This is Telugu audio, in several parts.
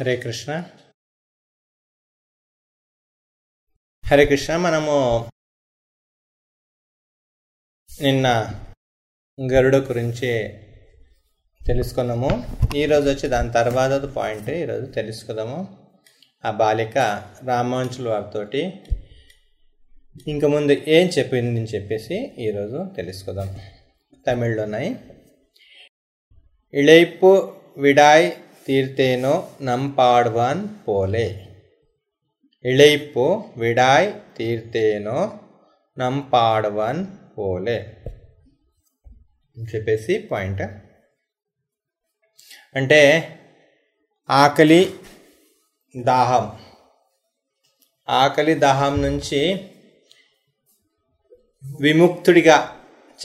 హరే కృష్ణ. హరే కృష్ణ మనము నిన్న గరుడ గురించి తెలుసుకున్నాము. ఈరోజు వచ్చి దాని తర్వాత పాయింట్ ఈరోజు తెలుసుకుందాము. ఆ బాలిక రామాంచుల వారితోటి ఇంక ముందు ఏం చెప్పింది అని చెప్పేసి ఈరోజు తెలుసుకుందాం. ఉన్నాయి. ఇళైపు విడాయ్ தீர்த்தேனோ నంపాడ్వాన్ పోలే ఇళైపు విడాయ్ తీర్తేనో నంపాడ్వాన్ పోలే అని చెప్పేసి పాయింట్ అంటే ఆకలి దాహం. ఆకలి దాహం నుంచి విముక్తుడిగా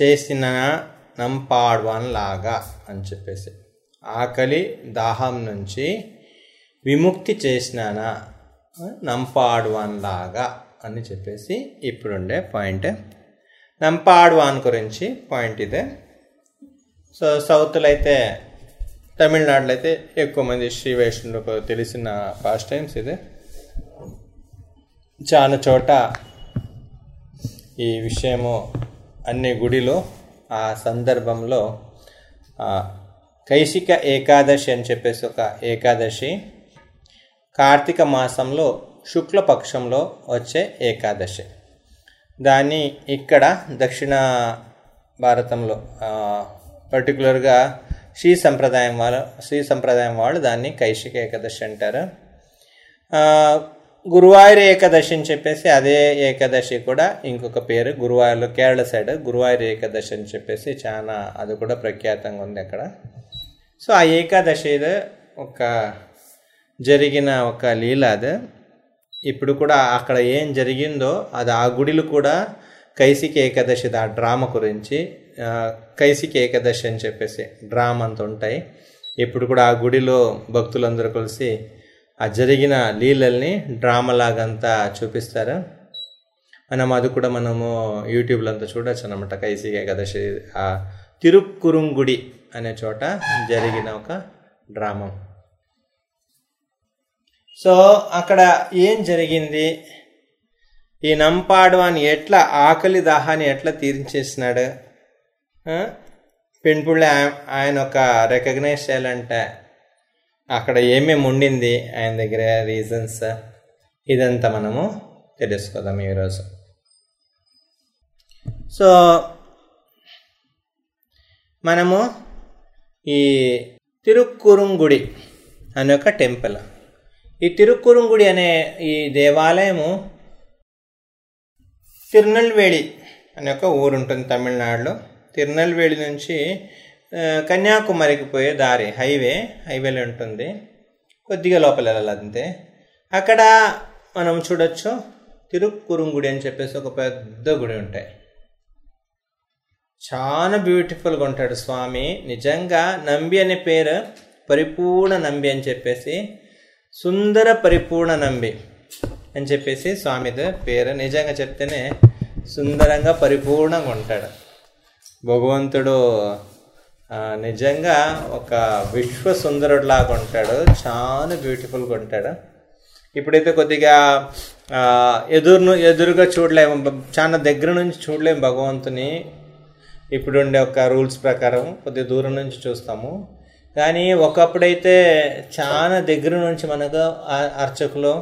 చేసిన నంపాడ్వాన్ లాగా అని చెప్పేసి. ఆకలి దాహం నుంచి విముక్తి చేసినానా? నంపాడ్వాన్ లాగా అని చెప్పేసి ఇప్పుడుండే పాయింట్. నంపాడ్వాన్ గురించి పాయింట్ ఇదే. సో సౌత్లో అయితే తమిళనాడులో అయితే ఎక్కువ మంది శ్రీ వైష్ణవులకు తెలిసిన ఫాస్ట్ టైమ్స్ ఇది. చాలా చోట ఈ విషయము అన్ని గుడిలో ఆ సందర్భంలో కైశిక ఏకాదశి అని చెప్పేసి ఒక ఏకాదశి. కార్తీక మాసంలో శుక్లపక్షంలో వచ్చే ఏకాదశి. దాన్ని ఇక్కడ దక్షిణ భారతంలో పర్టికులర్గా శ్రీ సంప్రదాయం వాళ్ళు శ్రీ సంప్రదాయం వాళ్ళు దాన్ని కైశిక ఏకాదశి అంటారు. గురువాయూర్ ఏకాదశి అని చెప్పేసి అదే ఏకాదశి కూడా ఇంకొక పేరు గురువాయూర్లో కేరళ సైడ్ గురువాయూర్ ఏకాదశి అని చెప్పేసి చాలా అది కూడా ప్రఖ్యాతంగా ఉంది అక్కడ. సో ఆ ఏకాదశి ఒక జరిగిన ఒక లీల అది. ఇప్పుడు కూడా అక్కడ ఏం జరిగిందో అది ఆ గుడిలో కూడా కైసిక ఏకాదశి ఆ డ్రామా గురించి కైసిక ఏకాదశి అని చెప్పేసి డ్రామా అంత ఉంటాయి. ఇప్పుడు కూడా ఆ గుడిలో భక్తులందరూ కలిసి ఆ జరిగిన లీలల్ని డ్రామాలాగంతా చూపిస్తారు. మనం అది కూడా మనము యూట్యూబ్లో అంతా చూడొచ్చు అనమాట కైసిక ఏకాదశి ఆ తిరుక్కురుంగుడి అనే చోట జరిగిన ఒక డ్రామా. సో అక్కడ ఏం జరిగింది? ఈ నంపాడవాని ఎట్లా ఆకలి దాహాన్ని ఎట్లా తీర్చేసినాడు? పెంపుళ్ళు ఆయన ఒక రికగ్నైజ్ చేయాలంటే. అక్కడ ఏమేమి ఉండింది? ఆయన దగ్గర రీజన్స్. ఇదంతా మనము తెలుసుకుందాం ఈరోజు. సో మనము ఈ తిరుక్కురుంగుడి అనే ఒక టెంపుల్. ఈ తిరుక్కురుంగుడి అనే ఈ దేవాలయము తిరునల్వేలి అనే ఒక ఊరు ఉంటుంది తమిళనాడులో. తిరునల్వేలి నుంచి కన్యాకుమారికి పోయే దారి హైవే హైవేలో ఉంటుంది. కొద్దిగా లోపల వెళ్ళాలంతే. అక్కడ మనం చూడొచ్చు తిరుక్కురుంగుడి అని చెప్పేసి ఒక పెద్ద గుడి ఉంటాయి. చాలా బ్యూటిఫుల్గా ఉంటాడు స్వామి. నిజంగా నంబి అనే పేరు పరిపూర్ణ నంబి అని చెప్పేసి సుందర పరిపూర్ణ నంబి అని చెప్పేసి స్వామిది పేరు. నిజంగా చెప్తేనే సుందరంగా పరిపూర్ణంగా ఉంటాడు. భగవంతుడు నిజంగా ఒక విశ్వ సుందరుడిలాగా ఉంటాడు. చాలా బ్యూటిఫుల్గా ఉంటాడు. ఇప్పుడైతే కొద్దిగా ఎదురును ఎదురుగా చూడలేము. చాలా దగ్గర నుంచి చూడలేము భగవంతుని. ఇప్పుడుండే ఒక రూల్స్ ప్రకారం కొద్దిగా దూరం నుంచి చూస్తాము. కానీ ఒకప్పుడైతే చాలా దగ్గర నుంచి మనకు అర్చకులు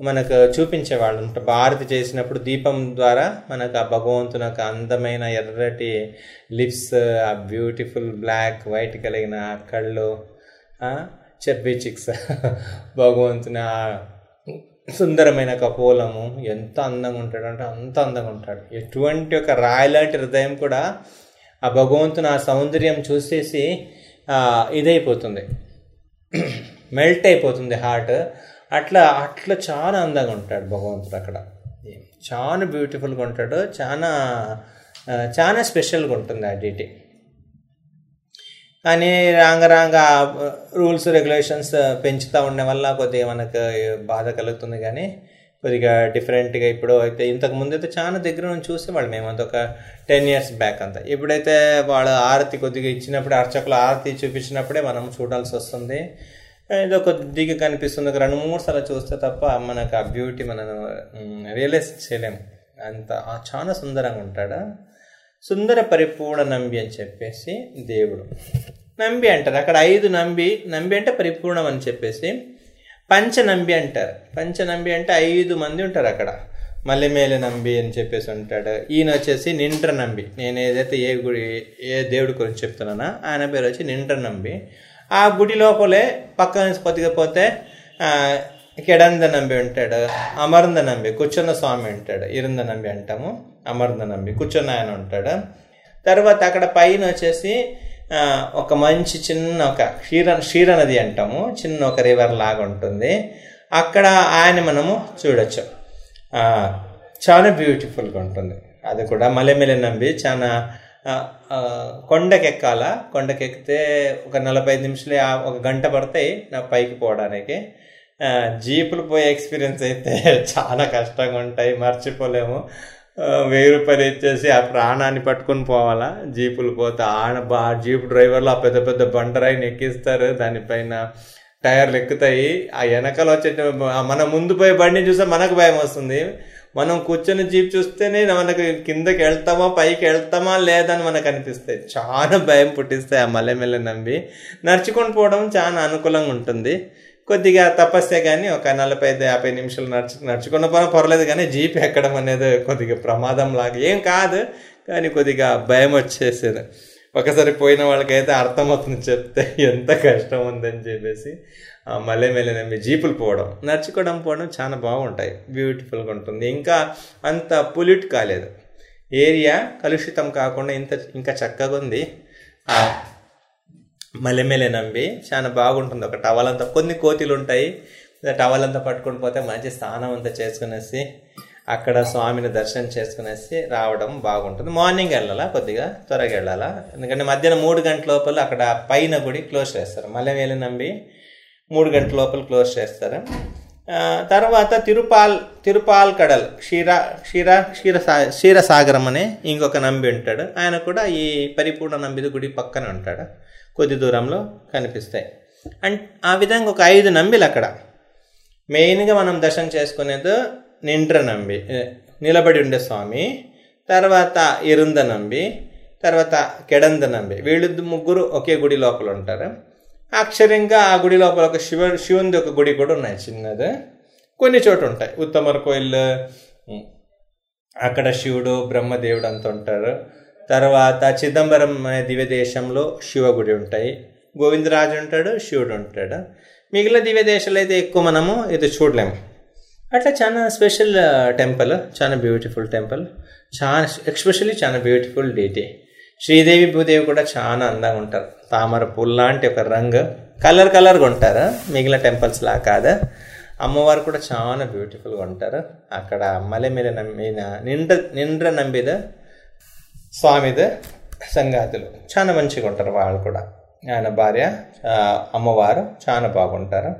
మనకు చూపించేవాళ్ళు. అంటే భారతి చేసినప్పుడు దీపం ద్వారా మనకు ఆ భగవంతుని ఒక అందమైన ఎర్రటి లిప్స్ ఆ బ్యూటిఫుల్ బ్లాక్ వైట్ కలిగిన కళ్ళు చెబ్బి చిక్స్ భగవంతుని ఆ సుందరమైన కపోలము ఎంత అందంగా ఉంటాడు అంటే అంత అందంగా ఉంటాడు. ఎటువంటి ఒక రాయలాంటి హృదయం కూడా ఆ భగవంతుని ఆ సౌందర్యం చూసేసి ఇదైపోతుంది. మెల్ట్ అయిపోతుంది హార్ట్. అట్లా అట్లా చాలా అందంగా ఉంటాడు భగవంతుడు అక్కడ. చాలా బ్యూటిఫుల్గా ఉంటాడు. చాలా చాలా స్పెషల్గా ఉంటుంది ఆ డీటీ. కానీ రాంగ రాంగ రూల్స్ రెగ్యులేషన్స్ పెంచుతూ ఉండే వల్ల కొద్దిగా మనకు బాధ కలుగుతుంది. కానీ కొద్దిగా డిఫరెంట్గా ఇప్పుడు అయితే ఇంతకు ముందు అయితే చాలా దగ్గర నుంచి చూసేవాళ్ళు మేము ఒక టెన్ ఇయర్స్ బ్యాక్ అంతా. ఇప్పుడైతే వాళ్ళ ఆరతి కొద్దిగా ఇచ్చినప్పుడు అర్చకులు ఆరతి చూపించినప్పుడే మనం చూడాల్సి వస్తుంది. ఏదో కొద్దిగా కనిపిస్తుంది. ఒక రెండు మూడు సార్లు చూస్తే తప్ప మనకు ఆ బ్యూటీ మనం రియలైజ్ చేయలేము. అంత చాలా సుందరంగా ఉంటాడు? సుందర పరిపూర్ణ నంబి అని చెప్పేసి దేవుడు. నంబి అంటారు. అక్కడ ఐదు నంబి నంబి అంటే పరిపూర్ణం అని చెప్పేసి పంచనంబి అంటారు. పంచనంబి అంటే ఐదు మంది ఉంటారు అక్కడ. మల్లెమేల నంబి అని చెప్పేసి ఉంటాడు. ఈయన వచ్చేసి నింట్ర నంబి. నేను ఏదైతే ఏ గుడి ఏ దేవుడి గురించి చెప్తున్నానో ఆయన పేరు వచ్చి నింట్ర నంబి. ఆ గుడి లోపలే పక్కన కొద్దిగా పోతే ఆ, కెడంద నంబి ఉంటాడు అమర్ంద నంబి కూర్చున్న స్వామి ఉంటాడు ఇరుంద నంబి అంటాము అమర్ంద నంబి కూర్చున్న ఆయన ఉంటాడు. తర్వాత అక్కడ పైన వచ్చేసి ఒక మంచి చిన్న ఒక క్షీర క్షీర నది అంటాము చిన్న ఒక రివర్ లాగా ఉంటుంది. అక్కడ ఆయన మనము చూడొచ్చు. చాలా బ్యూటిఫుల్గా ఉంటుంది. అది కూడా మలెమెల నంబి చాలా కొండకెక్కాల కొండకెక్కితే ఒక నలభై నిమిషాలు ఆ- ఒక గంట పడతాయి నా పైకి పోవడానికి. జీపులు పోయే ఎక్స్పీరియన్స్ అయితే చాలా కష్టంగా ఉంటాయి మర్చిపోలేము. వెయ్యి రూపాయలు ఇచ్చేసి ఆ ప్రాణాన్ని పట్టుకొని పోవాలా? జీపులు పోతే ఆడ బా జీప్ డ్రైవర్లు ఆ పెద్ద పెద్ద బండరాయిని ఎక్కిస్తారు దానిపైన టైర్లు ఎక్కుతాయి. ఆ వెనకాల వచ్చే మన ముందు పోయే బండిని చూస్తే మనకు భయం వస్తుంది. మనం కూర్చొని జీప్ చూస్తేనే మనకు కిందకి వెళ్తామా పైకి వెళ్తామా లేదని మనకు అనిపిస్తాయి. చాలా భయం పుట్టిస్తాయి ఆ మల్లెమెల్ల నమ్మి. నడుచుకొని పోవడం చాలా అనుకూలంగా ఉంటుంది. కొద్దిగా తపస్సే కానీ ఒక నలభై ఐదు యాభై నిమిషాలు నడుచు నడుచుకున్న పని పర్లేదు కానీ జీప్ ఎక్కడం అనేది కొద్దిగా ప్రమాదం లాగా ఏం కాదు కానీ కొద్దిగా భయం వచ్చేసేది. ఒకసారి పోయిన వాళ్ళకైతే అర్థమవుతుంది చెప్తే ఎంత కష్టం ఉందని చెప్పేసి మళ్ళీ మళ్ళీ నమ్మి జీపులు పోవడం నడుచుకోవడం పోవడం చాలా బాగుంటాయి. బ్యూటిఫుల్గా ఉంటుంది. ఇంకా అంత పొల్యూట్ కాలేదు. ఏరియా కలుషితం కాకుండా ఇంత ఇంకా చక్కగా ఉంది. మలెమెలే నంబి. చాలా బాగుంటుంది ఒక టవల్ అంతా. కొన్ని కోతిలు ఉంటాయి టవల్ అంతా పట్టుకొని పోతే మంచి స్నానం అంతా చేసుకునేసి అక్కడ స్వామిని దర్శనం చేసుకునేసి రావడం బాగుంటుంది. మార్నింగ్ వెళ్ళాలా కొద్దిగా? త్వరగా వెళ్ళాలా? ఎందుకంటే మధ్యాహ్నం మూడు గంటల లోపల అక్కడ పైన గుడి క్లోజ్ చేస్తారు. మల్లెమేలి నంబి మూడు గంటల లోపల క్లోజ్ చేస్తారు. తర్వాత తిరుపాల్ తిరుపాల్ కడల్ క్షీర క్షీర క్షీర క్షీరసాగరం అనే ఇంకొక నంబి ఉంటాడు. ఆయన కూడా ఈ పరిపూర్ణ నంబిది గుడి పక్కన ఉంటాడు. కొద్ది దూరంలో కనిపిస్తాయి. అండ్ ఆ విధంగా ఒక ఐదు నంబిలు అక్కడ. మెయిన్గా మనం దర్శనం చేసుకునేది నిండ్ర నంబి నిలబడి ఉండే స్వామి తర్వాత ఇరుంద నంబి తర్వాత కెడంద నంబి. వీళ్ళు ముగ్గురు ఒకే గుడి లోపల ఉంటారు. అక్షరంగా ఆ గుడి లోపల ఒక శివ శివుంది ఒక గుడి కూడా ఉన్నాయి చిన్నది. కొన్ని చోట్ల ఉంటాయి. ఉత్తమర కోయిల్ అక్కడ శివుడు బ్రహ్మదేవుడు అంత ఉంటారు. తర్వాత చిదంబరం అనే దివ్య దేశంలో శివ గుడి ఉంటాయి. గోవిందరాజు ఉంటాడు శివుడు ఉంటాడు. మిగిలిన దివ్య దేశాలు అయితే ఎక్కువ మనము ఇది చూడలేము. అట్లా చాలా స్పెషల్ టెంపుల్ చాలా బ్యూటిఫుల్ టెంపుల్. చాలా ఎక్స్పెషల్లీ చాలా బ్యూటిఫుల్ డీటీ. శ్రీదేవి భూదేవి కూడా చాలా అందంగా ఉంటారు. తామర పూలు లాంటి ఒక రంగు. కలర్ కలర్గా ఉంటారు. మిగిలిన టెంపుల్స్ లా కాదు. అమ్మవారు కూడా చాలా బ్యూటిఫుల్గా ఉంటారు. అక్కడ మలె మీద నమ్మిన నిండ్ర నిండ్ర నంబిద స్వామిది సంగాతులు. చాలా మంచిగా ఉంటారు వాళ్ళు కూడా. ఆయన భార్య అమ్మవారు చాలా బాగుంటారు.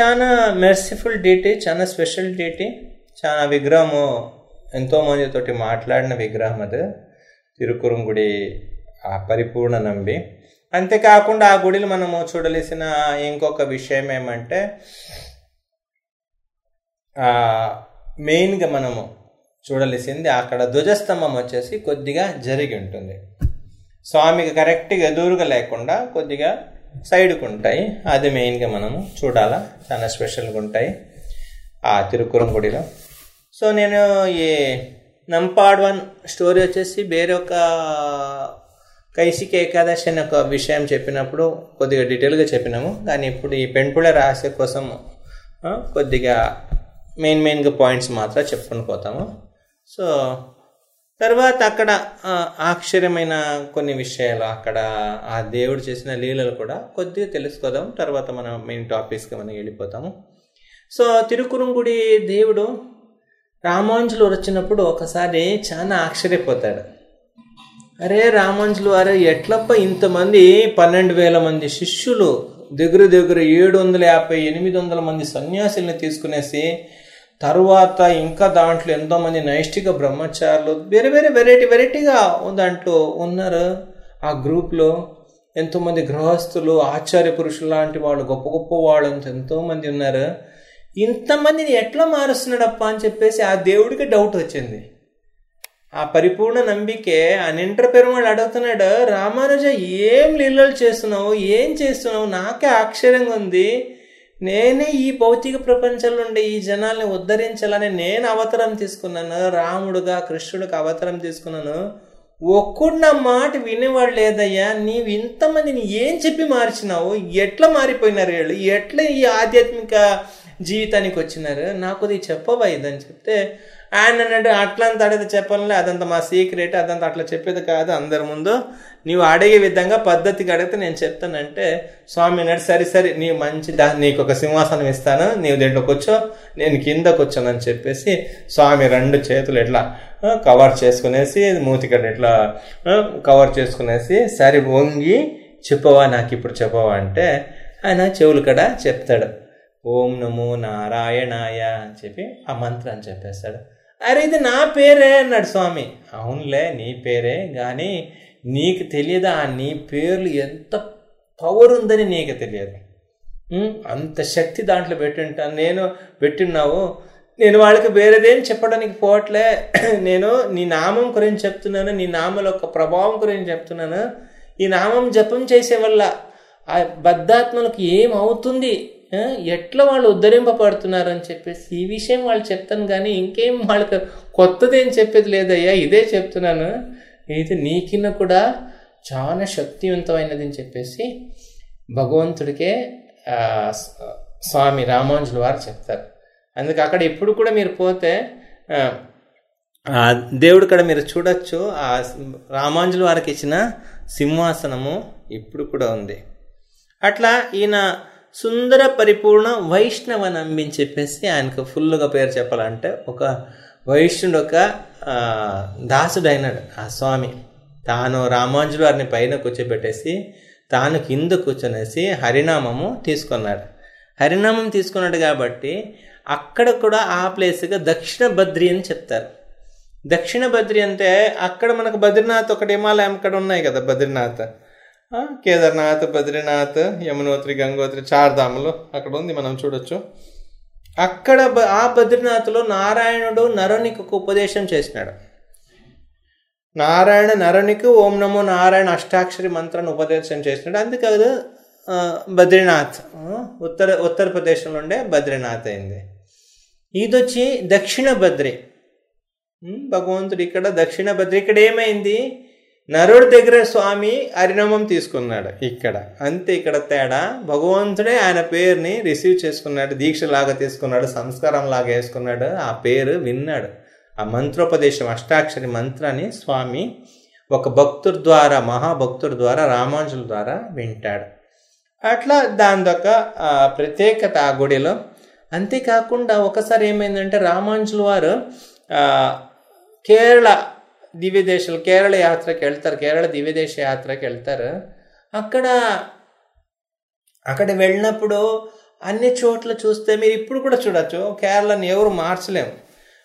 చాలా మెర్సిఫుల్ డీటీ చాలా స్పెషల్ డీటీ చాలా విగ్రహము ఎంతోమందితోటి మాట్లాడిన విగ్రహం అది. తిరుకురంగుడి ఆ పరిపూర్ణ నంబి. అంతేకాకుండా ఆ గుడిలో మనము చూడలేసిన ఇంకొక విషయం ఏమంటే మెయిన్గా మనము చూడవలసింది అక్కడ ధ్వజస్తంభం వచ్చేసి కొద్దిగా జరిగి ఉంటుంది. స్వామికి కరెక్ట్గా ఎదురుగా లేకుండా కొద్దిగా సైడ్కు ఉంటాయి. అది మెయిన్గా మనము చూడాలా. చాలా స్పెషల్గా ఉంటాయి ఆ తిరుకురం గుడిలో. సో నేను ఈ నంపాడ్వన్ స్టోరీ వచ్చేసి వేరే ఒక కైసిక ఏకాదశి అనే ఒక విషయం చెప్పినప్పుడు కొద్దిగా డీటెయిల్గా చెప్పినాము. కానీ ఇప్పుడు ఈ పెంపుళ రహస్య కోసం కొద్దిగా మెయిన్ మెయిన్గా పాయింట్స్ మాత్రం చెప్పుకొని పోతాము. సో తర్వాత అక్కడ ఆశ్చర్యమైన కొన్ని విషయాలు. అక్కడ ఆ దేవుడు చేసిన లీలలు కూడా కొద్దిగా తెలుసుకోదాం. తర్వాత మనం మెయిన్ టాపిక్స్కి మనం వెళ్ళిపోతాము. సో తిరుకురుంగుడి దేవుడు రామాంజులు వచ్చినప్పుడు ఒకసారి చాలా ఆశ్చర్యపోతాడు. అరే రామాంజులు అరే ఎట్లప్ప ఇంతమంది పన్నెండు వేల మంది శిష్యులు దగ్గర దగ్గర ఏడు వందల యాభై ఎనిమిది వందల మంది సన్యాసుల్ని తీసుకునేసి తరువాత ఇంకా దాంట్లో ఎంతోమంది నైష్టిక బ్రహ్మచారులు వేరే వేరే వెరైటీ వెరైటీగా దాంట్లో ఉన్నారు. ఆ గ్రూప్లో ఎంతోమంది గృహస్థులు ఆచార్య పురుషులు లాంటి వాళ్ళు గొప్ప గొప్ప వాళ్ళు ఎంతోమంది ఉన్నారు. ఇంతమందిని ఎట్లా మారుస్తున్నాడప్ప అని చెప్పేసి ఆ దేవుడికి డౌట్ వచ్చింది. ఆ పరిపూర్ణ నంబికే ఆ నింటర్ పెరుమాళ్ళు అడుగుతున్నాడు రామానుజ ఏం లీలలు చేస్తున్నావు? ఏం చేస్తున్నావు? నాకే ఆశ్చర్యంగా ఉంది. నేనే ఈ భౌతిక ప్రపంచంలో ఉండే ఈ జనాల్ని ఉద్ధరించాలని నేను అవతారం తీసుకున్నాను రాముడుగా కృష్ణుడికి అవతారం తీసుకున్నాను. ఒక్కడు నా మాట వినేవాడు లేదయ్యా నీవు ఇంతమందిని ఏం చెప్పి మార్చినావు? ఎట్లా మారిపోయినారు వీళ్ళు? ఎట్లా ఈ ఆధ్యాత్మిక జీవితానికి వచ్చినారు? నాకు అది చెప్పవా ఇదని చెప్తే ఆయన అన్నాడు అట్లంత అడిగితే చెప్పాలి అదంతా మా సీక్రెట్ అదంతా అట్లా చెప్పేది కాదు అందరి ముందు నీవు అడిగే విధంగా పద్ధతిగా అడిగితే నేను చెప్తానంటే స్వామి అన్నాడు సరే సరే నీ మంచి దా నీకు ఒక సింహాసనం ఇస్తాను నీవు దీంట్లో కూర్చో నేను కిందకు వచ్చానని చెప్పేసి స్వామి రెండు చేతులు ఎట్లా కవర్ చేసుకునేసి మూతికడ ఎట్లా కవర్ చేసుకునేసి సరే వంగి చెప్పవా నాకు ఇప్పుడు చెప్పవా అంటే ఆయన చెవులు కడ చెప్తాడు. ఓం నమో నారాయణాయ అని చెప్పి ఆ మంత్రాన్ని చెప్పేస్తాడు. అరే ఇది నా పేరే అన్నాడు స్వామి. అవునులే నీ పేరే కానీ నీకు తెలియదా నీ పేర్లు ఎంత పవర్ ఉందని నీకు తెలియదు. అంత శక్తి దాంట్లో పెట్టింటాను నేను పెట్టిన్నావు. నేను వాళ్ళకి వేరేదేం చెప్పడానికి పోవట్లే. నేను నీ నామం గురించి చెప్తున్నాను నీ నామల యొక్క ప్రభావం గురించి చెప్తున్నాను. ఈ నామం జపం చేసే వల్ల ఆ బద్ధాత్మలకు ఏమవుతుంది ఎట్లా వాళ్ళు ఉద్ధరింపబడుతున్నారు అని చెప్పేసి ఈ విషయం వాళ్ళు చెప్తాను కానీ ఇంకేం వాళ్ళకి కొత్తది ఏం చెప్పేది లేదయ్యా ఇదే చెప్తున్నాను. ఇది నీకిన్న కూడా చాలా శక్తివంతమైనది అని చెప్పేసి భగవంతుడికే స్వామి రామానుజుల వారు చెప్తారు. అందుకే అక్కడ ఎప్పుడు కూడా మీరు పోతే దేవుడు కూడా మీరు చూడొచ్చు ఆ రామాంజుల వారికి ఇచ్చిన సింహాసనము ఇప్పుడు కూడా ఉంది. అట్లా ఈయన సుందర పరిపూర్ణ వైష్ణవ నంబిని చెప్పేసి ఆయనకు ఫుల్గా పేరు చెప్పాలంటే ఒక వైష్ణుడు ఒక ఆ, దాసుడు అయినాడు ఆ స్వామి తాను రామాంజుల వారిని పైన కూర్చోబెట్టేసి తాను కింద కూర్చొనేసి హరినామము తీసుకున్నాడు. హరినామం తీసుకున్నాడు కాబట్టి అక్కడ కూడా ఆ ప్లేస్గా దక్షిణ బద్రి అని చెప్తారు. దక్షిణ బద్రి అంటే అక్కడ మనకు బద్రీనాథ్ ఒకటి హిమాలయం అక్కడ ఉన్నాయి కదా బద్రీనాథ్. కేదార్నాథ్ బద్రీనాథ్ యమునోత్రి గంగోత్రి చార్ధాములు అక్కడ ఉంది మనం చూడొచ్చు. అక్కడ ఆ బద్రీనాథ్లో నారాయణుడు నరునికి ఒక ఉపదేశం చేసినాడు. నారాయణ నరునికి ఓం నమో నారాయణ అష్టాక్షరి మంత్రాన్ని ఉపదేశం చేసినాడు. అందుకే బద్రీనాథ్ ఉత్తర ఉత్తరప్రదేశ్లో ఉండే బద్రీనాథ్ అయింది. ఇది వచ్చి దక్షిణ బద్రి. భగవంతుడు ఇక్కడ దక్షిణ బద్రి. ఇక్కడ ఏమైంది? నరుడి దగ్గర స్వామి హరినామం తీసుకున్నాడు ఇక్కడ. అంతే ఇక్కడ తేడా. భగవంతుడే ఆయన పేరుని రిసీవ్ చేసుకున్నాడు దీక్షలాగా తీసుకున్నాడు సంస్కారం లాగా వేసుకున్నాడు. ఆ పేరు విన్నాడు. ఆ మంత్రోపదేశం అష్టాక్షరి మంత్రాన్ని స్వామి ఒక భక్తుడి ద్వారా మహాభక్తుడి ద్వారా రామానుజుల ద్వారా వింటాడు. అట్లా దాని యొక్క ప్రత్యేకత ఆ గుడిలో. అంతేకాకుండా ఒకసారి ఏమైందంటే రామానుజుల వారు కేరళ దివ్య దేశాలు కేరళ యాత్రకి వెళ్తారు కేరళ దివ్యదేశ యాత్రకి వెళ్తారు అక్కడ అక్కడ వెళ్ళినప్పుడు అన్ని చోట్ల చూస్తే మీరు ఇప్పుడు కూడా చూడొచ్చు కేరళని ఎవరు మార్చలేము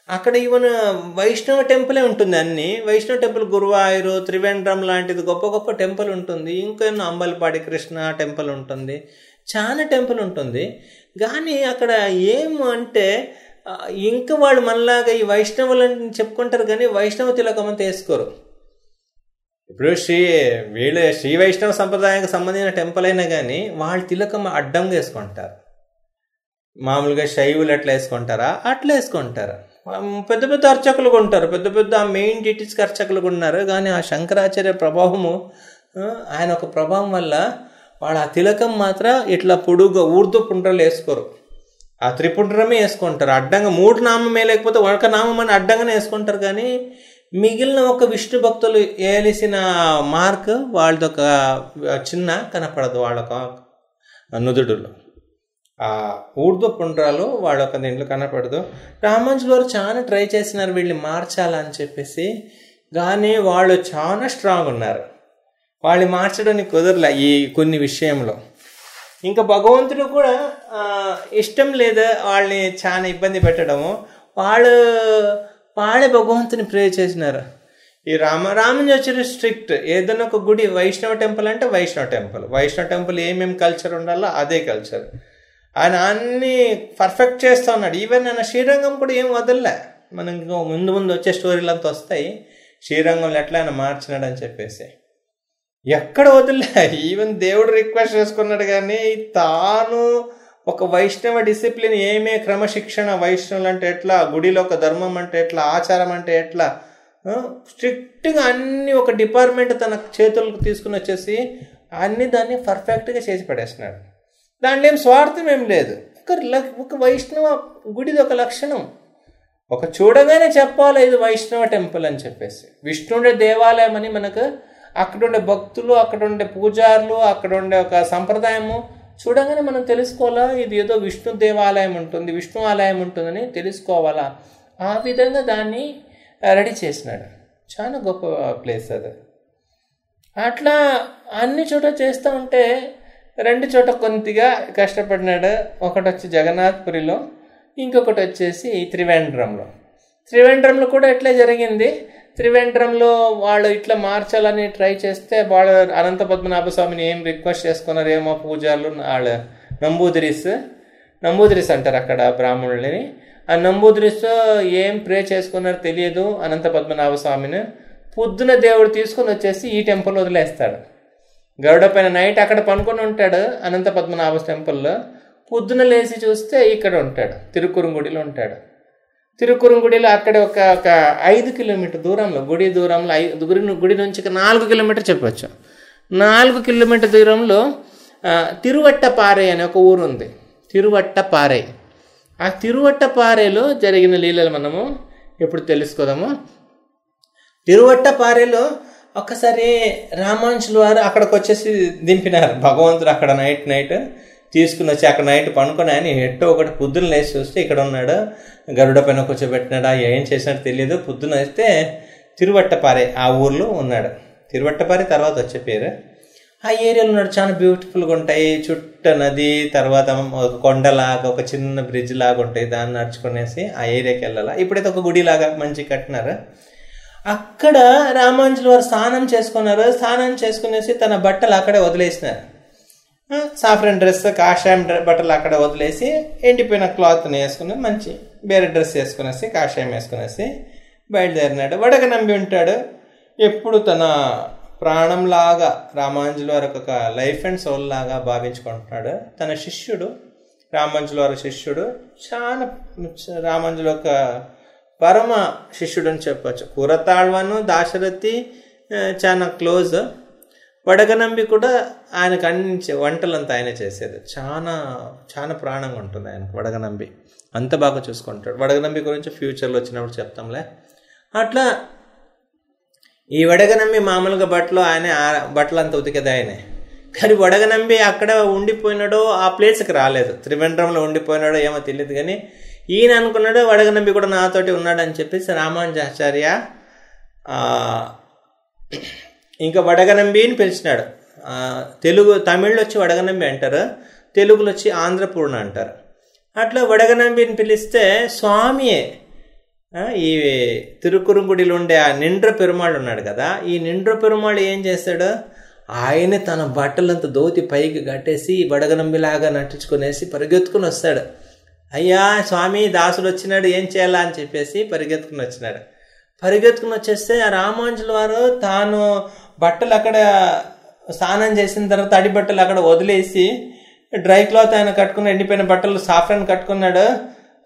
అక్కడ ఈవెన్ వైష్ణవ టెంపులే ఉంటుంది అన్ని వైష్ణవ టెంపుల్ గురువాయూరు త్రివేంద్రం లాంటిది గొప్ప గొప్ప టెంపుల్ ఉంటుంది ఇంకెన్నో అంబలపాడి కృష్ణ టెంపుల్ ఉంటుంది చాలా టెంపుల్ ఉంటుంది కానీ అక్కడ ఏమంటే అంటే ఇంకా వాళ్ళు మనలాగా ఈ వైష్ణవులని చెప్పుకుంటారు కానీ వైష్ణవ తిలకం అంత వేసుకోరు. ఇప్పుడు శ్రీ వీళ్ళ శ్రీ వైష్ణవ సంప్రదాయానికి సంబంధించిన టెంపుల్ అయినా కానీ వాళ్ళు తిలకం అడ్డంగా వేసుకుంటారు. మామూలుగా శైవులు ఎట్లా వేసుకుంటారా? అట్లా వేసుకుంటారు. పెద్ద పెద్ద అర్చకులు ఉంటారు. పెద్ద పెద్ద మెయిన్ డిటీస్కి అర్చకులు ఉన్నారు. కానీ ఆ శంకరాచార్య ప్రభావము ఆయన ఒక ప్రభావం వల్ల వాళ్ళ ఆ తిలకం మాత్రం ఇట్లా పొడుగా ఊర్దు పుండ్రలు వేసుకోరు. ఆ త్రిపుండ్రమే వేసుకుంటారు. అడ్డంగా మూడు నామమే లేకపోతే ఒక నామం అని అడ్డంగానే వేసుకుంటారు కానీ మిగిలిన ఒక విష్ణు భక్తులు వేలిసిన మార్క్ వాళ్ళది ఒక చిన్న కనపడదు వాళ్ళొక నుదుడులో. ఆ ఊర్దు పుండ్రాలు వాళ్ళ ఒక దీంట్లో కనపడదు. రామాంజుల వారు చాలా ట్రై చేసినారు వీళ్ళని మార్చాలని చెప్పేసి కానీ వాళ్ళు చాలా స్ట్రాంగ్ ఉన్నారు. వాళ్ళు మార్చడానికి కుదరలే ఈ కొన్ని విషయంలో. ఇంకా భగవంతుడు కూడా ఇష్టం లేదు వాళ్ళని చాలా ఇబ్బంది పెట్టడము. వాళ్ళు వాళ్ళే భగవంతుని ప్రే చేసినారు. ఈ రామ రామజోచరి స్ట్రిక్ట్ ఏదైనా ఒక గుడి వైష్ణవ టెంపుల్ అంటే వైష్ణవ టెంపుల్. వైష్ణవ టెంపుల్ ఏమేమి కల్చర్ ఉండాలో అదే కల్చర్ ఆయన అన్ని పర్ఫెక్ట్ చేస్తూ ఉన్నాడు. ఈవెన్ ఆయన శ్రీరంగం కూడా ఏం వదలలే. మనం ముందు ముందు వచ్చే స్టోరీలు అంతా వస్తాయి. శ్రీరంగంలో ఎట్లా ఆయన మార్చినాడని చెప్పేసి. ఎక్కడ వదిలే? ఈవెన్ దేవుడు రిక్వెస్ట్ చేసుకున్నాడు కానీ తాను ఒక వైష్ణవ డిసిప్లిన్ ఏమే క్రమశిక్షణ వైష్ణవులు అంటే ఎట్లా? గుడిలో ఒక ధర్మం అంటే ఎట్లా? ఆచారం అంటే ఎట్లా? స్ట్రిక్ట్గా అన్ని ఒక డిపార్ట్మెంట్ తన చేతులకు తీసుకుని వచ్చేసి అన్ని దాన్ని పర్ఫెక్ట్గా చేసి పడేస్తున్నాడు. దాంట్లో ఏం స్వార్థం ఏం లేదు. ఒక ఒక వైష్ణవ గుడిది ఒక లక్షణం. ఒక చూడగానే చెప్పాలి ఇది వైష్ణవ టెంపుల్ అని చెప్పేసి. విష్ణుడే దేవాలయం అని మనకు అక్కడ ఉండే భక్తులు అక్కడ ఉండే పూజారులు అక్కడ ఉండే ఒక సంప్రదాయము. చూడగానే మనం తెలుసుకోవాలా ఇది ఏదో విష్ణు దేవాలయం ఉంటుంది విష్ణు ఆలయం ఉంటుందని తెలుసుకోవాలా. ఆ విధంగా దాన్ని రెడీ చేసినాడు. చాలా గొప్ప ప్లేస్ అది. అట్లా అన్ని చోట చేస్తూ ఉంటే రెండు చోట కొద్దిగా కష్టపడినాడు. ఒకటి వచ్చి జగన్నాథ్పురిలో ఇంకొకటి వచ్చేసి త్రివేంద్రంలో త్రివేంద్రంలో కూడా ఎట్లా జరిగింది? త్రివేంద్రంలో వాళ్ళు ఇట్లా మార్చాలని ట్రై చేస్తే వాళ్ళు అనంత పద్మనాభ స్వామిని ఏం రిక్వెస్ట్ చేసుకున్నారు ఏమో పూజలు వాళ్ళ నంబూదిరిస్ నంబూదిరిస్ అంటారు అక్కడ బ్రాహ్మణులని. ఆ నంబూదిరిస్ ఏం ప్రే చేసుకున్నారో తెలియదు అనంత పద్మనాభ స్వామిని. పొద్దున దేవుడు తీసుకొని వచ్చేసి ఈ టెంపుల్ వదిలేస్తాడు. గరుడ పైన నైట్ అక్కడ పనుకొని ఉంటాడు అనంత పద్మనాభ టెంపుల్లో. పొద్దున లేచి చూస్తే ఇక్కడ ఉంటాడు తిరుకురంగుడిలో ఉంటాడు. తిరుకురంగుడిలో అక్కడ ఒక ఒక ఐదు కిలోమీటర్ దూరంలో గుడి దూరంలో ఐదు గుడి గుడి నుంచి నాలుగు కిలోమీటర్ చెప్పవచ్చు నాలుగు కిలోమీటర్ దూరంలో ఆ, తిరువట్టపారే అనే ఒక ఊరు ఉంది. తిరువట్టపారే. ఆ తిరువట్టపారేలో జరిగిన లీలలు మనము ఎప్పుడు తెలుసుకోదాము. తిరువట్టపారేలో ఒక్కసారి రామాంశుల వారు అక్కడికి వచ్చేసి దింపినారు. భగవంతుడు అక్కడ నైట్ నైట్ తీసుకుని వచ్చి అక్కడ నైట్ పనుకొని ఆయన ఎట్టో ఒకటి పొద్దున్న లేచి చూస్తే ఇక్కడ ఉన్నాడు. గరుడ పైన కూర్చోబెట్టినాడా ఏం చేసినట్టు తెలియదు. పొద్దున వస్తే తిరువట్టపారే ఆ ఊర్లో ఉన్నాడు. తిరువట్టపారే తర్వాత వచ్చే పేరు. ఆ ఏరియాలో ఉన్నాడు. చాలా బ్యూటిఫుల్గా ఉంటాయి. చుట్ట నది తర్వాత ఒక కొండలాగా ఒక చిన్న బ్రిడ్జ్ లాగా ఉంటాయి. దాన్ని నడుచుకునేసి ఆ ఏరియాకి వెళ్ళాలా. ఇప్పుడైతే ఒక గుడి లాగా మంచి కట్టినారు. అక్కడ రామాంజుల వారు స్నానం చేసుకున్నారు. స్నానం చేసుకునేసి తన బట్టలు అక్కడే వదిలేసినారు. సాఫ్రన్ డ్రెస్ కాషాయం బట్టలు అక్కడ వదిలేసి ఎండిపోయిన క్లాత్ని వేసుకుని మంచి వేరే డ్రెస్ వేసుకునేసి కాషాయం వేసుకునేసి బయలుదేరినాడు. వడగ నమ్మి ఉంటాడు. ఎప్పుడు తన ప్రాణంలాగా రామాంజుల వారు ఒక లైఫ్ అండ్ సోల్ లాగా భావించుకుంటున్నాడు. తన శిష్యుడు రామాంజుల వారి శిష్యుడు చాలా రామాంజుల ఒక పరమ శిష్యుడు అని చెప్పచ్చు. కూరతాళ్వను దాశరథి చాలా క్లోజ్ వడగనంబి కూడా ఆయనకు అందించే వంటలంతా ఆయన చేసేది. చాలా చాలా ప్రాణంగా ఉంటుంది ఆయన వడగనంబి. అంత బాగా చూసుకుంటాడు. వడగనంబి గురించి ఫ్యూచర్లో వచ్చినప్పుడు చెప్తాంలే. అట్లా ఈ వడగనంబి మామూలుగా బట్టలు ఆయన బట్టలు బట్టలంతా ఉతికేది ఆయనే. కానీ వడగనంబి అక్కడ ఉండిపోయినాడో ఆ ప్లేస్కి రాలేదు. త్రివేంద్రంలో ఉండిపోయినాడో ఏమో తెలియదు కానీ ఈయన అనుకున్నాడు వడగనంబి కూడా నాతోటి ఉన్నాడని చెప్పేసి రామానుజాచార్య ఇంకా వడగనంబి అని పిలిచినాడు. తెలుగు తమిళ్ళో వచ్చి వడగనంబి అంటారు తెలుగులో వచ్చి ఆంధ్రపూర్ణ అంటారు. అట్లా వడగనంబిని పిలిస్తే స్వామియే ఈ తిరుకురుంగుడిలో ఉండే ఆ నిండ్ర పెరుమాళ్ళు ఉన్నాడు కదా ఈ నిండ్ర పెరుమాళ్ళు ఏం చేస్తాడు? ఆయనే తన బట్టలంతా దోతి పైకి కట్టేసి వడగనంబిలాగా నటించుకునేసి పరిగెత్తుకుని వస్తాడు. అయ్యా స్వామి దాసుడు వచ్చినాడు ఏం చేయాలా? అని చెప్పేసి పరిగెత్తుకుని వచ్చినాడు. పరిగెత్తుకుని వచ్చేస్తే ఆ రామాంజుల వారు తాను బట్టలు అక్కడ స్నానం చేసిన తర్వాత తడి బట్టలు అక్కడ వదిలేసి డ్రై క్లాత్ ఆయన కట్టుకుని ఎండిపోయిన బట్టలు సాఫ్రాన్ కట్టుకున్నాడు.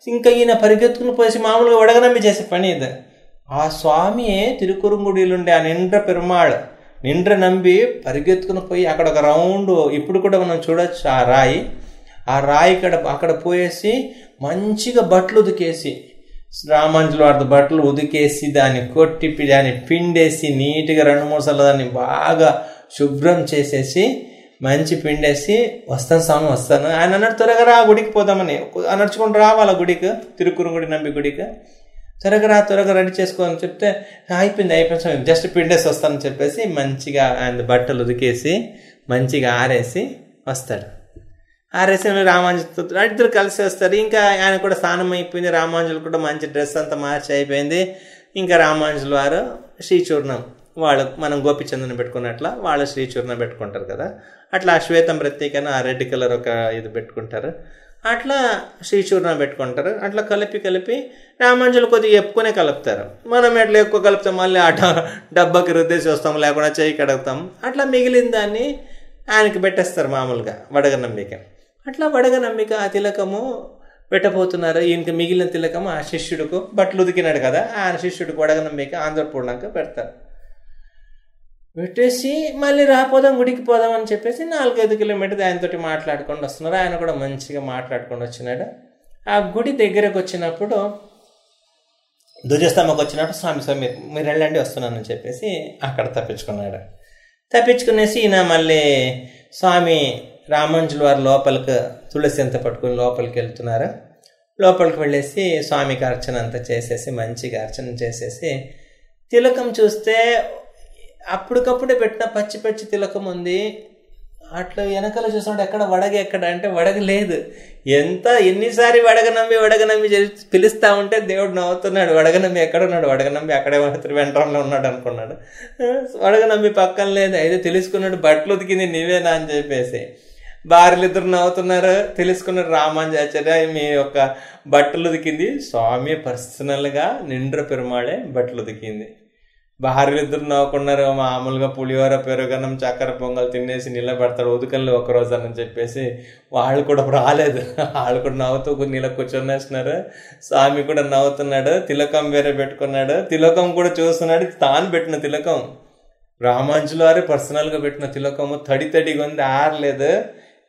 ఇంకా ఈయన పరిగెత్తుకుని పోసి మామూలుగా వడగనమ్మి చేసే పని ఇది. ఆ స్వామి తిరుకురుంగుడిలుండే ఆ నిండ్ర పెరుమాళ్. నిండ్ర నంబి పరిగెత్తుకుని పోయి అక్కడ ఒక రౌండ్ ఇప్పుడు కూడా మనం చూడొచ్చు ఆ రాయి. ఆ రాయి ఇక్కడ అక్కడ పోయేసి మంచిగా బట్టలు ఉదికేసి రామాంజుల వారి బట్టలు ఉదికేసి దాన్ని కొట్టి దాన్ని పిండేసి నీట్గా రెండు మూడు సార్లు దాన్ని బాగా శుభ్రం చేసేసి మంచి పిండేసి వస్తాను స్వామి వస్తాను. ఆయన అన్నాడు త్వరగా రా గుడికి పోదామని. నడుచుకుంటూ రావాలి గుడికి? తిరుకురుంగుడి నంబి గుడికి. త్వరగా రా త్వరగా రెడీ చేసుకోని చెప్తే అయిపోయింది అయిపోయింది స్వామి. జస్ట్ పిండేసి వస్తానని చెప్పేసి మంచిగా ఆయన బట్టలు ఉదికేసి మంచిగా ఆరేసి వస్తాడు. ఆర్ఎస్ఎంలో రామాంజలు ఇద్దరు కలిసి వస్తారు. ఇంకా ఆయన కూడా స్నానం అయిపోయింది. రామాంజులు కూడా మంచి డ్రెస్ అంతా మార్చి అయిపోయింది. ఇంకా రామాంజులు వారు శ్రీచూర్ణం వాళ్ళు మనం గోపిచందన పెట్టుకున్నట్ల వాళ్ళు శ్రీచూర్ణం పెట్టుకుంటారు కదా. అట్లా ఆ శ్వేతం ప్రత్యేకన ఆ రెడ్ కలర్ ఒక ఇది పెట్టుకుంటారు. అట్లా శ్రీచూర్ణం పెట్టుకుంటారు. అట్లా కలిపి కలిపి రామాంజులు కొద్దిగా ఎక్కువనే కలుపుతారు. మనం ఎట్లా ఎక్కువ కలుపుతాం? మళ్ళీ ఆ డబ్బాకి రుద్దేసి వస్తాం. లేకుండా చేయి కడుగుతాం. అట్లా మిగిలిన దాన్ని ఆయనకి పెట్టేస్తారు మామూలుగా వడగనంబిక అట్లా వడగ నమ్మిక ఆ తిలకము పెట్టబోతున్నారు. ఈయనకి మిగిలిన తిలకము ఆ శిష్యుడికి బట్టలు ఉదికినాడు కదా ఆ శిష్యుడికి వడగనంబిక ఆంధ్రపూర్ణాక పెడతారు. పెట్టేసి మళ్ళీ రాపోదాం గుడికి పోదాం అని చెప్పేసి నాలుగైదు కిలోమీటర్ ఆయనతోటి మాట్లాడుకొని వస్తున్నారు. ఆయన కూడా మంచిగా మాట్లాడుకొని వచ్చినాడు. ఆ గుడి దగ్గరకు వచ్చినప్పుడు ధ్వజస్తంభకు వచ్చినప్పుడు స్వామి స్వామి మీరు వెళ్ళండి వస్తున్నానని చెప్పేసి అక్కడ తప్పించుకున్నాడు. తప్పించుకునేసి ఈయన మళ్ళీ స్వామి రామంజుల వారి లోపలికి తులసి అంత పట్టుకుని లోపలికి వెళ్తున్నారు. లోపలికి వెళ్ళేసి స్వామికి అర్చన అంతా చేసేసి మంచిగా అర్చన చేసేసి తిలకం చూస్తే అప్పటికప్పుడే పెట్టిన పచ్చి పచ్చి తిలకం ఉంది. అట్లా వెనకాల చూసినప్పుడు ఎక్కడ వడగ ఎక్కడ అంటే వడగ లేదు. ఎంత ఎన్నిసారి వడగ నమ్మి వడగ నమ్మి చేసి పిలుస్తా ఉంటే దేవుడు నవ్వుతున్నాడు. వడగ నమ్మి ఎక్కడ ఉన్నాడు? వడగ నమ్మి అక్కడే వెంట్రంలో ఉన్నాడు అనుకున్నాడు. వడగ నమ్మి పక్కన లేదు. అయితే తెలుసుకున్నాడు బట్టలు ఉతికింది నీవేనా అని చెప్పేసి. భార్యలు ఇద్దరు నవ్వుతున్నారు. తెలుసుకున్నారు రామాంజాచార్య మీ యొక్క బట్టలు ఉతికింది. స్వామి పర్సనల్గా నిండ్ర పెరుమాడే బట్టలు ఉతికింది. భార్యలిద్దరు నవ్వుకున్నారు. మామూలుగా పులిహోర పెరుగన్నం చక్కెర పొంగల్ తినేసి నిలబెడతారు ఉదకంలో ఒక రోజు అని చెప్పేసి వాళ్ళు కూడా రాలేదు. వాళ్ళు కూడా నవ్వుతూ నీళ్ళ కూర్చొనేస్తున్నారు. స్వామి కూడా నవ్వుతున్నాడు. తిలకం వేరే పెట్టుకున్నాడు. తిలకం కూడా చూస్తున్నాడు. తాను పెట్టిన తిలకం. రామాంజులు వారి పర్సనల్గా పెట్టిన తిలకము తడి తడిగా ఉంది. ఆరలేదు.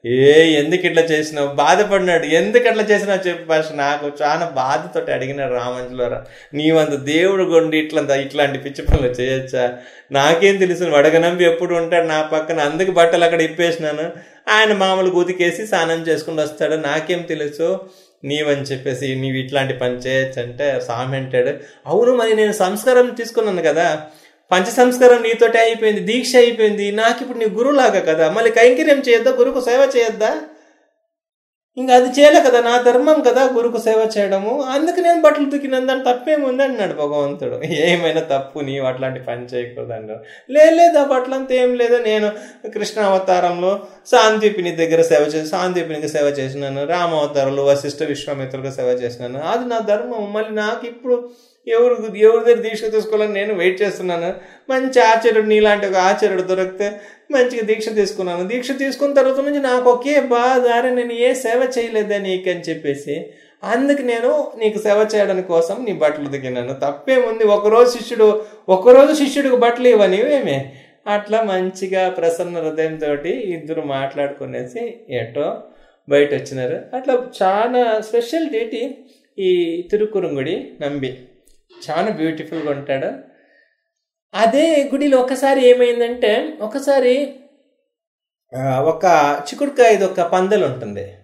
ఏ ఎందుకు ఇట్లా చేసినావు? బాధపడినాడు. ఎందుకు అట్లా చేసినావు చెప్పు ఫస్ట్ నాకు చాలా బాధతో అడిగినాడు రామంజులరా నీవంత దేవుడు కొండి ఇట్లంత ఇట్లాంటి పిచ్చి పనులు చేయొచ్చా? నాకేం తెలుసు వడగనంబి ఎప్పుడు ఉంటాడు నా పక్కన. అందుకు బట్టలు అక్కడ ఇప్పేసినాను. ఆయన మామూలుగా ఉతికేసి స్నానం చేసుకుని వస్తాడు. నాకేం తెలుసు? నీవని చెప్పేసి నీవు ఇట్లాంటి పని చేయొచ్చు అంటే స్వామి అంటాడు. అవును మరి నేను సంస్కారం తీసుకున్నాను కదా. పంచ సంస్కారం నీతోటే అయిపోయింది దీక్ష అయిపోయింది. నాకు ఇప్పుడు నీ గురువులాగా కదా. మళ్ళీ కైంకర్యం చేయొద్దా? గురుకు సేవ చేయొద్దా? ఇంకా అది చేయలే కదా. నా ధర్మం కదా గురుకు సేవ చేయడము. అందుకు నేను బట్టలు ఉతికిన దాని తప్పేముంది అన్నాడు భగవంతుడు. ఏమైనా తప్పు నీవు అట్లాంటి పని చేయకూడదు లేదు లేదు ఆ బట్టలంతా ఏం లేదు? నేను కృష్ణ అవతారంలో శాంతిపిని దగ్గర సేవ చేసి సాందీపినికి సేవ చేసినాను. రామ అవతారంలో వశిష్ఠ విశ్వామిత్రులకు సేవ చేసినాను. అది నా ధర్మం మళ్ళీ నాకు ఇప్పుడు ఎవరు ఎవరి దగ్గర దీక్ష తీసుకోవాలని నేను వెయిట్ చేస్తున్నాను. మంచి ఆచార్యుడు నీలాంటి ఒక ఆచార్యుడు దొరికితే మంచిగా దీక్ష తీసుకున్నాను. దీక్ష తీసుకున్న తర్వాత నుంచి నాకు ఒకే బాధ అరే నేను ఏ సేవ చేయలేదా నీకు అని చెప్పేసి అందుకు నేను నీకు సేవ చేయడం కోసం నీ బట్టలు దిగినాను. తప్పేముంది ఒకరోజు శిష్యుడు ఒకరోజు శిష్యుడికి బట్టలు ఇవ్వని ఏమే? అట్లా మంచిగా ప్రసన్న హృదయంతో ఇద్దరు మాట్లాడుకునేసి ఎటో బయట వచ్చినారు అట్లా చాలా స్పెషల్ డేటి ఈ తిరుకురుంగుడి నంబి. చాలా బ్యూటిఫుల్గా ఉంటాడు. అదే గుడిలో ఒకసారి ఏమైందంటే ఒకసారి ఒక చిక్కుడుకాయది ఒక పందెలు ఉంటుంది.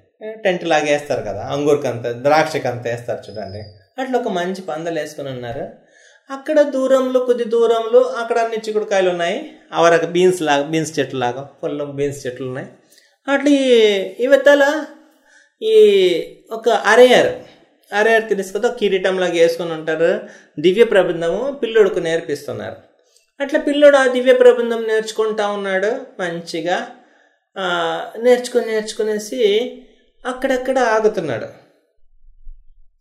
టెంట్ లాగా వేస్తారు కదా అంగూరకంత ద్రాక్షకంత వేస్తారు చూడండి. అట్లా ఒక మంచి పందెలు వేసుకుని ఉన్నారు. అక్కడ దూరంలో కొద్ది దూరంలో అక్కడ అన్ని చిక్కుడుకాయలు ఉన్నాయి. అవరక బీన్స్ లాగా బీన్స్ చెట్లు లాగా పొలం బీన్స్ చెట్లు ఉన్నాయి. అట్లా ఈ ఇవతల ఈ ఒక అరేయర్ అరేయర్ తెలుసు కదా కిరీటం లాగా వేసుకొని ఉంటారు. దివ్య ప్రబంధము పిల్లోడుకు నేర్పిస్తున్నారు. అట్లా పిల్లోడు ఆ దివ్య ప్రబంధం నేర్చుకుంటా ఉన్నాడు మంచిగా. నేర్చుకుని నేర్చుకునేసి అక్కడక్కడ ఆగుతున్నాడు.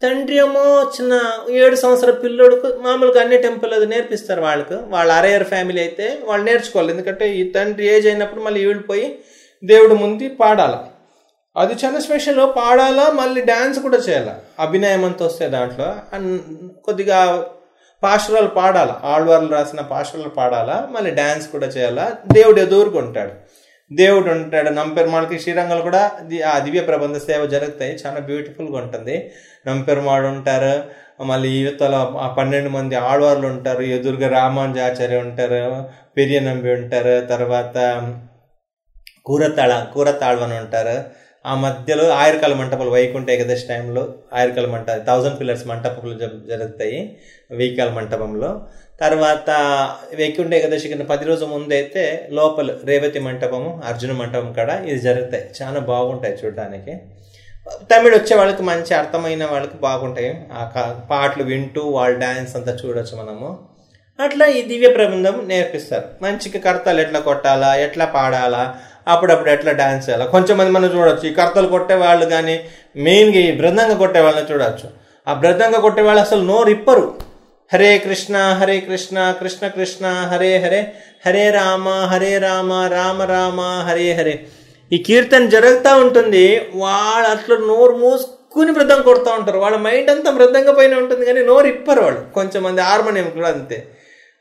తండ్రి ఏమో చిన్న ఏడు సంవత్సరాల పిల్లోడుకు మామూలుగా అన్ని టెంపుల్ అది నేర్పిస్తారు వాళ్ళకు. వాళ్ళ అరయర్ ఫ్యామిలీ అయితే వాళ్ళు నేర్చుకోవాలి. ఎందుకంటే ఈ తండ్రి ఏజ్ అయినప్పుడు మళ్ళీ వీళ్ళు పోయి దేవుడు ముందు పాడాలి. అది చాలా స్పెషల్ పాడాలా మళ్ళీ డ్యాన్స్ కూడా చేయాలా? అభినయం అంతా వస్తే దాంట్లో. అండ్ కొద్దిగా పాశురాలు పాడాలా? ఆళ్వార్లు రాసిన పాశురాలు పాడాలా? మళ్ళీ డ్యాన్స్ కూడా చేయాలా? దేవుడు ఎదురుగా ఉంటాడు. దేవుడు ఉంటాడు. నంపెరుమాళ్ళకి శ్రీరంగంలో కూడా ఆ దివ్య ప్రబంధ సేవ జరుగుతాయి. చాలా బ్యూటిఫుల్గా ఉంటుంది. నంపెరుమాడు ఉంటారు. మళ్ళీ యువతల ఆ పన్నెండు మంది ఆడవాళ్ళు ఉంటారు. ఎదురుగా రామానుజాచార్య ఉంటారు. పెరియ నంబి ఉంటారు. తర్వాత కూరతాళ కూరతాళ్వని ఉంటారు. ఆ మధ్యలో ఆయుర్కాల మంటపాలు వైకుంఠ ఏకదశి టైంలో ఆయుర్కాల మంట థౌజండ్ పిల్లర్స్ మంటపాలు జరుగుతాయి వెయ్యకాల మంటపంలో. తర్వాత వైకుంఠ ఏకదశి కింద పది రోజుల ముందు అయితే లోపల రేవతి మంటపము అర్జున మంటపం కాడ ఇది జరుగుతాయి. చాలా బాగుంటాయి చూడడానికి. తమిళ్ వచ్చే వాళ్ళకి మంచి అర్థమైన వాళ్ళకి బాగుంటాయి. ఆ కా- పాటలు వింటూ వాళ్ళ డ్యాన్స్ అంతా చూడొచ్చు మనము. అట్లా ఈ దివ్య ప్రబంధం నేర్పిస్తారు. మంచిగా కర్తలు ఎట్లా కొట్టాలా ఎట్లా పాడాలా అప్పుడప్పుడు ఎట్లా డ్యాన్స్ చేయాలి? కొంచెం మంది మనం చూడొచ్చు. ఈ కర్తలు కొట్టే వాళ్ళు కానీ మెయిన్గా ఈ బృందంగా కొట్టే వాళ్ళని చూడొచ్చు. ఆ బృందంగా కొట్టే వాళ్ళు అసలు నోరు ఇప్పరు. హరే కృష్ణ హరే కృష్ణ కృష్ణ కృష్ణ హరే హరే హరే రామ హరే రామ రామ రామ హరే హరే. ఈ కీర్తన జరుగుతూ ఉంటుంది. వాళ్ళు అట్లా నోరు మూసుకుని మృదం కొడుతూ ఉంటారు. వాళ్ళ మైండ్ అంతా మృదంగా పైన ఉంటుంది. కానీ నోరు ఇప్పరు వాళ్ళు. కొంచెం మంది హార్మోనియం కూడా అంతే.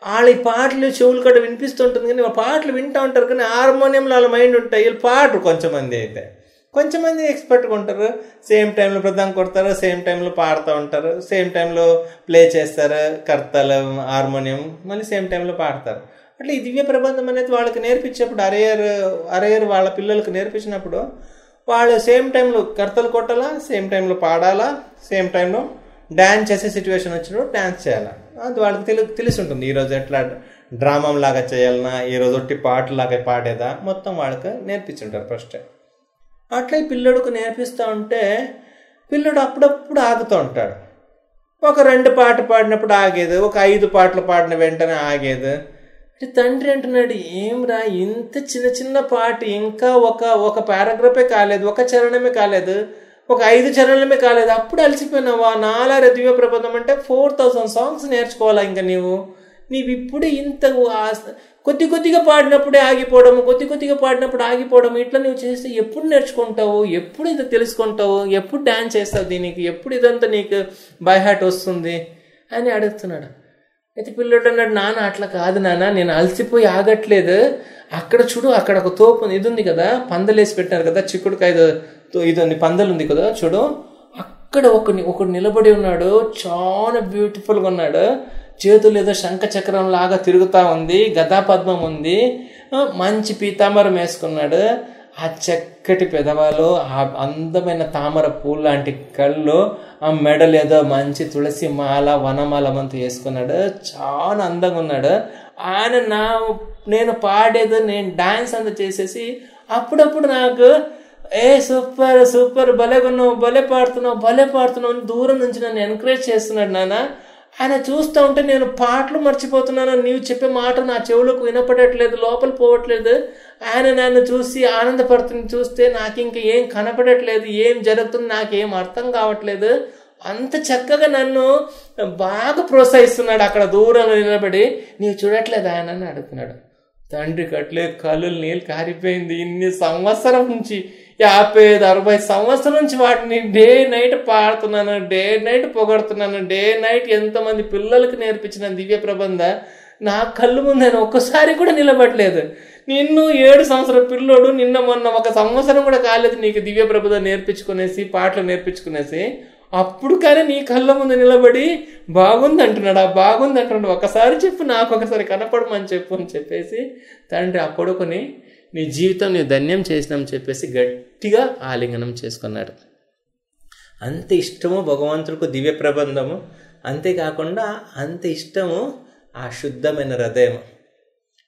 వాళ్ళ ఈ పాటలు చెవులు కూడా వినిపిస్తుంటుంది కానీ వాళ్ళ పాటలు వింటూ ఉంటారు కానీ హార్మోనియంలో వాళ్ళ మైండ్ ఉంటాయి. వీళ్ళు పాటరు కొంచెం మంది అయితే. కొంచెం మంది ఎక్స్పర్ట్గా ఉంటారు. సేమ్ టైంలో ప్రధాన కొడతారు సేమ్ టైంలో పాడుతూ ఉంటారు సేమ్ టైంలో ప్లే చేస్తారు కర్తలు హార్మోనియం మళ్ళీ సేమ్ టైంలో పాడతారు. అట్లా ఈ దివ్య ప్రబంధం అనేది వాళ్ళకి నేర్పించేప్పుడు అరేయర్ అరేయర్ వాళ్ళ పిల్లలకు నేర్పించినప్పుడు వాళ్ళు సేమ్ టైంలో కర్తలు కొట్టాలా సేమ్ టైంలో పాడాలా సేమ్ టైంలో డ్యాన్స్ చేసే సిచ్యువేషన్ వచ్చినప్పుడు డ్యాన్స్ చేయాలా? అది వాళ్ళకి తెలు తెలిసి ఉంటుంది ఈరోజు ఎట్లా డ్రామా లాగా చేయాలన్నా ఈరోజు ఒట్టి పాటలాగా పాడేదా? మొత్తం వాళ్ళకి నేర్పించుంటారు ఫస్ట్ అట్లా ఈ పిల్లడికి నేర్పిస్తూ ఉంటే పిల్లడు అప్పుడప్పుడు ఆగుతూ ఉంటాడు. ఒక రెండు పాట పాడినప్పుడు ఆగేది. ఒక ఐదు పాటలు పాడిన వెంటనే ఆగేది. తండ్రి అంటున్నాడు ఏమ్రా ఇంత చిన్న చిన్న పాట ఇంకా ఒక ఒక పారాగ్రాఫే కాలేదు ఒక చరణమే కాలేదు. ఒక ఐదు చరణమే కాలేదు. అప్పుడు అలసిపోయినావా? నాలార దివ్య ప్రబంధం అంటే ఫోర్ థౌసండ్ సాంగ్స్ నేర్చుకోవాలా ఇంకా నీవు? నీవు ఇప్పుడు ఇంత ఆ- కొద్ది కొద్దిగా పాడినప్పుడే ఆగిపోవడం కొద్ది కొద్దిగా పాడినప్పుడు ఆగిపోవడం ఇట్లా నువ్వు చేస్తే ఎప్పుడు నేర్చుకుంటావు? ఎప్పుడు ఇది తెలుసుకుంటావు? ఎప్పుడు డ్యాన్స్ చేస్తావు దీనికి? ఎప్పుడు ఇదంతా నీకు బైహార్ట్ వస్తుంది? అని అడుగుతున్నాడు. అయితే పిల్లడు అన్నాడు నాన్న అట్లా కాదు నాన్న నేను అలసిపోయి ఆగట్లేదు. అక్కడ చూడు అక్కడ ఒక తోపు ఇది ఉంది కదా? పందలేసి పెట్టారు కదా? చిక్కుడుకాయ తో- ఇది ఉంది పందలు ఉంది కదా చూడు. అక్కడ ఒక ఒకడు నిలబడి ఉన్నాడు. చాలా బ్యూటిఫుల్గా ఉన్నాడు. చేతులు ఏదో శంఖ చక్రం లాగా తిరుగుతూ ఉంది. గదా పద్మం ఉంది మంచి పీతాంబరం వేసుకున్నాడు. ఆ చక్కటి పెదవాలు ఆ అందమైన తామర పూలు లాంటి కళ్ళు ఆ మెడలు ఏదో మంచి తులసి మాల వనమాల మంతు వేసుకున్నాడు. చాలా అందంగా ఉన్నాడు. ఆయన నా నేను పాడేదో నేను డాన్స్ అంతా చేసేసి అప్పుడప్పుడు నాకు ఏ సూపర్ సూపర్ భలేగున్నావు భలే పాడుతున్నావు భలే పాడుతున్నావు అని దూరం నుంచి నన్ను ఎంకరేజ్ చేస్తున్నాడు నాన్న. ఆయన చూస్తూ ఉంటే నేను పాటలు మర్చిపోతున్నాను నీవు చెప్పే మాట నా చెవులకు వినపడట్లేదు లోపల పోవట్లేదు. ఆయన నన్ను చూసి ఆనందపడుతుంది చూస్తే నాకు ఇంక ఏం కనపడట్లేదు ఏం జరుగుతుంది నాకేం అర్థం కావట్లేదు. అంత చక్కగా నన్ను బాగా ప్రోత్సహిస్తున్నాడు అక్కడ దూరంలో నిలబడి. నీవు చూడట్లేదు ఆయన అని అడుగుతున్నాడు. తండ్రి కట్లే కళ్ళు నీళ్ళు కారిపోయింది. ఇన్ని సంవత్సరం నుంచి యాభై ఐదు అరవై సంవత్సరం నుంచి వాటిని డే నైట్ పాడుతున్నాను డే నైట్ పొగడుతున్నాను డే నైట్ ఎంతమంది పిల్లలకు నేర్పించిన దివ్య ప్రబంధ నా కళ్ళు ముందు నేను ఒక్కసారి కూడా నిలబడలేదు. నిన్ను ఏడు సంవత్సరం పిల్లోడు నిన్న మొన్న ఒక సంవత్సరం కూడా కాలేదు నీకు దివ్య ప్రబంధ నేర్పించుకునేసి పాటలు నేర్పించుకునేసి. అప్పుడు కానీ నీ కళ్ళ ముందు నిలబడి బాగుంది అంటున్నాడు ఆ బాగుంది అంటున్నాడు ఒకసారి చెప్పు నాకు ఒకసారి కనపడమని చెప్పు అని చెప్పేసి తండ్రి ఆ కొడుకుని నీ జీవితం నీ ధన్యం చేసినాం చెప్పేసి గట్టిగా ఆలింగనం చేసుకున్నాడు. అంత ఇష్టము భగవంతుడికి దివ్య ప్రబంధము. అంతేకాకుండా అంత ఇష్టము ఆ శుద్ధమైన హృదయం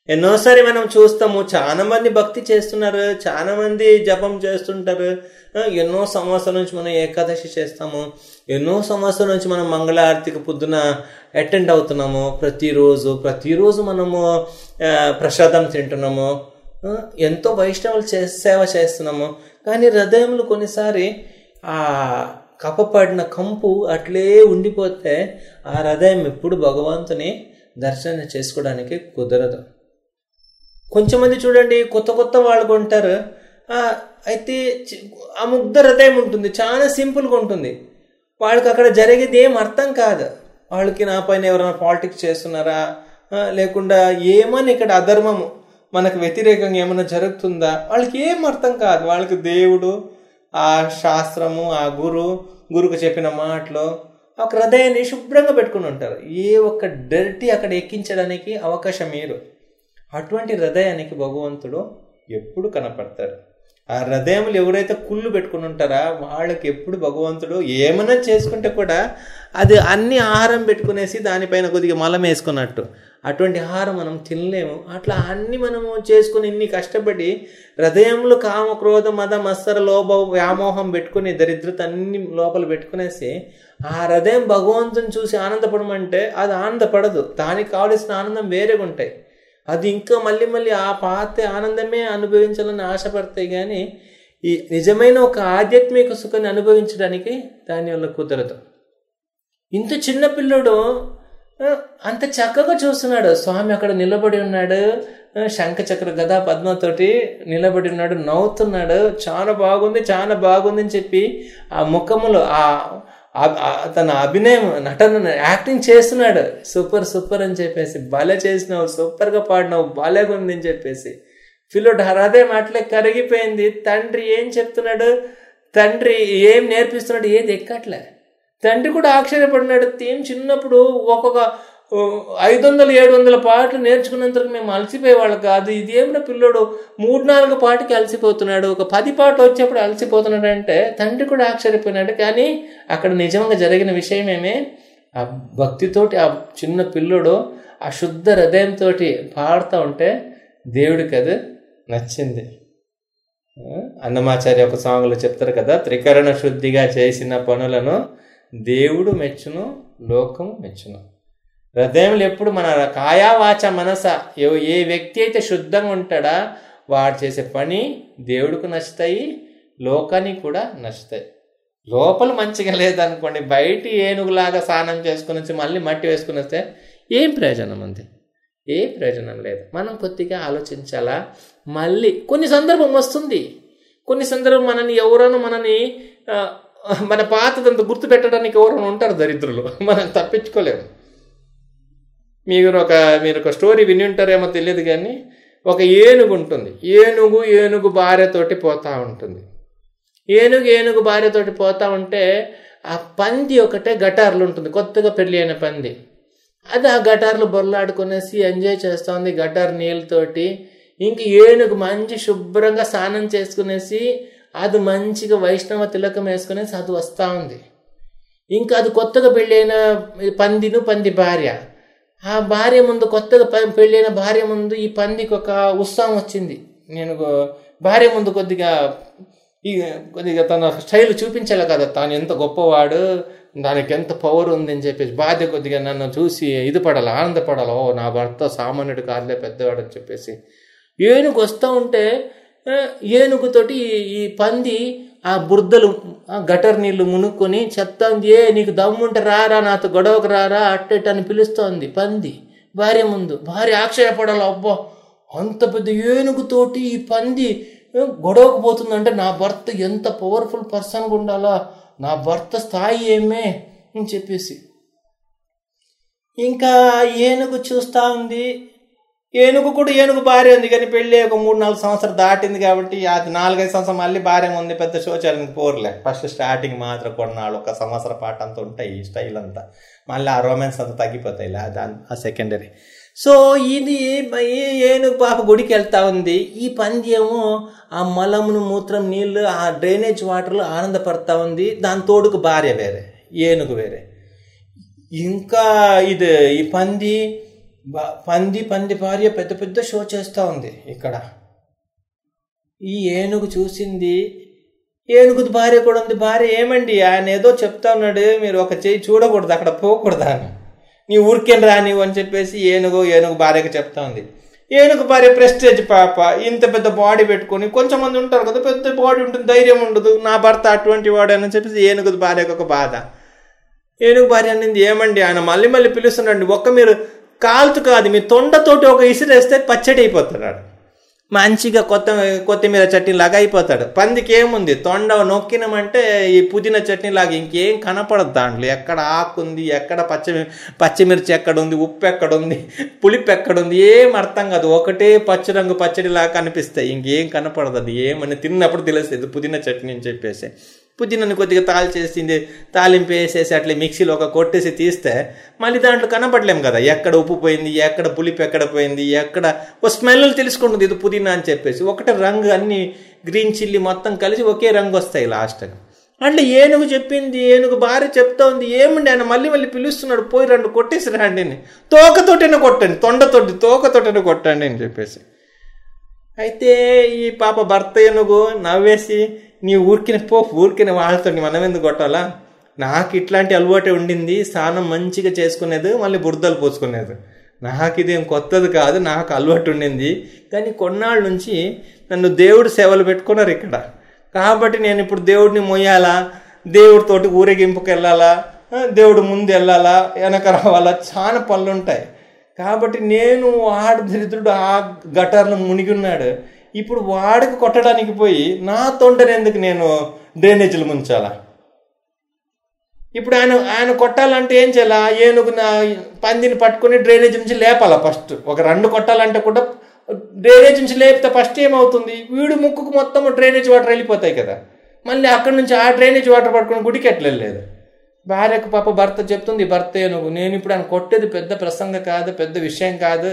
ఎన్నోసారి మనం చూస్తాము చాలా మంది భక్తి చేస్తున్నారు చాలా మంది జపం చేస్తుంటారు. ఎన్నో సంవత్సరాల నుంచి మనం ఏకాదశి చేస్తాము. ఎన్నో సంవత్సరాల నుంచి మనం మంగళారతికి పొద్దున అటెండ్ అవుతున్నాము. ప్రతిరోజు ప్రతిరోజు మనము ప్రసాదం తింటున్నాము. ఎంతో వైష్ణవులు చే సేవ చేస్తున్నాము. కానీ హృదయంలో కొన్నిసారి ఆ కప్పపడిన కంపు అట్లే ఉండిపోతే ఆ హృదయం ఎప్పుడు భగవంతుని దర్శనం చేసుకోవడానికి కుదరదు. కొంచెం మంది చూడండి కొత్త కొత్త వాళ్ళు కొంటారు. అయితే చి- ఆ ముగ్ధ హృదయం ఉంటుంది చాలా సింపుల్గా ఉంటుంది. వాళ్ళకి అక్కడ జరిగేది ఏం అర్థం కాదు. వాళ్ళకి నా పైన ఎవరైనా పాలిటిక్స్ చేస్తున్నారా? లేకుండా ఏమని ఇక్కడ అధర్మము. మనకు వ్యతిరేకంగా ఏమైనా జరుగుతుందా? వాళ్ళకి ఏం అర్థం కాదు. వాళ్ళకి దేవుడు ఆ శాస్త్రము ఆ గురు గురుకు చెప్పిన మాటలు ఒక హృదయాన్ని శుభ్రంగా పెట్టుకుని ఉంటారు. ఏ ఒక్క డర్టీ అక్కడ ఎక్కించడానికి అవకాశం మీరు అటువంటి హృదయానికి భగవంతుడు ఎప్పుడు కనపడతాడు ఆ హృదయములు ఎవరైతే కుళ్ళు పెట్టుకుని ఉంటారా వాళ్ళకి ఎప్పుడు భగవంతుడు ఏమైనా చేసుకుంటే కూడా అది అన్ని ఆహారం పెట్టుకునేసి దానిపైన కొద్దిగా మలం వేసుకున్నట్టు. అటువంటి ఆహారం మనం తినలేము. అట్లా అన్ని మనము చేసుకుని ఇన్ని కష్టపడి హృదయంలో కామ క్రోధ మద మత్సర లోభ వ్యామోహం పెట్టుకుని దరిద్రత అన్ని లోపల పెట్టుకునేసి ఆ హృదయం భగవంతుని చూసి ఆనందపడమంటే అది ఆనందపడదు. దానికి కావలసిన ఆనందం వేరేగా ఉంటాయి. అది ఇంకా మళ్ళీ మళ్ళీ ఆ పాత ఆనందమే అనుభవించాలని ఆశపడతాయి కానీ ఈ నిజమైన ఒక ఆధ్యాత్మిక సుఖాన్ని అనుభవించడానికి దాని వల్ల కుదరదు. ఇంత చిన్న పిల్లడు అంత చక్కగా చూస్తున్నాడు. స్వామి అక్కడ నిలబడి ఉన్నాడు. శంఖచక్ర శంఖ చక్ర గదా పద్మతోటి నిలబడి ఉన్నాడు. నవ్వుతున్నాడు. చాలా బాగుంది చాలా బాగుంది అని చెప్పి ఆ ముఖములో ఆ ఆ తన అభినయం నటన యాక్టింగ్ చేస్తున్నాడు. సూపర్ సూపర్ అని చెప్పేసి భలే చేసినావు సూపర్గా పాడినావు భలేగా ఉంది అని చెప్పేసి. పిల్లోడు హృదయం అట్లే కరిగిపోయింది. తండ్రి ఏం చెప్తున్నాడు? తండ్రి ఏం నేర్పిస్తున్నాడు? ఏది ఎక్కట్లే. తండ్రి కూడా ఆశ్చర్యపడినాడు. ఏం చిన్నప్పుడు ఒక్కొక్క ఐదు వందల ఏడు వందల పాటలు నేర్చుకున్నంతకు మేము అలసిపోయేవాళ్ళు కాదు. ఇదేమిటో పిల్లోడు? మూడు నాలుగు పాటకి అలసిపోతున్నాడు. ఒక పది పాటలు వచ్చేప్పుడు అలసిపోతున్నాడు అంటే తండ్రి కూడా ఆశ్చర్యపోయినాడు. కానీ అక్కడ నిజంగా జరిగిన విషయం ఏమే? ఆ భక్తితోటి ఆ చిన్న పిల్లోడు ఆ శుద్ధ హృదయంతో పాడుతూ ఉంటే దేవుడికి అది నచ్చింది. అన్నమాచార్య ఒక సాంగ్లో చెప్తారు కదా త్రికరణ శుద్ధిగా చేసిన పనులను దేవుడు మెచ్చును లోకము మెచ్చును. హృదయంలో ఎప్పుడు మన కాయావాచ మనస ఏ వ్యక్తి అయితే శుద్ధంగా ఉంటాడా వాడు చేసే పని దేవుడికి నచ్చుతాయి లోకానికి కూడా నచ్చుతాయి. లోపల మంచిగా లేదనుకోండి బయట ఏనుగులాగా స్నానం చేసుకుని వచ్చి మళ్ళీ మట్టి వేసుకుని వస్తే ఏం ప్రయోజనం ఉంది? ఏ ప్రయోజనం లేదు. మనం కొద్దిగా ఆలోచించాలా? మళ్ళీ కొన్ని సందర్భం వస్తుంది. కొన్ని సందర్భం మనని ఎవరైనా మనని మన పాతదంతా గుర్తు పెట్టడానికి ఎవరైనా ఉంటారు దరిద్రులు. మనం తప్పించుకోలేము. మీరు ఒక మీరు ఒక స్టోరీ విని ఉంటారేమో తెలియదు కానీ ఒక ఏనుగు ఉంటుంది. ఏనుగు ఏనుగు భార్యతోటి పోతా ఉంటుంది. ఏనుగు ఏనుగు భార్యతోటి పోతా ఉంటే ఆ పంది ఒకటే గటార్లు ఉంటుంది. కొత్తగా పెళ్ళి అయిన పంది. అది ఆ గటార్లు బొర్లాడుకునేసి ఎంజాయ్ చేస్తూ ఉంది గటార్ నీళ్ళతోటి. ఇంక ఏనుగు మంచి శుభ్రంగా స్నానం చేసుకునేసి అది మంచిగా వైష్ణవ తిలకం వేసుకునేసి అది వస్తూ ఉంది. ఇంకా అది కొత్తగా పెళ్ళైన పందిను పంది భార్య. ఆ భార్య ముందు కొత్తగా ప- పెళ్ళైన భార్య ముందు ఈ పందికి ఒక ఉత్సాహం వచ్చింది. నేను భార్య ముందు కొద్దిగా ఈ కొద్దిగా తన స్టైల్ చూపించాలి కదా తాను ఎంత గొప్పవాడు దానికి ఎంత పవర్ ఉంది అని చెప్పేసి బాధ్య కొద్దిగా నన్ను చూసి ఇది పడాలి ఆనందపడాలి ఓ నా భర్త సామాన్యుడు కాదులే పెద్దవాడు అని చెప్పేసి. ఏనుగు వస్తూ ఉంటే ఏనుగుతోటి ఈ- పంది ఆ బురదలు ఆ గటర్ నీళ్ళు మునుక్కొని చెప్తాంది ఏ నీకు దమ్ముంటే రారా నాతో గొడవకు రారా అట్టెట్ అని పిలుస్తోంది పంది. భార్య ముందు భార్య ఆక్షేపడాలి అబ్బో అంత పెద్ద ఏనుగుతోటి ఈ పంది గొడవకు పోతుందంటే నా భర్త ఎంత పవర్ఫుల్ పర్సన్గా ఉండాలా? నా భర్త స్థాయి ఏమే? అని చెప్పేసి. ఇంకా ఏనుగు చూస్తా ఉంది. ఏనుగు కూడా ఏనుగు భార్య ఉంది కానీ పెళ్ళి ఒక మూడు నాలుగు సంవత్సరాలు దాటింది కాబట్టి అది నాలుగైదు సంవత్సరం మళ్ళీ భార్య ఉంది. పెద్ద శోచాలని పోర్లే. ఫస్ట్ స్టార్టింగ్ మాత్రం కొన్నాళ్ళు ఒక సంవత్సర పాట అంతా ఉంటాయి ఈ స్టైల్ అంతా. మళ్ళీ ఆ రొమాన్స్ అంతా తగ్గిపోతాయి దాని ఆ సెకండరీ సో ఇది ఏనుగు పాప గుడికి వెళ్తా ఉంది. ఈ పంద్యము ఆ మలమును మూత్రం నీళ్ళు ఆ డ్రైనేజ్ వాటర్లో ఆనందపడతా ఉంది. దాని తోడుకు భార్య వేరే ఏనుగు వేరే. ఇంకా ఇది ఈ పంది పంది పంది భార్య పెద్ద పెద్ద షో చేస్తూ ఉంది ఇక్కడ. ఈ ఏనుగు చూసింది ఏనుగుది భార్య కూడా ఉంది భార్య ఏమండి? ఆయన ఏదో చెప్తా ఉన్నాడు మీరు ఒక చేయి చూడకూడదు అక్కడ పోకూడదు అని. నీ ఊరికేం రాని అని చెప్పేసి ఏనుగు ఏనుగు భార్యకి చెప్తా ఉంది. ఏనుగు భార్య ప్రెస్టేజ్ పాప ఇంత పెద్ద బాడీ పెట్టుకొని కొంచెం మంది ఉంటారు కదా పెద్ద బాడీ ఉంటుంది ధైర్యం ఉండదు నా భర్త అటువంటి వాడు అని చెప్పేసి ఏనుగు భార్యకు ఒక బాధ. ఏనుగు భార్య అనింది ఏమండి ఆయన మళ్ళీ మళ్ళీ పిలుస్తుండండి ఒక్క మీరు కాలుతు కాదు మీ తొండతోటి ఒక ఇసిరేస్తే పచ్చడి అయిపోతున్నాడు మంచిగా కొత్త కొత్తిమీర చట్నీ లాగా అయిపోతాడు. పందికి ఏముంది తొండ నొక్కినామంటే ఈ పుదీనా చట్నీ లాగా ఇంకేం కనపడదు దాంట్లో. ఎక్కడ ఆకు ఉంది ఎక్కడ పచ్చి పచ్చిమిర్చి ఎక్కడ ఉంది ఉప్పు ఎక్కడ ఉంది పులిపు ఎక్కడ ఉంది ఏం అర్థం కాదు. ఒకటే పచ్చి రంగు పచ్చడిలాగా కనిపిస్తాయి. ఇంకేం కనపడదు అది. ఏమని తిన్నప్పుడు తెలుస్తుంది. పుదీనా చట్నీ అని చెప్పేసి. పుదీనాని కొద్దిగా తాల్చేసింది తాలింపు వేసేసి అట్లా మిక్సీలో ఒక కొట్టేసి తీస్తే మళ్ళీ దాంట్లో కనపడలేం కదా. ఎక్కడ ఉప్పు పోయింది ఎక్కడ పులిపు ఎక్కడ పోయింది ఎక్కడ ఓ స్మెల్ తెలుసుకుంటుంది ఇది పుదీనా అని చెప్పేసి. ఒకటే రంగు అన్ని గ్రీన్ చిల్లీ మొత్తం కలిసి ఒకే రంగు వస్తాయి లాస్ట్గా అంటే ఏనుగు చెప్పింది ఏనుగు భార్య చెప్తా ఉంది ఏమండి ఆయన మళ్ళీ మళ్ళీ పిలుస్తున్నాడు పోయి రెండు కొట్టేసి రండి అని. తోకతోటైనా కొట్టండి తొండతోటి తోకతోటైనా కొట్టండి అని చెప్పేసి. అయితే ఈ పాప భర్త ఏనుగు నవ్వేసి నీ ఊరికిన పో ఊరికిన వాళ్ళతో మనం ఎందుకు కొట్టాలా? నాకు ఇట్లాంటి అలవాటే ఉండింది స్నానం మంచిగా చేసుకునేది మళ్ళీ బురదలు పోసుకునేది. నాకు ఇదేం కొత్తది కాదు నాకు అలవాటు ఉండింది. కానీ కొన్నాళ్ళ నుంచి నన్ను దేవుడు సేవలు పెట్టుకున్నారు ఇక్కడ. కాబట్టి నేను ఇప్పుడు దేవుడిని మొయ్యాలా? దేవుడితోటి ఊరేగింపుకి వెళ్ళాలా? దేవుడు ముందు వెళ్ళాలా? వెనక రావాలా? చాలా పనులు ఉంటాయి కాబట్టి నేను ఆడ దరిద్రుడు ఆ గటార్లో మునిగి ఉన్నాడు. ఇప్పుడు వాడికి కొట్టడానికి పోయి నా తొండని ఎందుకు నేను డ్రైనేజీలు ముంచాలా? ఇప్పుడు ఆయన ఆయన కొట్టాలంటే ఏం చేయాలా? ఏనుగు నా పందిని పట్టుకొని డ్రైనేజ్ నుంచి లేపాలా ఫస్ట్ ఒక రెండు కొట్టాలంటే కూడా డ్రైనేజ్ నుంచి లేపితే ఫస్ట్ ఏమవుతుంది? వీడు ముక్కుకు మొత్తం డ్రైనేజ్ వాటర్ వెళ్ళిపోతాయి కదా. మళ్ళీ అక్కడి నుంచి ఆ డ్రైనేజ్ వాటర్ పట్టుకుని గుడికి ఎట్లా భార్యకు పాప భర్త చెప్తుంది భర్త ఏనుగు నేను ఇప్పుడు ఆయన కొట్టేది పెద్ద ప్రసంగం కాదు పెద్ద విషయం కాదు.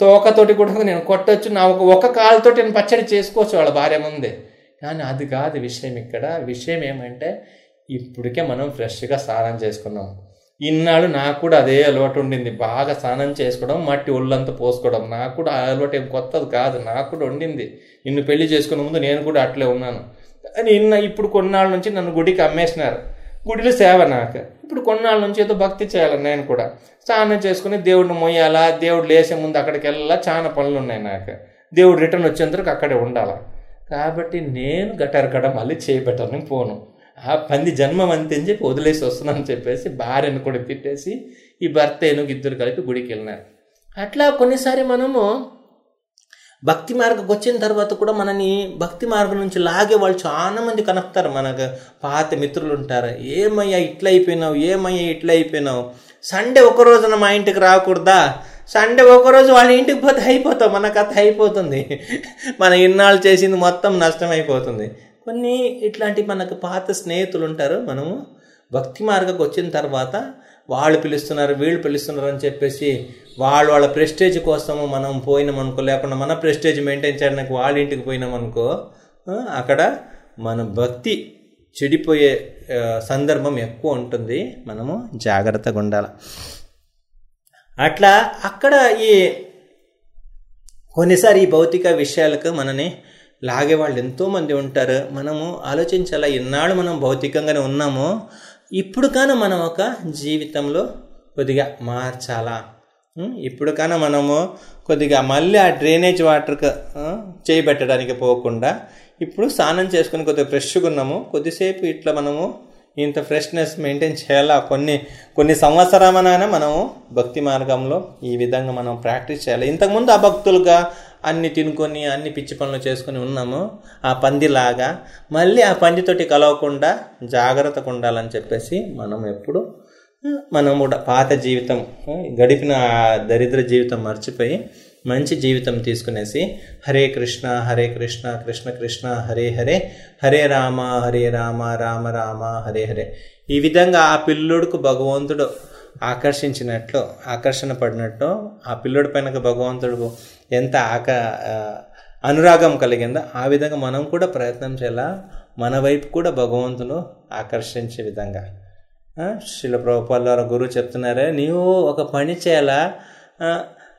తోకతోటి కూడా నేను కొట్టొచ్చు నా ఒక ఒక కాలుతోటి నేను పచ్చడి చేసుకోవచ్చు వాళ్ళ భార్య ముందే. కానీ అది కాదు విషయం ఇక్కడ. విషయం ఏమంటే ఇప్పటికే మనం ఫ్రెష్గా స్నానం చేసుకున్నాం. ఇన్నాళ్ళు నాకు కూడా అదే అలవాటు ఉండింది. బాగా స్నానం చేసుకోవడం మట్టి ఒళ్ళంతా పోసుకోవడం. నాకు కూడా ఆ అలవాటు ఏం కొత్తది కాదు. నాకు కూడా ఉండింది. నిన్ను పెళ్ళి చేసుకునే ముందు నేను కూడా అట్లే ఉన్నాను. కానీ ఇన్న ఇప్పుడు కొన్నాళ్ళ నుంచి నన్ను గుడికి అమ్మేసినారు. గుడిలో సేవ నాకు. ఇప్పుడు కొన్నాళ్ళ నుంచి ఏదో భక్తి చేయాలి నేను కూడా. స్నానం చేసుకుని దేవుడిని మొయ్యాలా దేవుడు లేసే ముందు అక్కడికి వెళ్ళాలా చాలా పనులు ఉన్నాయి నాకు. దేవుడు రిటర్న్ వచ్చేంతవరకు అక్కడే ఉండాలా. కాబట్టి నేను గటార్ కడ మళ్ళీ చేయబెట్టని పోను. ఆ పంది జన్మం అంతే అని చెప్పి వదిలేసి వస్తున్నాను చెప్పేసి భార్యను కూడా తిట్టేసి ఈ భర్త ఏనుగు ఇద్దరు కలిపి గుడికి వెళ్ళినారు. అట్లా కొన్నిసారి మనము భక్తి మార్గకు వచ్చిన తర్వాత కూడా మనని భక్తి మార్గం నుంచి లాగే వాళ్ళు చాలా మంది కనపుతారు మనకు పాత మిత్రులు ఉంటారు. ఏమయ్యా ఇట్లా అయిపోయినావు? ఏమయ్యా ఇట్లా అయిపోయినావు? సండే ఒక రోజున మా ఇంటికి రాకూడదా? సండే ఒకరోజు వాళ్ళ ఇంటికి పోతే అయిపోతాం మన కథ అయిపోతుంది. మన ఇన్నాళ్ళు చేసింది మొత్తం నష్టం అయిపోతుంది. కొన్ని ఇట్లాంటి మనకు పాత స్నేహితులు ఉంటారు. మనము భక్తి మార్గకు వచ్చిన తర్వాత వాళ్ళు పిలుస్తున్నారు వీళ్ళు పిలుస్తున్నారు అని చెప్పేసి వాళ్ళు వాళ్ళ ప్రెస్టేజ్ కోసము మనం పోయినాం అనుకో లేకుండా మన ప్రెస్టేజ్ మెయింటైన్ చేయడానికి వాళ్ళ ఇంటికి పోయినాం అనుకో అక్కడ మన భక్తి చెడిపోయే సందర్భం ఎక్కువ ఉంటుంది. మనము జాగ్రత్తగా ఉండాలి. అట్లా అక్కడ ఈ కొన్నిసారి ఈ భౌతిక విషయాలకు మనని లాగే వాళ్ళు ఎంతోమంది ఉంటారు. మనము ఆలోచించాలా ఇన్నాళ్ళు మనం భౌతికంగానే ఉన్నాము ఇప్పుడు కానీ మనం ఒక జీవితంలో కొద్దిగా మార్చాలా? ఇప్పుడు కానీ మనము కొద్దిగా మళ్ళీ ఆ డ్రైనేజ్ వాటర్కి చేయబెట్టడానికి పోకుండా ఇప్పుడు స్నానం చేసుకుని కొద్దిగా ఫ్రెష్గా ఉన్నాము. కొద్దిసేపు ఇట్లా మనము ఇంత ఫ్రెష్నెస్ మెయింటైన్ చేయాలా? కొన్ని కొన్ని సంవత్సరమైనా మనము భక్తి మార్గంలో ఈ విధంగా మనం ప్రాక్టీస్ చేయాలి? ఇంతకుముందు అభక్తులుగా అన్ని తినుకొని అన్ని పిచ్చి పనులు చేసుకొని ఉన్నాము. ఆ పందిలాగా మళ్ళీ ఆ పందితోటి కలవకుండా జాగ్రత్తగా ఉండాలని చెప్పేసి మనం ఎప్పుడు మనం కూడా పాత జీవితం గడిపిన ఆ దరిద్ర జీవితం మర్చిపోయి మంచి జీవితం తీసుకునేసి హరే కృష్ణ హరే కృష్ణ కృష్ణ కృష్ణ హరే హరే హరే రామ హరే రామ రామ రామ హరే హరే. ఈ విధంగా ఆ పిల్లుడుకు భగవంతుడు ఆకర్షించినట్లు ఆకర్షణ పడినట్టు ఆ పిల్లోడి పైన భగవంతుడు ఎంత ఆక అనురాగం కలిగిందో ఆ విధంగా మనం కూడా ప్రయత్నం చేయాలా? మన వైపు కూడా భగవంతుడు ఆకర్షించే విధంగా. ఆ, శిల ప్రభుపాల గురువు చెప్తున్నారే నీవు ఒక పని చేయాలా?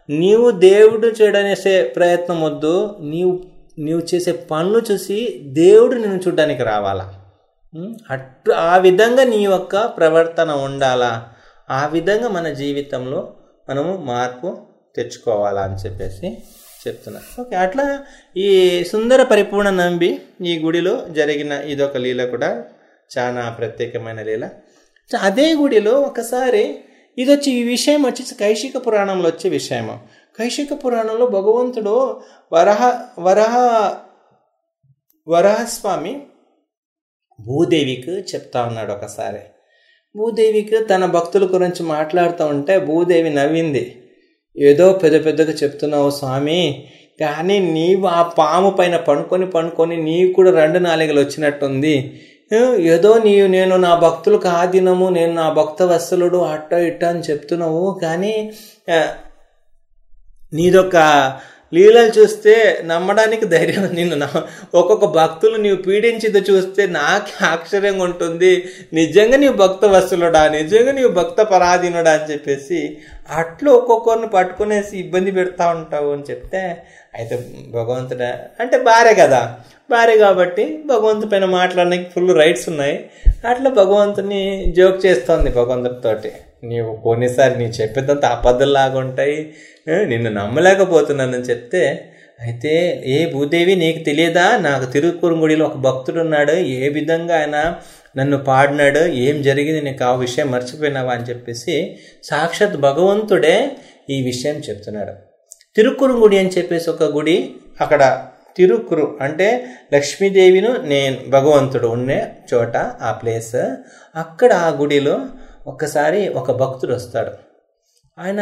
నీవు దేవుడు చేయడనేసే ప్రయత్నం వద్దు నీవు నీవు చేసే పనులు చూసి దేవుడు నిన్ను చూడడానికి రావాలా? అట్ ఆ విధంగా నీ యొక్క ప్రవర్తన ఉండాలా? ఆ విధంగా మన జీవితంలో మనము మార్పు తెచ్చుకోవాలా అని చెప్పేసి చెప్తున్నారు. ఓకే అట్లా ఈ సుందర పరిపూర్ణ నంబి ఈ గుడిలో జరిగిన ఇదొక లీల కూడా చాలా ప్రత్యేకమైన లీల. అదే గుడిలో ఒకసారి ఇది వచ్చి ఈ విషయం వచ్చి కైశిక పురాణంలో వచ్చే విషయము. కైశిక పురాణంలో భగవంతుడు వరహ వరహ వరహస్వామి భూదేవికి చెప్తా ఉన్నాడు ఒకసారి. భూదేవికి తన భక్తుల గురించి మాట్లాడుతూ ఉంటే భూదేవి నవ్వింది. ఏదో పెద్ద పెద్దగా చెప్తున్నావు స్వామి. కానీ నీవు ఆ పాము పైన పండుకొని పండుకొని నీకు కూడా రెండు నాలుగలు వచ్చినట్టుంది. ఏదో నీ నేను నా భక్తులకు ఆధీనము నేను నా భక్త వత్సలుడు అట్ట ఇట్ట అని చెప్తున్నావు. కానీ నీదొక లీలలు చూస్తే నమ్మడానికి ధైర్యం నిన్ను నమ్మ- ఒక్కొక్క భక్తులు నీవు పీడించింది చూస్తే నాకు ఆశ్చర్యంగా ఉంటుంది. నిజంగా నీవు భక్త వస్తులుడా నిజంగా నీవు భక్త పరాధీనుడా? అని చెప్పేసి అట్లా ఒక్కొక్కరిని పట్టుకునేసి ఇబ్బంది పెడతా ఉంటావు అని చెప్తే అయితే భగవంతుడా? అంటే భార్య కదా. భార్య కాబట్టి భగవంతు పైన మాట్లాడడానికి ఫుల్ రైట్స్ ఉన్నాయి. అట్లా భగవంతుని జోక్ చేస్తోంది భగవంతుడితోటి. నీవు కొన్నిసారి నీ చెప్పేదంత అబద్ధంలాగా ఉంటాయి. నిన్ను నమ్మలేకపోతున్నానని చెప్తే అయితే ఏ భూదేవి నీకు తెలియదా? నాకు తిరుక్కురుంగుడిలో ఒక భక్తుడు ఉన్నాడు ఏ విధంగా ఆయన నన్ను పాడినాడు? ఏం జరిగింది? నీకు ఆ విషయం మర్చిపోయినావా? అని చెప్పేసి సాక్షాత్ భగవంతుడే ఈ విషయం చెప్తున్నాడు. తిరుక్కురుంగుడి అని చెప్పేసి ఒక గుడి అక్కడ తిరుక్కురు అంటే లక్ష్మీదేవిను నేను భగవంతుడు ఉండే చోట ఆ ప్లేస్. అక్కడ ఆ గుడిలో ఒక్కసారి ఒక భక్తుడు వస్తాడు. ఆయన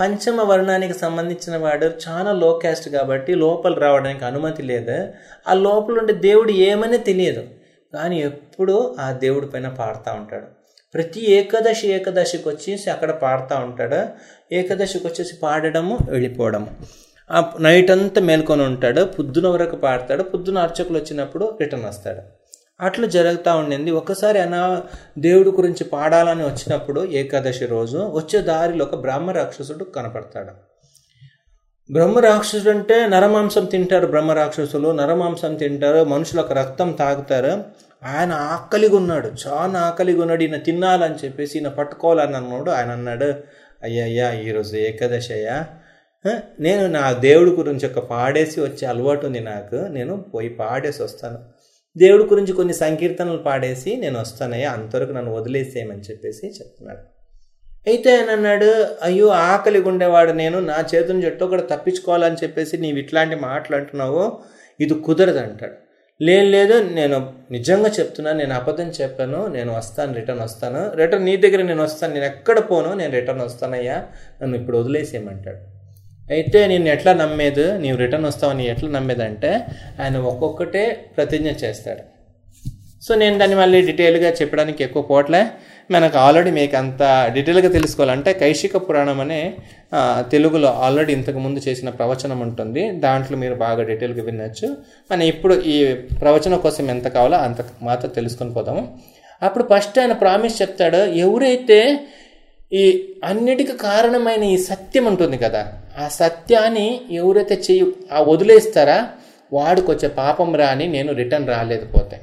పంచమ వర్ణానికి సంబంధించిన వాడు చాలా లో క్యాస్ట్ కాబట్టి లోపల రావడానికి అనుమతి లేదు. ఆ లోపల ఉండే దేవుడు ఏమని తెలియదు. కానీ ఎప్పుడూ ఆ దేవుడి పైన పాడుతూ ఉంటాడు. ప్రతి ఏకాదశి ఏకాదశికి వచ్చేసి అక్కడ పాడుతూ ఉంటాడు. ఏకాదశికి వచ్చేసి పాడడము వెళ్ళిపోవడము. ఆ నైట్ అంతా మేల్కొని ఉంటాడు. పొద్దున వరకు పాడతాడు. పొద్దున అర్చకులు వచ్చినప్పుడు రిటర్న్ వస్తాడు. అట్లా జరుగుతూ ఉండింది. ఒకసారి ఆయన దేవుడి గురించి పాడాలని వచ్చినప్పుడు ఏకాదశి రోజు వచ్చే దారిలో ఒక బ్రహ్మ రాక్షసుడు కనపడతాడు. బ్రహ్మ రాక్షసుడు అంటే నరమాంసం తింటారు బ్రహ్మ రాక్షసులు. నరమాంసం తింటారు మనుషులకు రక్తం తాగుతారు. ఆయన ఆకలిగా ఉన్నాడు. చాలా ఆకలిగా ఉన్నాడు. ఈయన తినాలని చెప్పేసి ఈయన పట్టుకోవాలని అన్నాడు. ఆయన అన్నాడు అయ్యయ్యా ఈరోజు ఏకాదశి అయ్యా. నేను నా దేవుడి గురించి ఒక పాడేసి వచ్చే అలవాటు ఉంది నాకు. నేను పోయి పాడేసి వస్తాను. దేవుడి గురించి కొన్ని సంకీర్తనలు పాడేసి నేను వస్తానయ్యా అంతవరకు నన్ను వదిలేసేయమని చెప్పేసి చెప్తున్నాడు. అయితే ఆయన అన్నాడు అయ్యో ఆకలి ఉండేవాడు నేను నా చేతుల చెట్టు ఒకటి తప్పించుకోవాలని చెప్పేసి నీవు ఇట్లాంటి మాటలు అంటున్నావు ఇది కుదరదు అంటాడు. లేదు లేదు నేను నిజంగా చెప్తున్నాను నేను అబద్ధం చెప్పాను నేను వస్తాను రిటర్న్ వస్తాను. రిటర్న్ నీ దగ్గర నేను వస్తాను నేను ఎక్కడ పోను నేను రిటర్న్ వస్తానయ్యా నన్ను ఇప్పుడు వదిలేసేయమంటాడు. అయితే నేను ఎట్లా నమ్మేది? నీవు రిటర్న్ వస్తావని ఎట్లా నమ్మేదంటే ఆయన ఒక్కొక్కటే ప్రతిజ్ఞ చేస్తాడు. సో నేను దాన్ని మళ్ళీ డీటెయిల్గా చెప్పడానికి ఎక్కువ పోవట్లే. మనకు ఆల్రెడీ మీకు అంత డీటెయిల్గా తెలుసుకోవాలంటే కైశిక పురాణం అనే తెలుగులో ఆల్రెడీ ఇంతకు ముందు చేసిన ప్రవచనం ఉంటుంది. దాంట్లో మీరు బాగా డీటెయిల్గా వినొచ్చు. మనం ఇప్పుడు ఈ ప్రవచనం కోసం ఎంత కావాలో అంత మాత్రం తెలుసుకొని పోదాము. అప్పుడు ఫస్ట్ ఆయన ప్రామిస్ చెప్తాడు ఎవరైతే ఈ అన్నిటికి కారణమైన ఈ సత్యం ఉంటుంది కదా. ఆ సత్యాన్ని ఎవరైతే చెయ్యి ఆ వదిలేస్తారా? వాడికి వచ్చే పాపం రాని నేను రిటర్న్ రాలేకపోతే.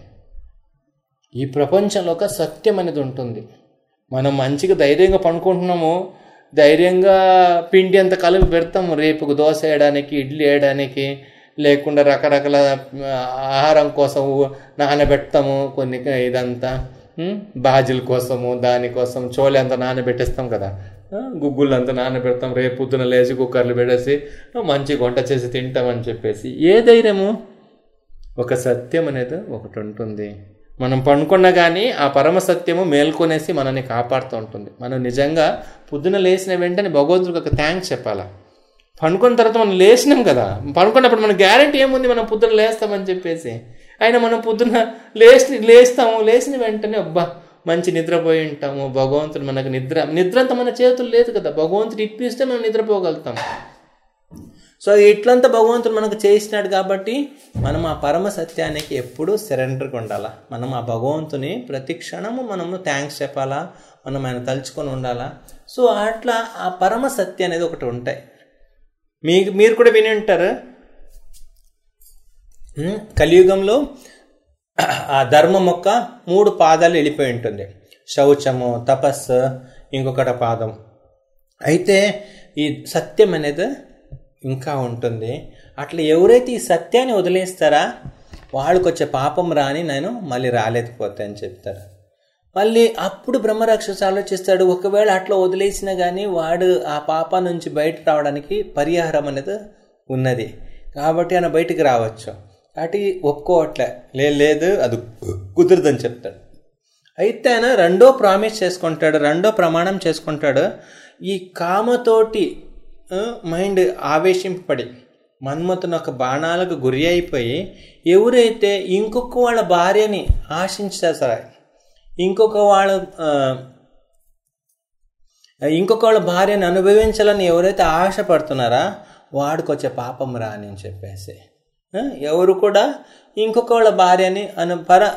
ఈ ప్రపంచంలో ఒక సత్యం అనేది ఉంటుంది. మనం మంచిగా ధైర్యంగా పండుకుంటున్నాము ధైర్యంగా పిండి అంత కలిపి పెడతాము. రేపుకు దోశ వేయడానికి ఇడ్లీ వేయడానికి లేకుండా రకరకాల ఆహారం కోసం నానబెడతాము. కొన్ని ఇదంతా. బాజీల కోసము దానికోసం చోలే అంతా నానబెట్టేస్తాం కదా. ఆ, గుగ్గులు అంతా నానబెడతాం. రేపు పొద్దున లేచి కుక్కర్లు పెట్టేసి మంచి వంట చేసి తింటామని చెప్పేసి. ఏ ధైర్యము? ఒక సత్యం అనేది ఒకటి ఉంటుంది. మనం పనుకున్నా కానీ ఆ పరమ సత్యము మేల్కొనేసి మనల్ని కాపాడుతూ ఉంటుంది. మనం నిజంగా పొద్దున లేచిన వెంటనే భగవంతుడికి ఒక థ్యాంక్స్ చెప్పాలా? పండుకున్న తర్వాత మనం లేచినాం కదా. పండుకున్నప్పుడు మన గ్యారంటీ ఏముంది? మనం పొద్దున లేస్తామని చెప్పేసి. అయినా మనం పొద్దున లేచి లేస్తాము లేచిన వెంటనే అబ్బా మంచి నిద్రపోయి ఉంటాము. భగవంతుడు మనకు నిద్ర నిద్ర అంత మన చేతులు లేదు కదా. భగవంతుడు ఇప్పిస్తే మనం నిద్రపోగలుగుతాం. సో ఇట్లంతా భగవంతుడు మనకు చేసినాడు కాబట్టి మనం ఆ పరమ సత్యానికి ఎప్పుడూ సరెండర్గా ఉండాలా? మనం ఆ భగవంతుని ప్రతి క్షణము మనము థ్యాంక్స్ చెప్పాలా? మనం ఆయన తలుచుకొని ఉండాలా? సో అట్లా ఆ పరమ సత్య అనేది ఒకటి ఉంటాయి. మీకు మీరు కూడా విని ఉంటారు. కలియుగంలో ఆ ధర్మం యొక్క మూడు పాదాలు వెళ్ళిపోయి ఉంటుంది. శౌచము తపస్సు ఇంకొకటి పాదం. అయితే ఈ సత్యం అనేది ఇంకా ఉంటుంది. అట్లా ఎవరైతే ఈ సత్యాన్ని వదిలేస్తారా వాళ్ళకి వచ్చే పాపం రాని నేను మళ్ళీ రాలేకపోతే అని చెప్తారు. మళ్ళీ అప్పుడు బ్రహ్మరాక్షసు ఆలోచిస్తాడు ఒకవేళ అట్లా వదిలేసినా కానీ వాడు ఆ పాప నుంచి బయట రావడానికి పరిహారం అనేది ఉన్నది. కాబట్టి ఆయన బయటికి రావచ్చు. అటు ఒప్పుకోవట్లే. లే లేదు అది కుదరదని చెప్తాడు. అయితే ఆయన రెండో ప్రామిస్ చేసుకుంటాడు రెండో ప్రమాణం చేసుకుంటాడు. ఈ కామతోటి మైండ్ ఆవేశింపబడి మన్మతుని ఒక బాణాలకు గురి అయిపోయి ఎవరైతే ఇంకొక వాళ్ళ భార్యని ఆశించేస్తారా ఇంకొక వాళ్ళ ఇంకొక వాళ్ళ భార్యని అనుభవించాలని ఎవరైతే ఆశపడుతున్నారా వాడికి వచ్చే పాపం రా అని చెప్పేసి ఎవరు కూడా ఇంకొక వాళ్ళ భార్యని అను పర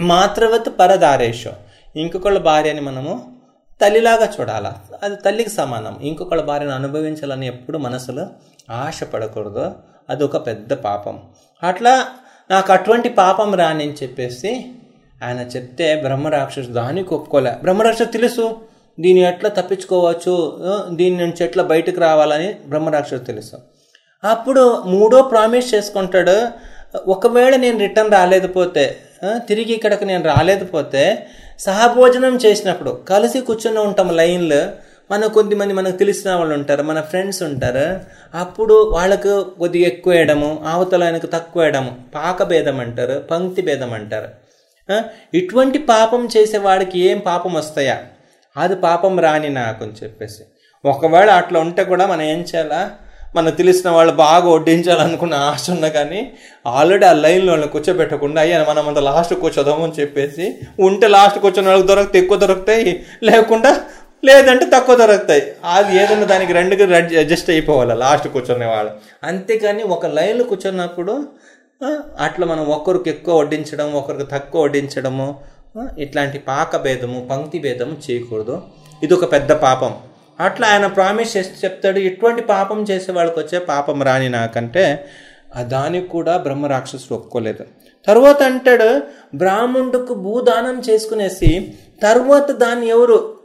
మాత్రవత్ పరదారేషం ఇంకొకళ్ళ భార్యని మనము తల్లిలాగా చూడాలా? అది తల్లికి సమానం. ఇంకొకళ్ళ భార్యను అనుభవించాలని ఎప్పుడు మనసులో ఆశపడకూడదు. అది ఒక పెద్ద పాపం. అట్లా నాకు అటువంటి పాపం రాని అని చెప్పేసి ఆయన చెప్తే బ్రహ్మరాక్షసు దానికి ఒప్పుకోలే. బ్రహ్మరాక్షసు తెలుసు దీన్ని ఎట్లా తప్పించుకోవచ్చు? దీని నుంచి ఎట్లా బయటకు రావాలని బ్రహ్మరాక్షసు తెలుసు. అప్పుడు మూడో ప్రామిస్ చేసుకుంటాడు. ఒకవేళ నేను రిటర్న్ రాలేకపోతే తిరిగి ఇక్కడికి నేను రాలేకపోతే సహభోజనం చేసినప్పుడు కలిసి కూర్చొని ఉంటాం లైన్లో మన కొద్దిమంది మనకు తెలిసిన వాళ్ళు ఉంటారు మన ఫ్రెండ్స్ ఉంటారు అప్పుడు వాళ్ళకు కొద్దిగా ఎక్కువ వేయడము అవతల ఆయనకు తక్కువ వేయడము పాక భేదం అంటారు పంక్తి భేదం అంటారు. ఇటువంటి పాపం చేసేవాడికి ఏం పాపం వస్తాయా? అది పాపం రాని నాకు అని చెప్పేసి. ఒకవేళ అట్లా ఉంటే కూడా మనం ఏం చేయాలా? మనకు తెలిసిన వాళ్ళు బాగా వడ్డించాలనుకున్న ఆశ ఉన్నా కానీ ఆల్రెడీ ఆ లైన్లో వాళ్ళని కూర్చోబెట్టకుండా అయ్యా మనం అంత లాస్ట్ కూర్చోదాము అని చెప్పేసి ఉంటే లాస్ట్ కూర్చున్న వాళ్ళకి దొరికితే ఎక్కువ దొరుకుతాయి లేకుండా లేదంటే తక్కువ దొరుకుతాయి. అది ఏదైనా దానికి రెండుకి అడ్జస్ట్ అయిపోవాలి లాస్ట్ కూర్చునే వాళ్ళు. అంతేకాని ఒక లైన్లో కూర్చున్నప్పుడు అట్లా మనం ఒకరికి ఎక్కువ వడ్డించడం ఒకరికి తక్కువ వడ్డించడము ఇట్లాంటి పాక భేదము పంక్తి భేదము చేయకూడదు. ఇది ఒక పెద్ద పాపం. అట్లా ఆయన ప్రామిస్ చేసి చెప్తాడు ఇటువంటి పాపం చేసే వాళ్ళకి వచ్చే పాపం రాని నాకంటే దానికి కూడా బ్రహ్మ రాక్షసుడు ఒప్పుకోలేదు. తర్వాత అంటాడు బ్రాహ్మణుడికి భూదానం చేసుకునేసి తర్వాత దాన్ని ఎవరు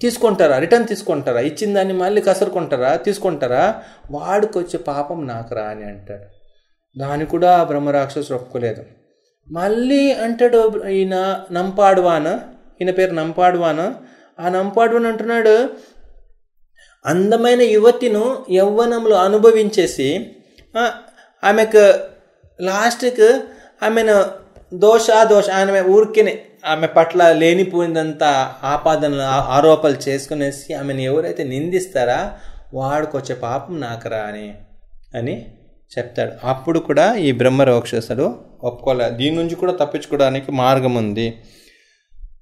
తీసుకుంటారా? రిటర్న్ తీసుకుంటారా? ఇచ్చిన దాన్ని మళ్ళీ కసరుకుంటారా? తీసుకుంటారా? వాడికి వచ్చే పాపం నాకు రా అని అంటాడు. దాన్ని కూడా బ్రహ్మరాక్షసుడు ఒప్పుకోలేదు. మళ్ళీ అంటాడు ఈయన నంపాడువాన ఈయన పేరు నంపాడువాన. ఆ నంపాడువాన్ అంటున్నాడు అందమైన యువతిను యవ్వనంలో అనుభవించేసి ఆమెకు లాస్ట్కు ఆమెను దోష దోష ఆమె ఊరికినే ఆమె పట్ల లేనిపోయిందంత ఆపాదనలు ఆరోపణలు చేసుకునేసి ఆమెను ఎవరైతే నిందిస్తారా వాడుకొచ్చే పాపం నాకరా అని అని చెప్తాడు. అప్పుడు కూడా ఈ బ్రహ్మ రాక్షసుడు ఒప్పుకోలే. దీని నుంచి కూడా తప్పించుకోవడానికి మార్గం ఉంది.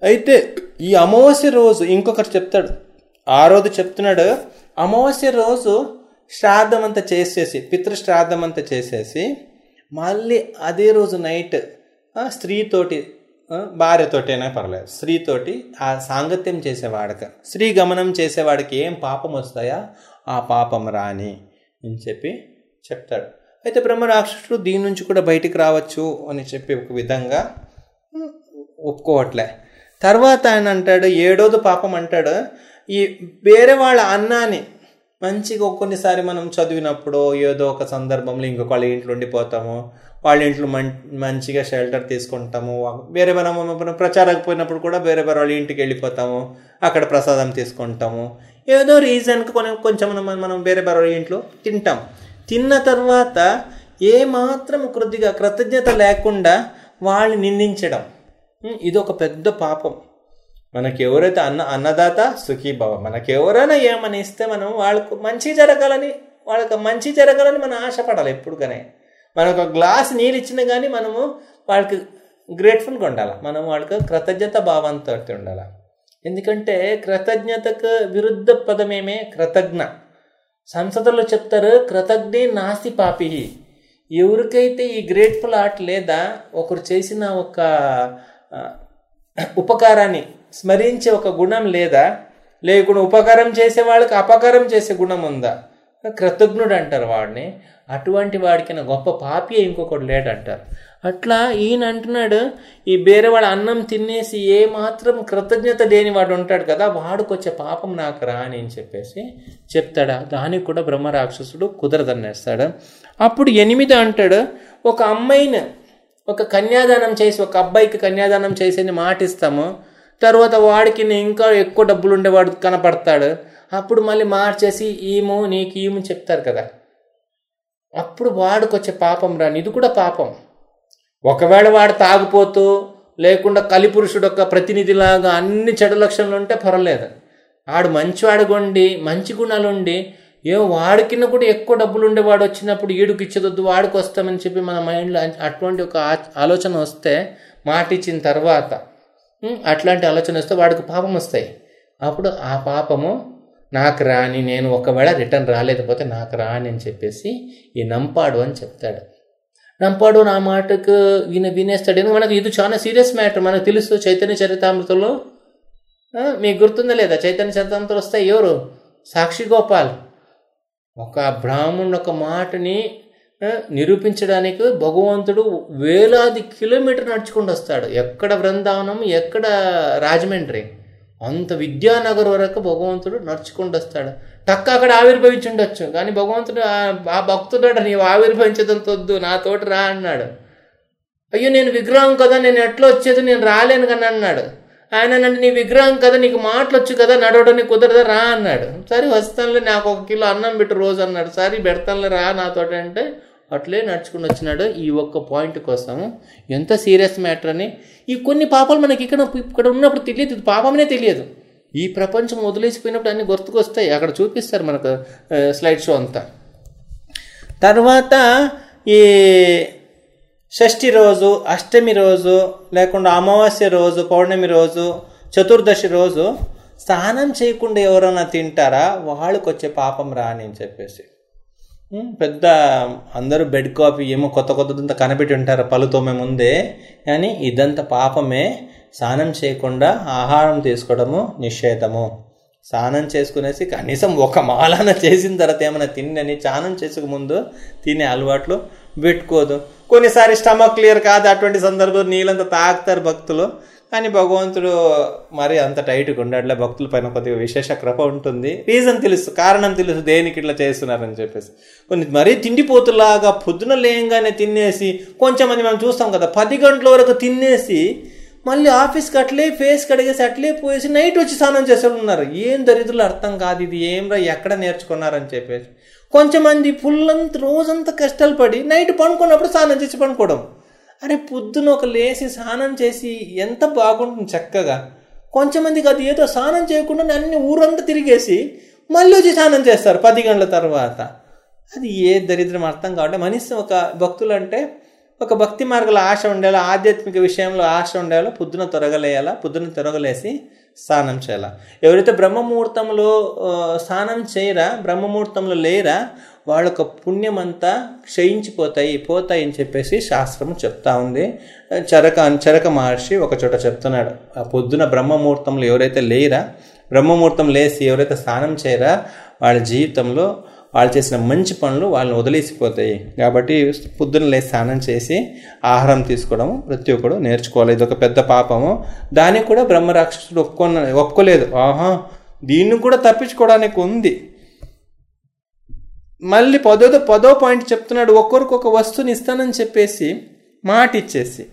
అయితే ఈ అమావాస్య రోజు ఇంకొకటి చెప్తాడు. ఆ రోజు చెప్తున్నాడు అమావాస్య రోజు శ్రాద్ధం అంతా చేసేసి పితృశ్రాద్ధం అంతా చేసేసి మళ్ళీ అదే రోజు నైట్ స్త్రీతోటి ఆ, భార్యతోటి అయినా పర్లేదు స్త్రీతోటి ఆ సాంగత్యం చేసేవాడికి స్త్రీ గమనం చేసేవాడికి ఏం పాపం వస్తాయా? ఆ పాపం రాని అని చెప్పి చెప్తాడు. అయితే బ్రహ్మ రాక్షసుడు దీని నుంచి కూడా బయటికి రావచ్చు అని చెప్పి ఒక విధంగా ఒప్పుకోవట్లే. తర్వాత ఆయన అంటాడు ఏడోది పాపం అంటాడు ఈ వేరే వాళ్ళ అన్నాన్ని మంచిగా కొన్నిసారి మనం చదివినప్పుడు ఏదో ఒక సందర్భంలో ఇంకొక వాళ్ళ ఇంట్లో ఉండిపోతాము వాళ్ళ ఇంట్లో మం మంచిగా షెల్టర్ తీసుకుంటాము వేరే మనం ప్రచారకు పోయినప్పుడు కూడా వేరే వేరే వాళ్ళ ఇంటికి వెళ్ళిపోతాము అక్కడ ప్రసాదం తీసుకుంటాము. ఏదో రీజన్కి కొన్ని కొంచెం మనం మనం వేరే వేరే వాళ్ళ ఇంట్లో తింటాం. తిన్న తర్వాత ఏ మాత్రం కొద్దిగా కృతజ్ఞత లేకుండా వాళ్ళని నిందించడం. ఇది ఒక పెద్ద పాపం. మనకి ఎవరైతే అన్న అన్నదాత సుఖీభవ. మనకి ఎవరైనా ఏమని ఇస్తే మనం వాళ్ళకు మంచి జరగాలని వాళ్ళకి మంచి జరగాలని మనం ఆశపడాలి ఎప్పుడు కానీ మనకు ఒక గ్లాస్ నీళ్ళు ఇచ్చినా కానీ మనము వాళ్ళకి గ్రేట్ఫుల్గా ఉండాలి? మనం వాళ్ళకి కృతజ్ఞత భావంతో ఉండాలి? ఎందుకంటే కృతజ్ఞతకు విరుద్ధ పదమేమే కృతజ్ఞ. సంసదలో చెప్తారు కృతజ్ఞే నాస్తి పాపి. ఎవరికైతే ఈ గ్రేట్ఫుల్ ఆర్ట్ లేదా ఒకరు చేసిన ఒక ఉపకారాన్ని స్మరించే ఒక గుణం లేదా? లేకుండా ఉపకారం చేసే వాళ్ళకి అపకారం చేసే గుణం ఉందా? కృతజ్ఞుడు అంటారు వాడిని. అటువంటి వాడికైనా గొప్ప పాపి ఇంకొకటి లేడంటారు. అట్లా ఈయన అంటున్నాడు ఈ వేరే అన్నం తినేసి ఏ మాత్రం కృతజ్ఞత లేని వాడు ఉంటాడు కదా వాడికి వచ్చే పాపం నాకు రాని అని చెప్పేసి చెప్తాడా? దానికి కూడా బ్రహ్మరాక్షసుడు కుదరదన్నేస్తాడు అప్పుడు ఎనిమిది అంటాడు ఒక అమ్మాయిని ఒక కన్యాదానం చేసి ఒక అబ్బాయికి కన్యాదానం చేసి మాటిస్తాము. తర్వాత వాడికి ఇంకా ఎక్కువ డబ్బులు ఉండేవాడు కనపడతాడు. అప్పుడు మళ్ళీ మార్చేసి ఈము నీకు ఈము చెప్తారు కదా. అప్పుడు వాడికి వచ్చే పాపం రాని ఇది కూడా పాపం. ఒకవేళ వాడు తాగిపోతూ లేకుండా కలిపురుషుడు యొక్క ప్రతినిధిలాగా అన్ని చెడు లక్షణాలు ఉంటే పర్వాలేదు. ఆడు మంచివాడుగుండి మంచి గుణాలుండి ఏం వాడికిన్న కూడా ఎక్కువ డబ్బులు ఉండేవాడు వచ్చినప్పుడు ఈడుకి ఇచ్చేదొద్దు వాడికి వస్తామని చెప్పి మన మైండ్లో అటువంటి ఒక ఆలోచన వస్తే మాట ఇచ్చిన తర్వాత అట్లాంటి ఆలోచన వస్తే వాడికి పాపం వస్తాయి. అప్పుడు ఆ పాపము నాకు రాని నేను ఒకవేళ రిటర్న్ రాలేకపోతే నాకు రాని అని చెప్పేసి ఈ నంపాడు అని చెప్తాడు. నంపాడు నా మాటకు విన వినేస్తాడు. ఎందుకంటే మనకు ఇది చాలా సీరియస్ మ్యాటర్ మనకు తెలుసు చైతన్య చరితామృతంలో. మీకు గుర్తుందా లేదా? చైతన్య చరితామృతలు వస్తాయి ఎవరు? సాక్షి గోపాల్. ఒక బ్రాహ్మణుడు ఒక మాటని నిరూపించడానికి భగవంతుడు వేలాది కిలోమీటర్ నడుచుకుంటూ వస్తాడు. ఎక్కడ బృందావనం ఎక్కడ రాజమండ్రి అంత విద్యానగర్ వరకు భగవంతుడు నడుచుకుంటూ వస్తాడు. టక్క అక్కడ ఆవిర్భవించి ఉండొచ్చు కానీ భగవంతుడు ఆ- భక్తుడు నీవు ఆవిర్భవించదంత నా నాతోటి రా అన్నాడు. అయ్యో నేను విగ్రహం కదా నేను ఎట్లా వచ్చేది నేను రాలేను కానీ అన్నాడు. ఆయన నన్ను నీ విగ్రహం కదా నీకు మాటలు వచ్చు కదా నడవడానికి కుదరదా రా అన్నాడు. సరే వస్తానులే నాకు ఒక కిలో అన్నం పెట్టు రోజు అన్నాడు. సరే పెడతానులే రా నాతోటి అంటే అట్లే నడుచుకుని వచ్చినాడు ఈ ఒక్క పాయింట్ కోసం ఎంత సీరియస్ మ్యాటర్ అని. ఈ కొన్ని పాపాలు మనకి ఇక్కడ ఇక్కడ ఉన్నప్పుడు తెలియదు. ఇది పాపమనే తెలియదు. ఈ ప్రపంచం వదిలేసిపోయినప్పుడు అన్ని గుర్తుకొస్తాయి. అక్కడ చూపిస్తారు మనకు స్లైడ్ షో అంతా. తర్వాత ఈ షష్ఠి రోజు అష్టమి రోజు లేకుండా అమావాస్య రోజు పౌర్ణమి రోజు చతుర్దశి రోజు స్నానం చేయకుండా ఎవరైనా తింటారా? వాళ్ళకొచ్చే పాపం రాని అని చెప్పేసి. పెద్ద అందరూ బెడ్ కాపీ ఏమో కొత్త కొత్తదంతా కనిపెట్టి ఉంటారు పలుతోమే తోమే ముందే. కానీ ఇదంతా పాపమే స్నానం చేయకుండా ఆహారం తీసుకోవడము నిషేధము. స్నానం చేసుకునేసి కనీసం ఒక మాలాన చేసిన తర్వాత ఏమైనా తిన్నని స్నానం చేసుకు ముందు తినే అలవాట్లు పెట్టుకోదు. కొన్నిసారి స్టమక్ క్లియర్ కాదు అటువంటి సందర్భంలో నీళ్ళంతా తాగుతారు భక్తులు. కానీ భగవంతుడు మరి అంత టైట్గా ఉండట్లే భక్తుల పైన కొద్దిగా విశేష కృప ఉంటుంది. రీజన్ తెలుసు కారణం తెలుసు దేనికి ఇట్లా చేస్తున్నారని చెప్పేసి. కొన్ని మరీ తిండిపోతులాగా పొద్దున లేయంగానే తినేసి కొంచెం మంది మనం చూస్తాం కదా పది గంటల వరకు తినేసి మళ్ళీ ఆఫీస్కి అట్లే ఫేస్ కడిగేసి అట్లే పోయేసి నైట్ వచ్చి స్నానం చేసేవాళ్ళు ఉన్నారు. ఏం దరిద్రులు అర్థం కాదు ఇది ఏం రా ఎక్కడ నేర్చుకున్నారని చెప్పేసి. కొంచెం మంది ఫుల్లంత రోజంతా కష్టాలు పడి నైట్ పడుకున్నప్పుడు స్నానం చేసి పడుకోవడం అరే పొద్దున ఒక లేచి స్నానం చేసి ఎంత బాగుంటుంది చక్కగా. కొంచెం మందికి అది ఏదో స్నానం చేయకుండా అన్ని ఊరంతా తిరిగేసి మళ్ళీ వచ్చి స్నానం చేస్తారు పది గంటల తర్వాత. అది ఏ దరిద్రం అర్థం కావట్లే. మనిషి ఒక భక్తులు అంటే ఒక భక్తి మార్గంలో ఆశ ఉండేలా ఆధ్యాత్మిక విషయంలో ఆశ ఉండాలో పొద్దున త్వరగలేయాలా పొద్దున త్వరగలేసి స్నానం చేయాలా. ఎవరైతే బ్రహ్మముహూర్తంలో స్నానం చేయరా బ్రహ్మముహూర్తంలో లేరా వాళ్ళ యొక్క పుణ్యమంతా క్షయించిపోతాయి పోతాయి అని చెప్పేసి శాస్త్రము చెప్తా ఉంది. చరక చరక మహర్షి ఒక చోట చెప్తున్నాడు. ఆ పొద్దున బ్రహ్మముహూర్తంలో ఎవరైతే లేరా బ్రహ్మముహూర్తం లేసి ఎవరైతే స్నానం చేయరా వాళ్ళ జీవితంలో వాళ్ళు చేసిన మంచి పనులు వాళ్ళని వదిలేసిపోతాయి. కాబట్టి పొద్దున లేచి స్నానం చేసి ఆహారం తీసుకోవడం ప్రతి ఒక్కడు నేర్చుకోవాలి. ఇది ఒక పెద్ద పాపము. దానికి కూడా బ్రహ్మరాక్షసుడు ఒప్పుకొన్న ఒప్పుకోలేదు. ఆహా దీన్ని కూడా తప్పించుకోవడానికి ఉంది. మళ్ళీ పదో పదో పాయింట్ చెప్తున్నాడు ఒక్కొరికి ఒక వస్తువుని ఇస్తానని చెప్పేసి మాట ఇచ్చేసి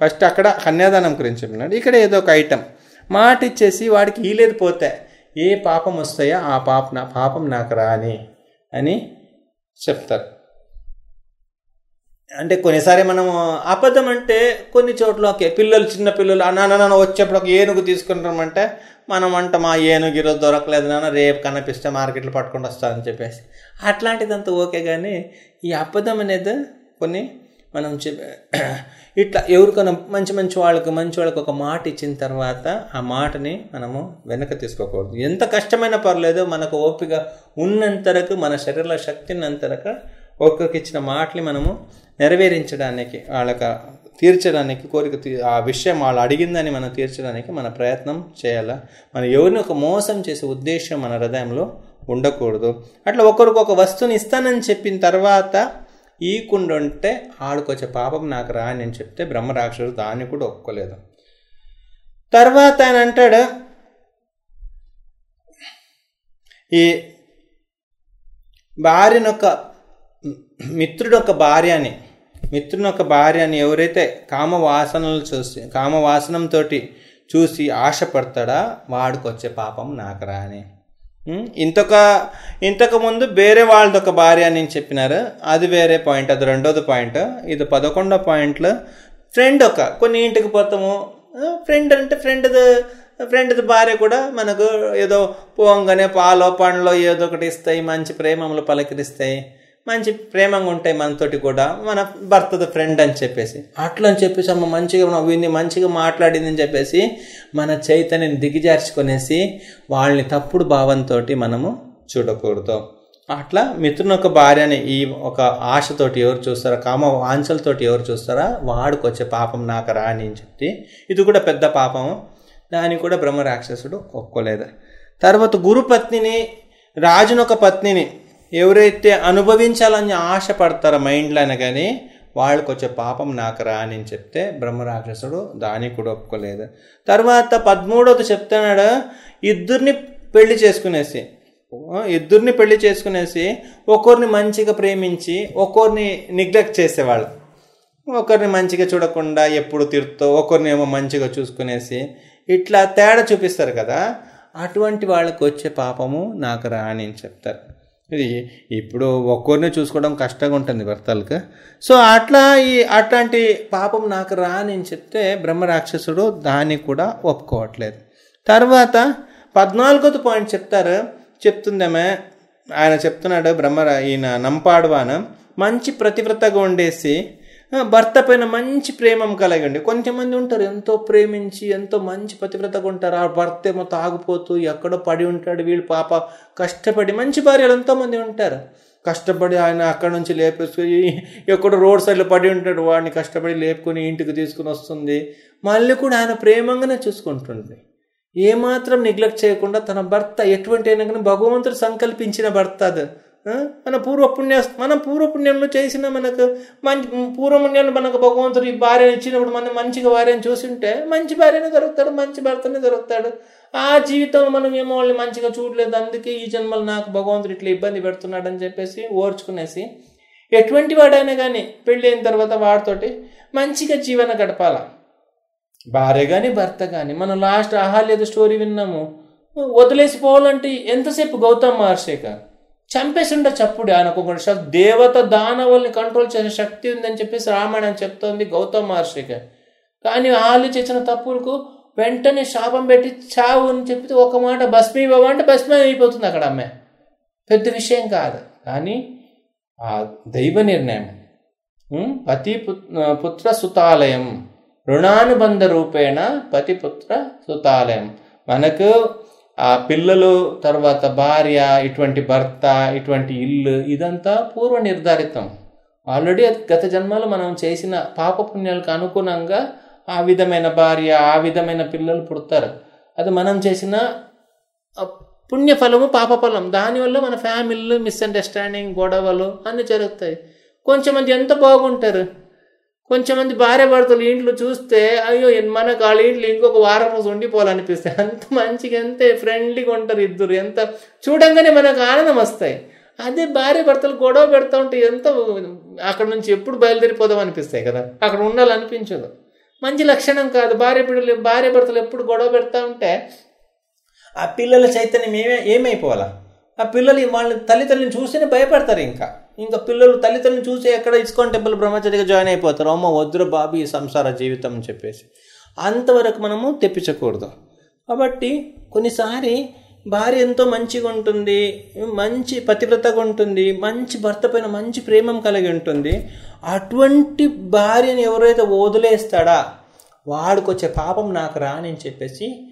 ఫస్ట్ అక్కడ కన్యాదానం గురించి చెప్పినాడు. ఇక్కడ ఏదో ఒక ఐటమ్ మాట ఇచ్చేసి వాడికి ఈలేదు పోతే ఏ పాపం వస్తాయో ఆ పాప నా పాపం నాకు రాని అని చెప్తారు. అంటే కొన్నిసారి మనం అబద్ధం అంటే కొన్ని చోట్ల ఓకే పిల్లలు చిన్న పిల్లలు నాన్న నాన్న వచ్చేప్పుడు ఒక ఏనుగు తీసుకుంటామంటే మనం అంట మా ఏనుగు ఈరోజు దొరకలేదు నాన్న రేపు కనిపిస్తే మార్కెట్లో పట్టుకొని వస్తారని చెప్పేసి. అట్లాంటిదంతా ఓకే కానీ ఈ అబద్ధం అనేది కొన్ని మనం ఇట్లా ఎవరికైనా మంచి మంచి వాళ్ళకి మంచి వాళ్ళకి ఒక మాట ఇచ్చిన తర్వాత ఆ మాటని మనము వెనక తీసుకోకూడదు. ఎంత కష్టమైనా పర్లేదు మనకు ఓపిక ఉన్నంతరకు మన శరీర శక్తి ఉన్నంతరకు ఒక్కొక్క ఇచ్చిన మాటని మనము నెరవేరించడానికి వాళ్ళకి తీర్చడానికి కోరిక ఆ విషయం వాళ్ళు అడిగిందని మనం తీర్చడానికి మన ప్రయత్నం చేయాలా? మనం ఎవరిని ఒక మోసం చేసే ఉద్దేశం మన హృదయంలో ఉండకూడదు. అట్లా ఒకరికి ఒక వస్తువుని ఇస్తానని చెప్పిన తర్వాత ఈకుండా ఉంటే ఆడుకొచ్చే పాపం నాకు రా అని చెప్తే బ్రహ్మరాక్షసుడు దాన్ని కూడా ఒప్పుకోలేదు. తర్వాత ఆయన అంటాడు ఈ భార్యనొక మిత్రుడొక భార్య అని మిత్రునొక భార్య అని ఎవరైతే కామవాసనలు చూసి కామవాసనంతో చూసి ఆశపడతాడా? వాడుకొచ్చే పాపం నాకు రా అని ఇంతొక ఇంతకు ముందు వేరే వాళ్ళది ఒక భార్య అని చెప్పినారు. అది వేరే పాయింట్ అది రెండోది పాయింట్. ఇది పదకొండో పాయింట్లో ఫ్రెండ్ ఒక కొన్ని ఇంటికి పోతాము. ఫ్రెండ్ అంటే ఫ్రెండ్ది ఫ్రెండ్ది భార్య కూడా మనకు ఏదో పోంగానే పాలో పండ్లో ఏదో ఒకటి ఇస్తాయి మంచి ప్రేమములు పలకరిస్తాయి. మంచి ప్రేమంగా ఉంటాయి మనతోటి కూడా మన భర్తది ఫ్రెండ్ అని చెప్పేసి. అట్లా అని చెప్పేసి అమ్మ మంచిగా నవ్వింది మంచిగా మాట్లాడింది అని చెప్పేసి మన చైతన్యం దిగజార్చుకునేసి వాళ్ళని తప్పుడు భావంతో మనము చూడకూడదు. అట్లా మిత్రుని ఒక భార్యని ఈ ఒక ఆశతోటి ఎవరు చూస్తారా కామ వాంఛలతోటి ఎవరు చూస్తారా వాడికి వచ్చే పాపం నాకు రాని అని చెప్పి. ఇది కూడా పెద్ద పాపము దాన్ని కూడా బ్రహ్మ రాక్షసుడు ఒక్కోలేదు తర్వాత గురుపత్నిని రాజునొక పత్నిని ఎవరైతే అనుభవించాలని ఆశపడతారో మైండ్లోనే కానీ వాళ్ళకి వచ్చే పాపం నాకు రా అని చెప్తే బ్రహ్మరాక్షసుడు దాని కూడా ఒప్పుకోలేదు. తర్వాత పదమూడవది చెప్తున్నాడు ఇద్దరిని పెళ్ళి చేసుకునేసి ఇద్దరిని పెళ్ళి చేసుకునేసి ఒకరిని మంచిగా ప్రేమించి ఒకరిని నెగ్లెక్ట్ చేసేవాళ్ళు. ఒకరిని మంచిగా చూడకుండా ఎప్పుడు తిరుతో ఒకరిని ఏమో మంచిగా చూసుకునేసి ఇట్లా తేడా చూపిస్తారు కదా అటువంటి వాళ్ళకు వచ్చే పాపము నాకు రాని అని చెప్తారు. ఇది ఇప్పుడు ఒక్కరినే చూసుకోవడం కష్టంగా ఉంటుంది భర్తలకు. సో అట్లా ఈ అట్లాంటి పాపం నాకు రాని అని చెప్తే బ్రహ్మరాక్షసుడు దాన్ని కూడా ఒప్పుకోవట్లేదు. తర్వాత పద్నాలుగోది పాయింట్ చెప్తారు. చెప్తుందేమే? ఆయన చెప్తున్నాడు బ్రహ్మ ఈయన నంపాడువాన. మంచి ప్రతివ్రతగా ఉండేసి భర్త పైన మంచి ప్రేమం కలగండి. కొంతమంది ఉంటారు ఎంతో ప్రేమించి ఎంతో మంచి పతివ్రతగా ఉంటారు ఆ భర్త ఏమో తాగుపోతూ ఎక్కడో పడి ఉంటాడు. వీళ్ళు పాప కష్టపడి మంచి భార్యలు ఎంతోమంది ఉంటారు. కష్టపడి ఆయన అక్కడ నుంచి లేపేసుకుని ఎక్కడో రోడ్ సైడ్లో పడి ఉంటాడు. వాడిని కష్టపడి లేపుకొని ఇంటికి తీసుకుని వస్తుంది. మళ్ళీ కూడా ఆయన ప్రేమంగానే చూసుకుంటుంది ఏమాత్రం నెగ్లెక్ట్ చేయకుండా తన భర్త ఎటువంటి అయినా కానీ భగవంతుడు సంకల్పించిన భర్త అది. మన పూర్వపుణ్య మన పూర్వపుణ్యంలో చేసిన మనకు మంచి పూర్వపుణ్యాలు మనకు భగవంతుడు ఈ భార్యను ఇచ్చినప్పుడు మనం మంచిగా భార్యను చూసింటే మంచి భార్యనే దొరుకుతాడు మంచి భర్తనే దొరుకుతాడు. ఆ జీవితంలో మనం ఏమో వాళ్ళని మంచిగా చూడలేదు. అందుకే ఈ జన్మలు నాకు భగవంతుడు ఇట్లా ఇబ్బంది పెడుతున్నాడు అని చెప్పేసి ఓర్చుకునేసి ఎటువంటి వాడైనా కానీ పెళ్ళి అయిన తర్వాత వాడితోటి మంచిగా జీవన గడపాల. భార్య కానీ భర్త కానీ మనం లాస్ట్ ఆహాల్యద స్టోరీ విన్నాము. వదిలేసి పోవాలంటే ఎంతసేపు గౌతమ్ మహర్షిక ఉండే చప్పుడు ఆయనకు ఒక దేవత దానవుల్ని కంట్రోల్ చేసే శక్తి ఉందని చెప్పేసి రామాయణం చెప్తోంది గౌతమ్ మహర్షికి. కానీ వాళ్ళు చేసిన తప్పులకు వెంటనే శాపం పెట్టి చావు అని చెప్పి ఒక మాట భస్మీభవ అంటే భస్మం అయిపోతుంది అక్కడ అమ్మాయి. పెద్ద విషయం కాదు. కానీ ఆ దైవ నిర్ణయం. పతి పుత్ర సుతాలయం. రుణానుబంధ రూపేణ పతిపుత్ర సుతాలయం. మనకు ఆ పిల్లలు తర్వాత భార్య ఇటువంటి భర్త ఇటువంటి ఇల్లు ఇదంతా పూర్వ నిర్ధారితం. ఆల్రెడీ గత జన్మలో మనం చేసిన పాపపుణ్యాలకు అనుగుణంగా ఆ విధమైన భార్య ఆ విధమైన పిల్లలు పుడతారు. అది మనం చేసిన పుణ్యఫలము పాపఫలం. దానివల్ల మన ఫ్యామిలీలు మిస్అండర్స్టాండింగ్ గొడవలు అన్నీ జరుగుతాయి. కొంచెం మంది ఎంత బాగుంటారు? కొంచెం మంది భార్య భర్తలు ఇంట్లో చూస్తే అయ్యో మనకు వాళ్ళ ఇంట్లో ఇంకొక వారం రోజు ఉండిపోవాలనిపిస్తాయి అంత మంచిగా ఎంత ఫ్రెండ్లీగా ఉంటారు ఇద్దరు. ఎంత చూడంగానే మనకు ఆనందం వస్తాయి. అదే భార్య భర్తలు గొడవ పెడతా ఉంటే ఎంత అక్కడ నుంచి ఎప్పుడు బయలుదేరిపోదాం అనిపిస్తాయి కదా. అక్కడ ఉండాలనిపించదు. మంచి లక్షణం కాదు. భార్య పిల్లలు భార్య భర్తలు ఎప్పుడు గొడవ పెడతా ఉంటే ఆ పిల్లల చైతన్యం ఏమే ఏమైపోవాలా? ఆ పిల్లలు వాళ్ళ తల్లిదండ్రులను చూస్తేనే భయపడతారు ఇంకా. ఇంకా పిల్లలు తల్లిదండ్రులను చూసి ఎక్కడ ఇస్కాన్ టెంపుల్ బ్రహ్మచర్యగా జాయిన్ అయిపోతారు? అమ్మ వద్దురు బాబు ఈ సంసార జీవితం అని చెప్పేసి. అంతవరకు మనము తెప్పించకూడదు. కాబట్టి కొన్నిసారి భార్య ఎంతో మంచిగా ఉంటుంది మంచి పతివ్రతగా ఉంటుంది మంచి భర్త పైన మంచి ప్రేమం కలిగి ఉంటుంది. అటువంటి భార్యని ఎవరైతే వదిలేస్తాడా? వాడికి వచ్చే పాపం నాకు రాని అని చెప్పేసి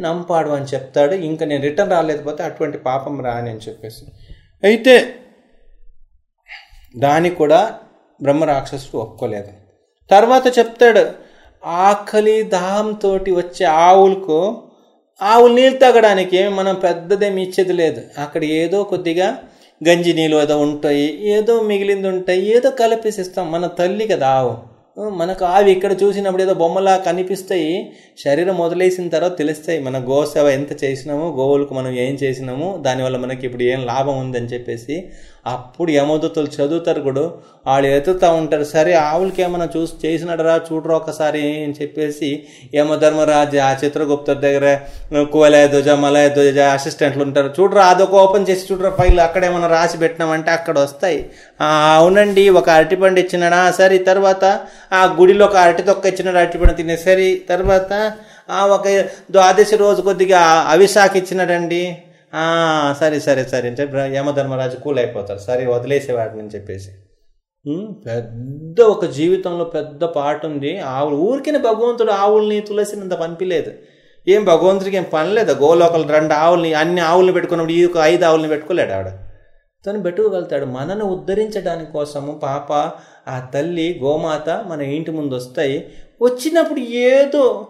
నంపాడు అని చెప్తాడు. ఇంకా నేను రిటర్న్ రాలేకపోతే అటువంటి పాపం రాని అని చెప్పేసి. అయితే దానికి కూడా బ్రహ్మ రాక్షసుడు ఒప్పుకోలేదు. తర్వాత చెప్తాడు ఆకలి దాహంతో వచ్చే ఆవులకు ఆవులు నీళ్ళు తాగడానికి మనం పెద్దదేమి ఇచ్చేది లేదు. అక్కడ ఏదో కొద్దిగా గంజి నీళ్ళు ఏదో ఉంటాయి ఏదో మిగిలింది ఉంటాయి ఏదో కలిపేసిస్తాం మన తల్లి కదా ఆవు. మనకు ఆవి ఇక్కడ చూసినప్పుడు ఏదో బొమ్మలా కనిపిస్తాయి. శరీరం వదిలేసిన తర్వాత తెలుస్తాయి మన గోసేవ ఎంత చేసినామో గోవులకు మనం ఏం చేసినాము దానివల్ల మనకి ఇప్పుడు ఏం లాభం ఉందని చెప్పేసి అప్పుడు యమదూతలు చదువుతారు కూడా. వాళ్ళు ఎత్తుతూ ఉంటారు. సరే ఆవులకి ఏమైనా చూసి చేసినడరా చూడరా ఒకసారి అని చెప్పేసి యమధర్మరాజు ఆ చిత్రగుప్త దగ్గర కువలయ ధ్వజ మలయ ధ్వజ అసిస్టెంట్లు ఉంటారు. చూడరా అదొక ఓపెన్ చేసి చూడరా ఫైల్. అక్కడ ఏమైనా రాసి పెట్టినామంటే అక్కడ వస్తాయి. అవునండి ఒక అరటిపండు ఇచ్చినాడా? సరే తర్వాత ఆ గుడిలో ఒక అరటి తొక్క ఇచ్చినాడు అరటిపండు తినే. సరే తర్వాత "ఆ, ఒక ద్వాదశి రోజు కొద్దిగా అవిశాఖ ఇచ్చినాడండి. సరే సరే సరే అని చెప్పి యమధర్మరాజు కూల్ అయిపోతారు సరే వదిలేసేవాడిని అని చెప్పేసి. పెద్ద ఒక జీవితంలో పెద్ద పాట ఉంది. ఆవులు ఊరికిన భగవంతుడు ఆవుల్ని తులసినంత పనిపిలేదు ఏం భగవంతుడికి ఏం పనిలేదు గోలోకలు రెండు ఆవుల్ని అన్ని ఆవుల్ని పెట్టుకున్నప్పుడు ఈ ఒక ఐదు ఆవుల్ని పెట్టుకోలేడు ఆవిడ. తను పెట్టుకోగలుగుతాడు. మనను ఉద్ధరించడానికి కోసము పాప ఆ తల్లి గోమాత మన ఇంటి ముందు వస్తాయి. వచ్చినప్పుడు ఏదో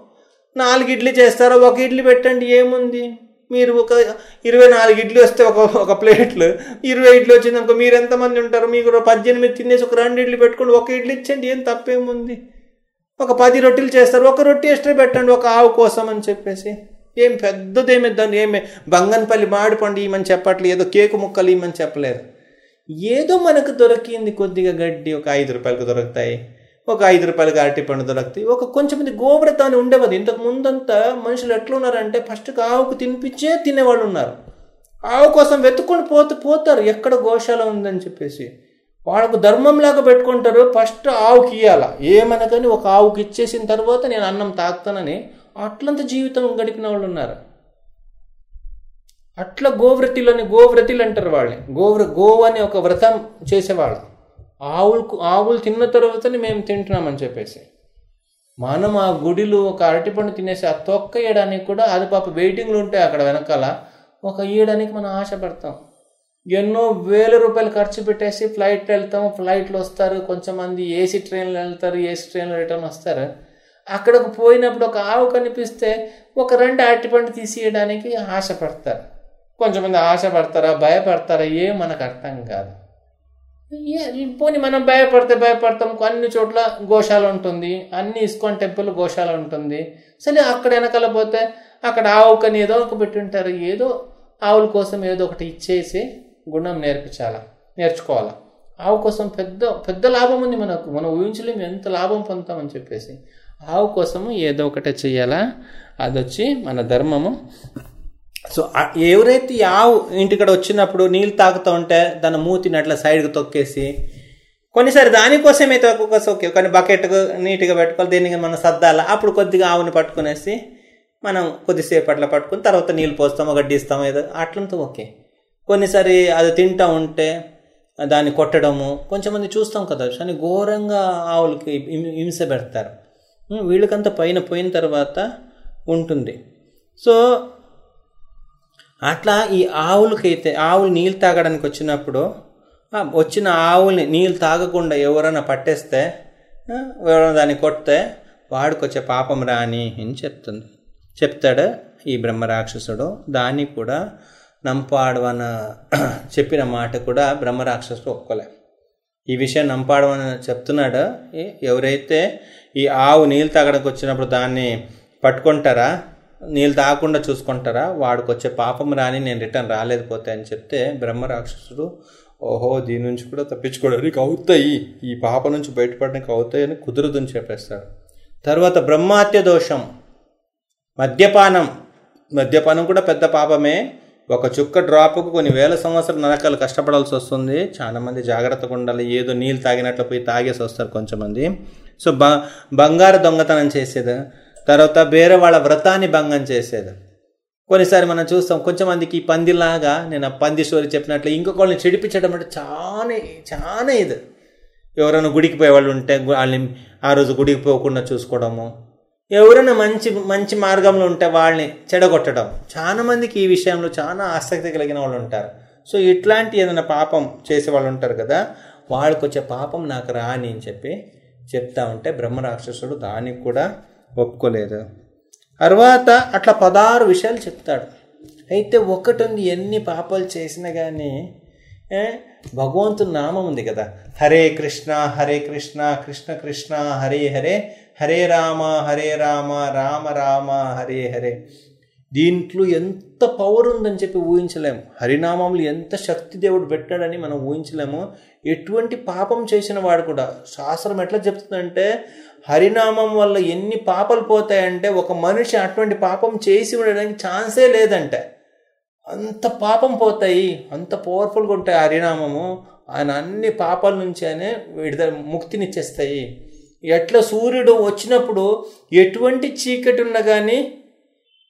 నాలుగు ఇడ్లీ చేస్తారో ఒక ఇడ్లీ పెట్టండి ఏముంది? మీరు ఒక ఇరవై నాలుగు ఇడ్లీ వస్తే ఒక ఒక ప్లేట్లు ఇరవై ఇడ్లీ వచ్చిందనుకో మీరు ఎంతమంది ఉంటారు? మీకు పద్దెనిమిది తినేసి ఒక రెండు ఇడ్లీ పెట్టుకోండి ఒక ఇడ్లీ ఇచ్చండి ఏం తప్పేముంది? ఒక పది రొట్టెలు చేస్తారు ఒక రొట్టె ఎక్స్ట్రా పెట్టండి ఒక ఆవు కోసం అని చెప్పేసి. ఏం పెద్దదేమి దాన్ని ఏమి? బంగన్పల్లి మామిడిపండు ఇమ్మని చెప్పట్లేదు ఏదో కేకు ముక్కలు ఇమ్మని చెప్పలేదు ఏదో మనకు దొరికింది కొద్దిగా గడ్డి ఒక ఐదు రూపాయలకు దొరుకుతాయి. ఒక ఐదు రూపాయలకి అరటిపండు దొరుకుతాయి. ఒక కొంచెం మంది గోబ్రత అని ఇంతకు ముందంతా మనుషులు ఎట్లున్నారంటే ఫస్ట్ ఆవుకు తినిపించే తినేవాళ్ళు ఉన్నారు. ఆవు కోసం వెతుక్కొని పోతూ పోతారు. ఎక్కడ గోశాల ఉందని చెప్పేసి. వాళ్ళకు ధర్మంలాగా పెట్టుకుంటారు. ఫస్ట్ ఆవుకి ఇయ్యాల. ఏమనగాని ఒక ఆవుకి ఇచ్చేసిన తర్వాత నేను అన్నం తాగుతానని అట్లంత జీవితం గడిపిన వాళ్ళు ఉన్నారు. అట్లా గోవ్రతిలోని గోవ్రతిలు అంటారు వాళ్ళని. గోవ్ర గోవు అని ఒక వ్రతం చేసేవాళ్ళు. ఆవులకు ఆవులు తిన్న తర్వాతనే మేము తింటున్నామని చెప్పేసి. మనం ఆ గుడిలో ఒక అరటిపండు తినేసి ఆ తొక్క వేయడానికి కూడా అది పాప వెయిటింగ్లు ఉంటాయి అక్కడ వెనకాల. ఒక వేయడానికి మనం ఆశపడతాం. ఎన్నో వేల రూపాయలు ఖర్చు పెట్టేసి ఫ్లైట్ వెళ్తాం. ఫ్లైట్లో వస్తారు. కొంచెం మంది ఏసీ ట్రైన్లో వెళ్తారు. ఏసీ ట్రైన్లో రిటర్న్ వస్తారు. అక్కడకు పోయినప్పుడు ఒక ఆవు కనిపిస్తే ఒక రెండు అరటిపండు తీసేయడానికి ఆశపడతారు. కొంచెమంది ఆశపడతారా? భయపడతారా? ఏం మనకు అర్థం కాదు. పోనీ మనం భయపడితే భయపడతాం. అన్ని చోట్ల గోశాల ఉంటుంది. అన్ని ఇస్కాన్ టెంపుల్ గోశాల ఉంటుంది. సరే అక్కడ వెనకాల పోతే అక్కడ ఆవుకని ఏదో ఒక పెట్టి ఉంటారు. ఏదో ఆవుల కోసం ఏదో ఒకటి ఇచ్చేసి గుణం నేర్పించాలా నేర్చుకోవాలా. ఆవు కోసం పెద్ద పెద్ద లాభం ఉంది మనకు. మనం ఊహించలేము ఎంత లాభం పొందుతామని చెప్పేసి. ఆవు కోసము ఏదో ఒకటే చెయ్యాలా అదొచ్చి మన ధర్మము. సో ఎవరైతే ఆవు ఇంటికాడ వచ్చినప్పుడు నీళ్ళు తాగుతూ ఉంటే దాని మూతిని అట్లా సైడ్కి తొక్కేసి కొన్నిసారి దానికోసమే తొక్కకోసం ఓకే కానీ బకెట్ నీట్గా పెట్టుకోవాలి దీనికి మనం సర్దాలి అప్పుడు కొద్దిగా ఆవుని పట్టుకునేసి మనం కొద్దిసేపు అట్లా పట్టుకుని తర్వాత నీళ్ళు పోస్తాం గడ్డిస్తాం ఏదో అట్లంతా ఓకే కొన్నిసారి అది తింటా ఉంటే దాన్ని కొట్టడము కొంచెమంది చూస్తాం కదా కానీ ఘోరంగా ఆవులకి హింస పెడతారు. వీళ్ళకంతా పైన పోయిన తర్వాత ఉంటుంది. సో అట్లా ఈ ఆవులకైతే ఆవులు నీళ్ళు తాగడానికి వచ్చినప్పుడు వచ్చిన ఆవుల్ని నీళ్ళు తాగకుండా ఎవరైనా పట్టేస్తే ఎవరైనా దాన్ని కొడితే వాడికి వచ్చే పాపం రాని అని చెప్తుంది. చెప్తాడు ఈ బ్రహ్మరాక్షసుడు దాన్ని కూడా నంపాడవన చెప్పిన మాట కూడా బ్రహ్మరాక్షసుడు ఒప్పుకోలే. ఈ విషయం నంపాడమని చెప్తున్నాడు. ఏ- ఎవరైతే ఈ ఆవు నీళ్ళు తాగడానికి వచ్చినప్పుడు దాన్ని పట్టుకుంటారా నీళ్ళు తాగకుండా చూసుకుంటారా? వాడికి వచ్చే పాపం రాని నేను రిటర్న్ రాలేదు పోతే అని చెప్తే బ్రహ్మరాక్షసుడు ఓహో దీని నుంచి కూడా తప్పించుకోవడానికి అవుతాయి. ఈ పాప నుంచి బయటపడడానికి అవుతాయి అని కుదురుదని చెప్పేస్తాడు. తర్వాత బ్రహ్మాత్య దోషం మద్యపానం. మద్యపానం కూడా పెద్ద పాపమే. ఒక చుక్క డ్రాప్కు కొన్ని వేల సంవత్సరాల నరకాలు కష్టపడాల్సి వస్తుంది. చాలామంది జాగ్రత్తగా ఉండాలి. ఏదో నీళ్ళు తాగినట్లు పోయి తాగేసి వస్తారు కొంతమంది. సో బ బంగారు దొంగతనం చేసేది తర్వాత వేరే వాళ్ళ వ్రతాన్ని భంగం చేసేది. కొన్నిసారి మనం చూస్తాం కొంచెమందికి ఈ పందిలాగా నేను ఆ పంది స్టోరీ చెప్పినట్లు ఇంకొకళ్ళని చెడిపించడం అంటే చాలా చాలా ఇది. ఎవరైనా గుడికి పోయే వాళ్ళు ఉంటే వాళ్ళని ఆ రోజు గుడికి పోకుండా చూసుకోవడము. ఎవరైనా మంచి మంచి మార్గంలో ఉంటే వాళ్ళని చెడగొట్టడం. చాలా మందికి ఈ విషయంలో చాలా ఆసక్తి కలిగిన వాళ్ళు ఉంటారు. సో ఇట్లాంటి ఏదైనా పాపం చేసే వాళ్ళు ఉంటారు కదా వాళ్ళకి వచ్చే పాపం నాకు రాని అని చెప్పి చెప్తా ఉంటే బ్రహ్మరాక్షసుడు దానికి కూడా ఒప్పుకోలేదు. తర్వాత అట్లా పదహారు విషయాలు చెప్తాడు. అయితే ఒకటి ఉంది ఎన్ని పాపాలు చేసినా కానీ భగవంతుని నామం ఉంది కదా. హరే కృష్ణ హరే కృష్ణ కృష్ణ కృష్ణ హరే హరే హరే రామ హరే రామ రామ రామ హరే హరే. దీంట్లో ఎంత పవర్ ఉందని చెప్పి ఊహించలేము. హరినామంలో ఎంత శక్తి దేవుడు పెట్టాడని మనం ఊహించలేము. ఎటువంటి పాపం చేసిన వాడు కూడా శాస్త్రం ఎట్లా చెప్తుందంటే హరినామం వల్ల ఎన్ని పాపాలు పోతాయంటే ఒక మనిషి అటువంటి పాపం చేసి ఉండడానికి ఛాన్సే లేదంటే. అంత పాపం పోతాయి అంత పవర్ఫుల్గా ఉంటాయి హరినామము. ఆయన అన్ని పాపాల నుంచి విడుదల ముక్తినిచ్చేస్తాయి. ఎట్లా సూర్యుడు వచ్చినప్పుడు ఎటువంటి చీకటి ఉన్నా కానీ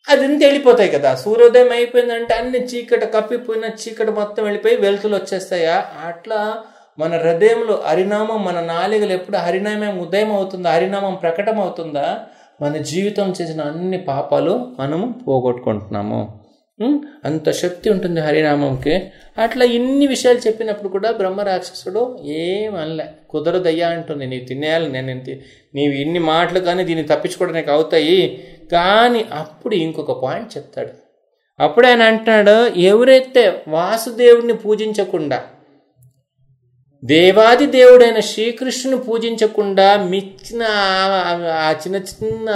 అది అంతా వెళ్ళిపోతాయి కదా. సూర్యోదయం అయిపోయిందంటే అన్ని చీకటి కప్పిపోయిన చీకటి మొత్తం వెళ్ళిపోయి వెలుతులు వచ్చేస్తాయా? అట్లా మన హృదయంలో హరినామం మన నాలుగలు ఎప్పుడు హరినామం ఉదయం అవుతుందా హరినామం ప్రకటం అవుతుందా? మన జీవితం చేసిన అన్ని పాపాలు మనము పోగొట్టుకుంటున్నాము. అంత శక్తి ఉంటుంది హరినామంకి. అట్లా ఇన్ని విషయాలు చెప్పినప్పుడు కూడా బ్రహ్మ రాక్షసుడు ఏమనలే కుదరదయ్యా అంటుంది. నీవు తినేయాలి నేను నీవు ఇన్ని మాటలు కానీ దీన్ని తప్పించుకోవడానికి అవుతాయి. కానీ అప్పుడు ఇంకొక పాయింట్ చెప్తాడు. అప్పుడు ఆయన అంటున్నాడు ఎవరైతే వాసుదేవుడిని పూజించకుండా దేవాది దేవుడైన శ్రీకృష్ణుని పూజించకుండా మిచ్చిన ఆ- చిన్న చిన్న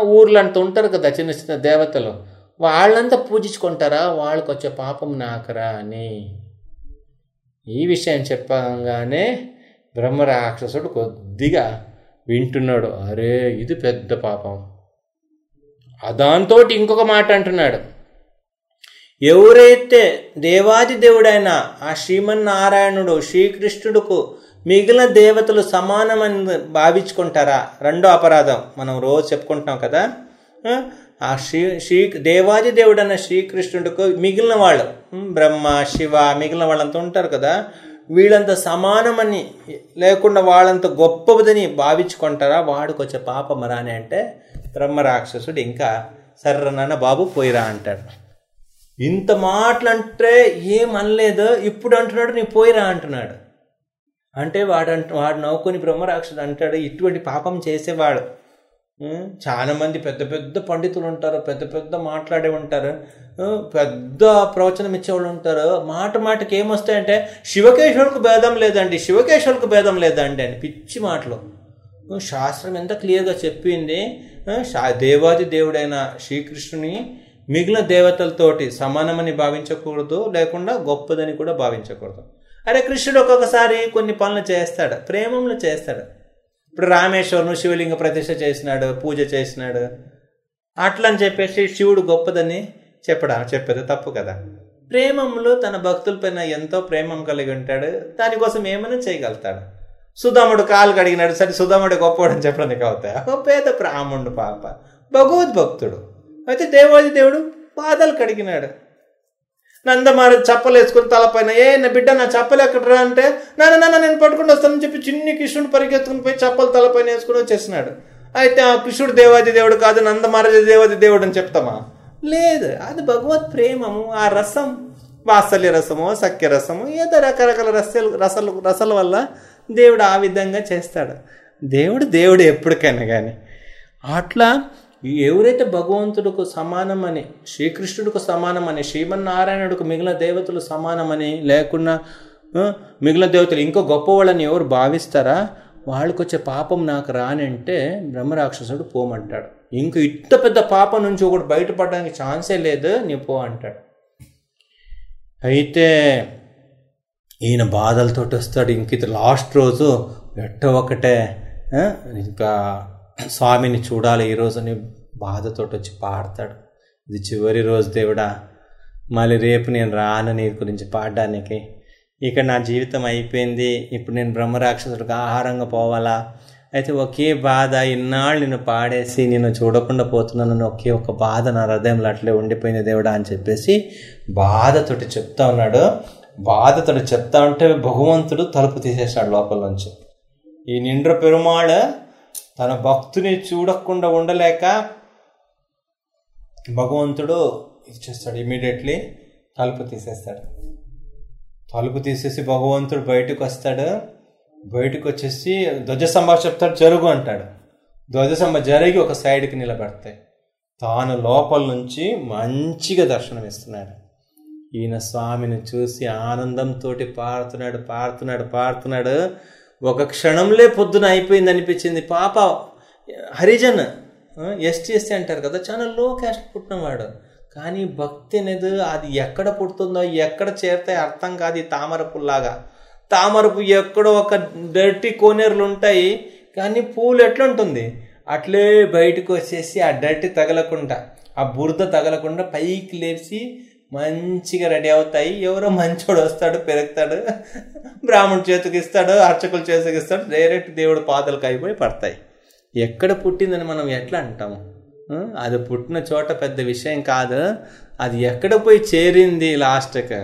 ఊర్లు అంటూ ఉంటారు కదా చిన్న చిన్న దేవతలు వాళ్ళంతా పూజించుకుంటారా? వాళ్ళకి వచ్చే పాపం నాకరా అని. ఈ విషయం చెప్పగానే బ్రహ్మరాక్షసుడు కొద్దిగా వింటున్నాడు. అరే ఇది పెద్ద పాపం. దాంతో ఇంకొక మాట అంటున్నాడు. ఎవరైతే దేవాది దేవుడైన ఆ శ్రీమన్నారాయణుడు శ్రీకృష్ణుడుకు మిగిలిన దేవతలు సమానమని భావించుకుంటారా? రెండో అపరాధం. మనం రోజు చెప్పుకుంటున్నాం కదా. ఆ, శ్రీ శ్రీ దేవాది దేవుడైన శ్రీకృష్ణుడికి మిగిలిన వాళ్ళు బ్రహ్మ శివ మిగిలిన వాళ్ళంతా ఉంటారు కదా. వీళ్ళంత సమానమని లేకుండా వాళ్ళంత గొప్పదని భావించుకుంటారా? వాడికి వచ్చే పాపం రాని అంటే బ్రహ్మ రాక్షసుడు ఇంకా సర్రనాన్న బాబు పోయిరా అంటాడు. ఇంత మాటలంటే ఏం అనలేదు. ఇప్పుడు అంటున్నాడు నీ పోయిరా అంటున్నాడు. అంటే వాడు అంట వాడు నవ్వుకొని బ్రహ్మరాక్షసుడు అంటాడు ఇటువంటి పాపం చేసేవాడు. చాలామంది పెద్ద పెద్ద పండితులు ఉంటారు పెద్ద పెద్ద మాట్లాడే ఉంటారు పెద్ద ప్రవచనం ఇచ్చేవాళ్ళు ఉంటారు. మాట మాటకి ఏమొస్తాయంటే శివకేశ్వరులకు భేదం లేదండి శివకేశ్వరులకు భేదం లేదండి అని పిచ్చి మాటలు. శాస్త్రం ఎంత క్లియర్గా చెప్పింది. దేవాది దేవుడైన శ్రీకృష్ణుని మిగిలిన దేవతలతోటి సమానమని భావించకూడదు లేకుండా గొప్పదని కూడా భావించకూడదు. అరే కృష్ణుడు ఒక్కొక్కసారి కొన్ని పనులు చేస్తాడు ప్రేమంలో చేస్తాడు. ఇప్పుడు రామేశ్వరును శివలింగ ప్రతిష్ఠ చేసినాడు పూజ చేసినాడు. అట్లా అని చెప్పేసి శివుడు గొప్పదని చెప్పడా? చెప్పేది తప్పు కదా. ప్రేమంలో తన భక్తులపైన ఎంతో ప్రేమం కలిగి ఉంటాడు దానికోసం ఏమైనా చేయగలుగుతాడు. సుధాముడు కాలు కడిగినాడు సరే సుధాముడు గొప్పవాడని చెప్పడానికి అవుతాయి? ఒక పేద బ్రాహ్మణుడు పాప భగవద్భక్తుడు. అయితే దేవాది దేవుడు పాదాలు కడిగినాడు. నందమారి చప్పలేసుకుని తలపైన ఏ నా బిడ్డ నా చప్పలు ఎక్కడరా అంటే నాన్న నాన్న నేను పట్టుకుని వస్తానని చెప్పి చిన్ని కృష్ణుడు పరిగెత్తుకుని పోయి చప్పలు తలపైన వేసుకుని వచ్చేసినాడు. అయితే ఆ కృష్ణుడు దేవాది దేవుడు కాదు నందమారజ దేవాది దేవుడు అని చెప్తామా? లేదు. అది భగవత్ ప్రేమము. ఆ రసం వాత్సల్య రసము సఖ్య రసము ఏదో రకరకాల రసాలు రసలు రసాల వల్ల దేవుడు ఆ విధంగా చేస్తాడు. దేవుడు దేవుడు ఎప్పటికైనా కానీ అట్లా ఎవరైతే భగవంతుడికి సమానమని శ్రీకృష్ణుడికి సమానమని శ్రీమన్నారాయణుడికి మిగిలిన దేవతలు సమానమని లేకుండా మిగిలిన దేవతలు ఇంకో గొప్పవాళ్ళని ఎవరు భావిస్తారా? వాళ్ళకి వచ్చే పాపం నాకు రానంటే బ్రహ్మరాక్షసుడు పోమంటాడు. ఇంక ఇంత పెద్ద పాపం నుంచి ఒకటి బయటపడడానికి ఛాన్సే లేదు నీ పో అంటాడు. అయితే ఈయన బాధలతోటి వస్తాడు. ఇంక ఇది లాస్ట్ రోజు ఎట్ట ఒకటే ఇంకా స్వామిని చూడాలి ఈరోజు అని బాధతోటి వచ్చి పాడతాడు. ఇది చివరి రోజు దేవుడా మళ్ళీ రేపు నేను రాను నీ గురించి పాడడానికి. ఇక నా జీవితం అయిపోయింది ఇప్పుడు నేను బ్రహ్మరాక్షసుడికి ఆహారంగా పోవాలా? అయితే ఒకే బాధ ఇన్నాళ్ళు నేను పాడేసి నేను చూడకుండా పోతున్నాను ఒకే ఒక బాధ నా హృదయంలో అట్లే ఉండిపోయింది దేవుడా అని చెప్పేసి బాధతోటి చెప్తా ఉన్నాడు. బాధతోటి చెప్తా ఉంటే భగవంతుడు తలుపు తీసేసాడు లోపల నుంచి. ఈ నిండ్ర పెరుమాళ తన భక్తుని చూడకుండా ఉండలేక భగవంతుడు ఇది చేస్తాడు ఇమీడియట్లీ తలుపు తీసేస్తాడు. తలుపు తీసేసి భగవంతుడు బయటకు వస్తాడు. బయటకు వచ్చేసి ధ్వజస్తంభ చెప్తాడు జరుగు అంటాడు. ధ్వజస్తంభ జరిగి ఒక సైడ్కి నిలబడతాయి. తాను లోపల నుంచి మంచిగా దర్శనం ఇస్తున్నాడు. ఈయన స్వామిని చూసి ఆనందంతో పాడుతున్నాడు పాడుతున్నాడు పాడుతున్నాడు. ఒక క్షణంలో పొద్దున అయిపోయింది అనిపించింది. పాప హరిజన్ ఎస్టీ ఎస్టీ అంటారు కదా చాలా లో క్యాస్ట్ పుట్టినవాడు. కానీ భక్తి అనేది అది ఎక్కడ పుడుతుందో ఎక్కడ చేరితే అర్థం కాదు ఈ తామర పుల్లాగా. తామరపు ఎక్కడో ఒక డర్టీ కోనేరులు ఉంటాయి కానీ పూలు ఎట్లుంటుంది? అట్లే బయటకు వచ్చేసి ఆ డర్టీ తగలకుండా ఆ బురద తగలకుండా పైకి లేచి మంచిగా రెడీ అవుతాయి. ఎవరో మంచోడు వస్తాడు పెరుగుతాడు బ్రాహ్మణుడి చేతికి ఇస్తాడు అర్చకుల చేతికి ఇస్తాడు డైరెక్ట్ దేవుడు పాదలకు అయిపోయి పడతాయి. ఎక్కడ పుట్టిందని మనం ఎట్లా అంటాము అది పుట్టిన చోట పెద్ద విషయం కాదు. అది ఎక్కడ పోయి చేరింది లాస్ట్కి?